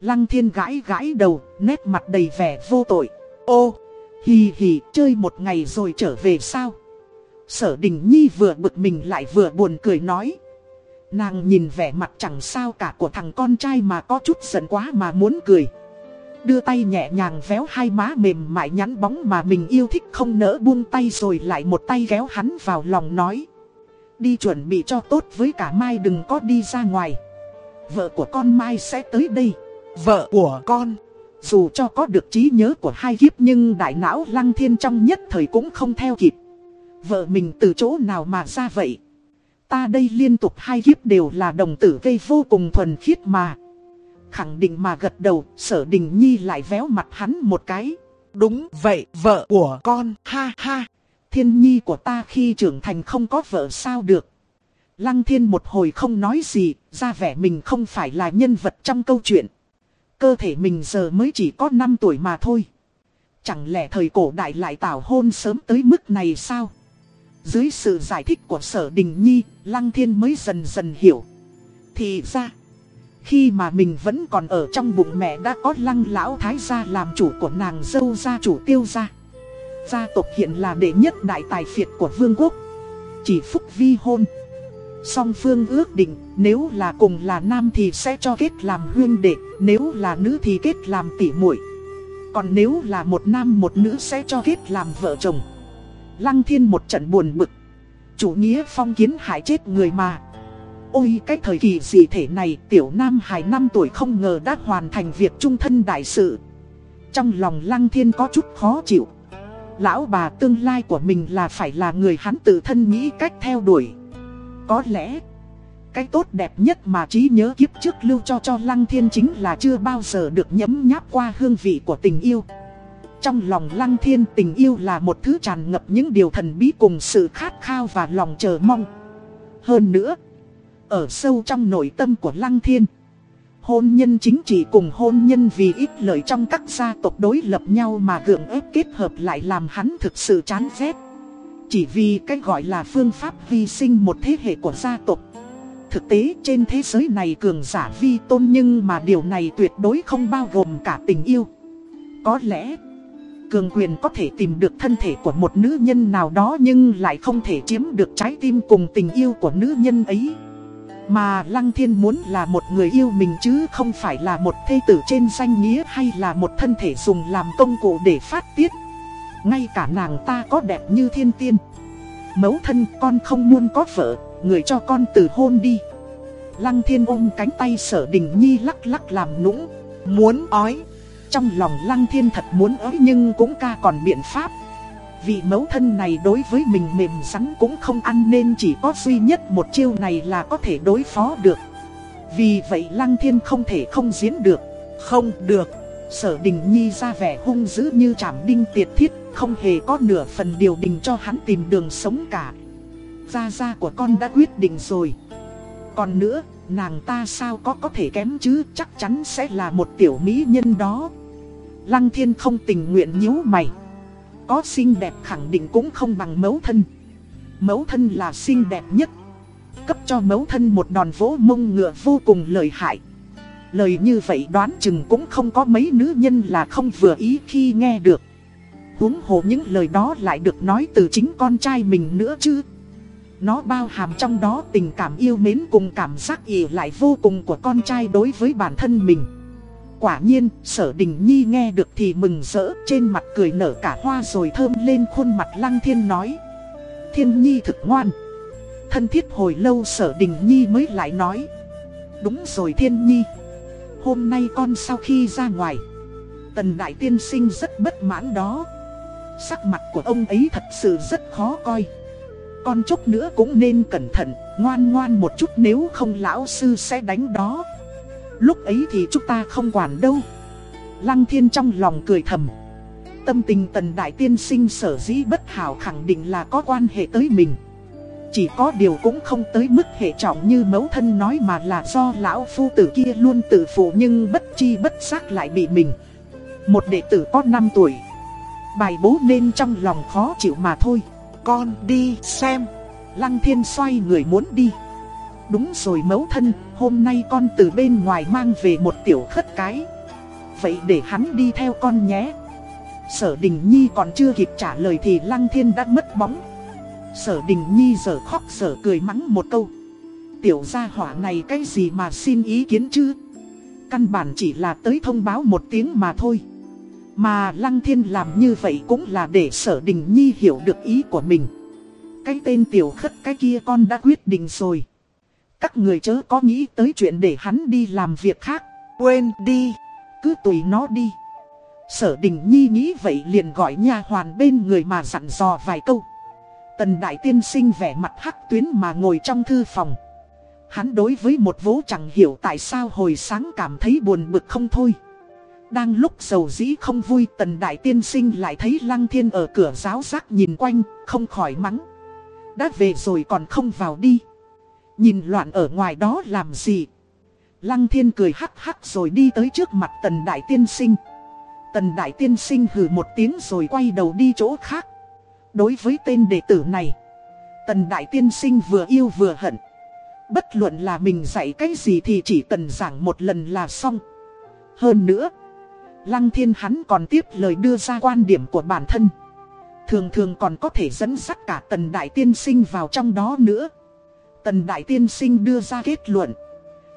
Speaker 1: Lăng thiên gãi gãi đầu, nét mặt đầy vẻ vô tội. Ô, hì hì, chơi một ngày rồi trở về sao? Sở Đình Nhi vừa bực mình lại vừa buồn cười nói. Nàng nhìn vẻ mặt chẳng sao cả của thằng con trai mà có chút giận quá mà muốn cười. Đưa tay nhẹ nhàng véo hai má mềm mại nhắn bóng mà mình yêu thích không nỡ buông tay rồi lại một tay kéo hắn vào lòng nói. Đi chuẩn bị cho tốt với cả Mai đừng có đi ra ngoài. Vợ của con Mai sẽ tới đây.
Speaker 2: Vợ của con.
Speaker 1: Dù cho có được trí nhớ của hai kiếp nhưng đại não lăng thiên trong nhất thời cũng không theo kịp. Vợ mình từ chỗ nào mà ra vậy? Ta đây liên tục hai kiếp đều là đồng tử gây vô cùng thuần khiết mà. Khẳng định mà gật đầu, sở đình nhi lại véo mặt hắn một cái.
Speaker 2: Đúng vậy, vợ của con, ha ha.
Speaker 1: Thiên nhi của ta khi trưởng thành không có vợ sao được. Lăng thiên một hồi không nói gì, ra vẻ mình không phải là nhân vật trong câu chuyện. Cơ thể mình giờ mới chỉ có 5 tuổi mà thôi. Chẳng lẽ thời cổ đại lại tảo hôn sớm tới mức này sao? Dưới sự giải thích của sở đình nhi, Lăng Thiên mới dần dần hiểu. Thì ra, khi mà mình vẫn còn ở trong bụng mẹ đã có lăng lão thái gia làm chủ của nàng dâu gia chủ tiêu gia. Gia tộc hiện là đệ nhất đại tài phiệt của vương quốc. Chỉ phúc vi hôn. Song phương ước định nếu là cùng là nam thì sẽ cho kết làm huyên đệ, nếu là nữ thì kết làm tỷ muội. Còn nếu là một nam một nữ sẽ cho kết làm vợ chồng. Lăng thiên một trận buồn bực. Chủ nghĩa phong kiến hại chết người mà. Ôi cái thời kỳ gì thể này tiểu nam hài 5 tuổi không ngờ đã hoàn thành việc trung thân đại sự. Trong lòng lăng thiên có chút khó chịu. Lão bà tương lai của mình là phải là người hắn tự thân nghĩ cách theo đuổi. Có lẽ, cái tốt đẹp nhất mà trí nhớ kiếp trước lưu cho cho lăng thiên chính là chưa bao giờ được nhấm nháp qua hương vị của tình yêu. Trong lòng lăng thiên tình yêu là một thứ tràn ngập những điều thần bí cùng sự khát khao và lòng chờ mong. Hơn nữa, ở sâu trong nội tâm của lăng thiên, hôn nhân chính trị cùng hôn nhân vì ít lợi trong các gia tộc đối lập nhau mà gượng ép kết hợp lại làm hắn thực sự chán ghét. Chỉ vì cái gọi là phương pháp hy sinh một thế hệ của gia tộc. thực tế trên thế giới này cường giả vi tôn nhưng mà điều này tuyệt đối không bao gồm cả tình yêu. Có lẽ, cường quyền có thể tìm được thân thể của một nữ nhân nào đó nhưng lại không thể chiếm được trái tim cùng tình yêu của nữ nhân ấy. Mà Lăng Thiên muốn là một người yêu mình chứ không phải là một thê tử trên danh nghĩa hay là một thân thể dùng làm công cụ để phát tiết. Ngay cả nàng ta có đẹp như thiên tiên. Mẫu thân con không muốn có vợ, người cho con từ hôn đi. Lăng Thiên ôm cánh tay sở đình nhi lắc lắc làm nũng, muốn ói. Trong lòng Lăng Thiên thật muốn ới nhưng cũng ca còn biện pháp. Vị mẫu thân này đối với mình mềm rắn cũng không ăn nên chỉ có duy nhất một chiêu này là có thể đối phó được. Vì vậy Lăng Thiên không thể không diễn được. Không được. Sở Đình Nhi ra vẻ hung dữ như chảm đinh tiệt thiết, không hề có nửa phần điều đình cho hắn tìm đường sống cả. Gia gia của con đã quyết định rồi. Còn nữa, nàng ta sao có có thể kém chứ, chắc chắn sẽ là một tiểu mỹ nhân đó. Lăng Thiên không tình nguyện nhíu mày. Có xinh đẹp khẳng định cũng không bằng mẫu thân. Mẫu thân là xinh đẹp nhất. Cấp cho mẫu thân một đòn vỗ mông ngựa vô cùng lợi hại. Lời như vậy đoán chừng cũng không có mấy nữ nhân là không vừa ý khi nghe được. Huống hồ những lời đó lại được nói từ chính con trai mình nữa chứ. Nó bao hàm trong đó tình cảm yêu mến cùng cảm giác ỉ lại vô cùng của con trai đối với bản thân mình. Quả nhiên, sở đình nhi nghe được thì mừng rỡ trên mặt cười nở cả hoa rồi thơm lên khuôn mặt lăng thiên nói. Thiên nhi thực ngoan. Thân thiết hồi lâu sở đình nhi mới lại nói. Đúng rồi thiên nhi. Hôm nay con sau khi ra ngoài. Tần đại tiên sinh rất bất mãn đó. Sắc mặt của ông ấy thật sự rất khó coi. Con chút nữa cũng nên cẩn thận, ngoan ngoan một chút nếu không lão sư sẽ đánh đó. Lúc ấy thì chúng ta không quản đâu. Lăng thiên trong lòng cười thầm. Tâm tình tần đại tiên sinh sở dĩ bất hảo khẳng định là có quan hệ tới mình. Chỉ có điều cũng không tới mức hệ trọng như mẫu thân nói mà là do lão phu tử kia luôn tự phụ nhưng bất chi bất giác lại bị mình. Một đệ tử có 5 tuổi. Bài bố nên trong lòng khó chịu mà thôi.
Speaker 2: Con đi xem.
Speaker 1: Lăng thiên xoay người muốn đi Đúng rồi mẫu thân, hôm nay con từ bên ngoài mang về một tiểu khất cái. Vậy để hắn đi theo con nhé. Sở Đình Nhi còn chưa kịp trả lời thì Lăng Thiên đã mất bóng. Sở Đình Nhi giờ khóc sở cười mắng một câu. Tiểu gia hỏa này cái gì mà xin ý kiến chứ? Căn bản chỉ là tới thông báo một tiếng mà thôi. Mà Lăng Thiên làm như vậy cũng là để Sở Đình Nhi hiểu được ý của mình. Cái tên tiểu khất cái kia con đã quyết định rồi. Các người chớ có nghĩ tới chuyện để hắn đi làm việc khác.
Speaker 2: Quên đi,
Speaker 1: cứ tùy nó đi. Sở Đình Nhi nghĩ vậy liền gọi nha hoàn bên người mà dặn dò vài câu. Tần Đại Tiên sinh vẻ mặt hắc tuyến mà ngồi trong thư phòng. Hắn đối với một vố chẳng hiểu tại sao hồi sáng cảm thấy buồn bực không thôi. Đang lúc sầu dĩ không vui Tần Đại Tiên sinh lại thấy Lăng Thiên ở cửa giáo giác nhìn quanh, không khỏi mắng. Đã về rồi còn không vào đi. Nhìn loạn ở ngoài đó làm gì? Lăng thiên cười hắc hắc rồi đi tới trước mặt tần đại tiên sinh. Tần đại tiên sinh hừ một tiếng rồi quay đầu đi chỗ khác. Đối với tên đệ tử này, Tần đại tiên sinh vừa yêu vừa hận. Bất luận là mình dạy cái gì thì chỉ cần giảng một lần là xong. Hơn nữa, Lăng thiên hắn còn tiếp lời đưa ra quan điểm của bản thân. Thường thường còn có thể dẫn dắt cả tần đại tiên sinh vào trong đó nữa. Tần Đại Tiên Sinh đưa ra kết luận.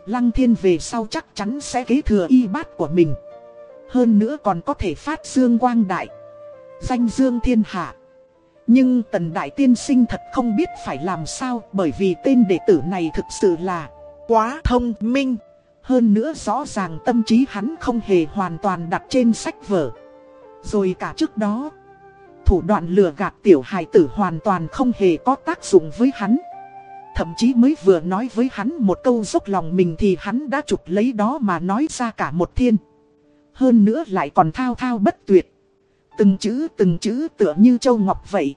Speaker 1: Lăng Thiên về sau chắc chắn sẽ kế thừa y bát của mình. Hơn nữa còn có thể phát dương quang đại. Danh dương thiên hạ. Nhưng Tần Đại Tiên Sinh thật không biết phải làm sao bởi vì tên đệ tử này thực sự là quá thông minh. Hơn nữa rõ ràng tâm trí hắn không hề hoàn toàn đặt trên sách vở. Rồi cả trước đó, thủ đoạn lừa gạt tiểu hài tử hoàn toàn không hề có tác dụng với hắn. Thậm chí mới vừa nói với hắn một câu dốc lòng mình thì hắn đã chụp lấy đó mà nói ra cả một thiên. Hơn nữa lại còn thao thao bất tuyệt. Từng chữ từng chữ tựa như châu ngọc vậy.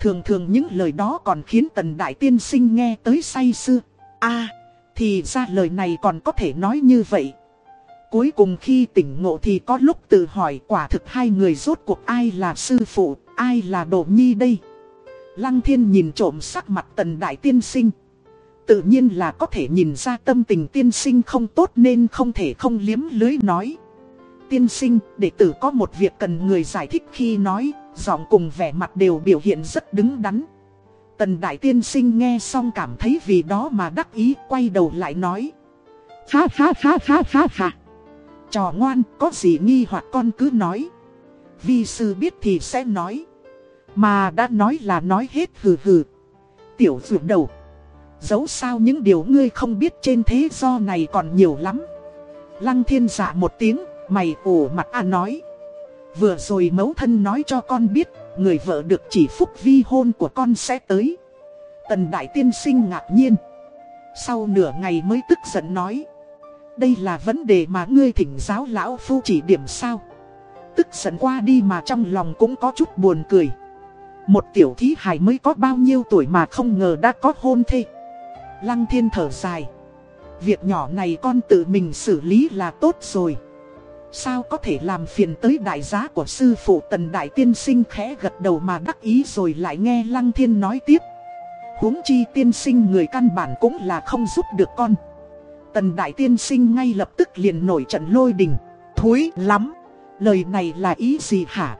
Speaker 1: Thường thường những lời đó còn khiến tần đại tiên sinh nghe tới say sưa. a thì ra lời này còn có thể nói như vậy. Cuối cùng khi tỉnh ngộ thì có lúc tự hỏi quả thực hai người rốt cuộc ai là sư phụ, ai là đồ nhi đây. Lăng thiên nhìn trộm sắc mặt tần đại tiên sinh. tự nhiên là có thể nhìn ra tâm tình tiên sinh không tốt nên không thể không liếm lưới nói. Tiên sinh, đệ tử có một việc cần người giải thích khi nói, giọng cùng vẻ mặt đều biểu hiện rất đứng đắn. Tần đại tiên sinh nghe xong cảm thấy vì đó mà đắc ý quay đầu lại nói. Ha ha ha ha ha ha. Trò ngoan, có gì nghi hoặc con cứ nói. Vi sư biết thì sẽ nói. Mà đã nói là nói hết hừ hừ. Tiểu dược đầu. Dẫu sao những điều ngươi không biết trên thế do này còn nhiều lắm. Lăng thiên dạ một tiếng, mày ủ mặt a nói. Vừa rồi mẫu thân nói cho con biết, người vợ được chỉ phúc vi hôn của con sẽ tới. Tần đại tiên sinh ngạc nhiên. Sau nửa ngày mới tức giận nói. Đây là vấn đề mà ngươi thỉnh giáo lão phu chỉ điểm sao. Tức giận qua đi mà trong lòng cũng có chút buồn cười. Một tiểu thí hài mới có bao nhiêu tuổi mà không ngờ đã có hôn thê. Lăng thiên thở dài. Việc nhỏ này con tự mình xử lý là tốt rồi. Sao có thể làm phiền tới đại giá của sư phụ tần đại tiên sinh khẽ gật đầu mà đắc ý rồi lại nghe lăng thiên nói tiếp. huống chi tiên sinh người căn bản cũng là không giúp được con. Tần đại tiên sinh ngay lập tức liền nổi trận lôi đình. Thúi lắm. Lời này là ý gì hả?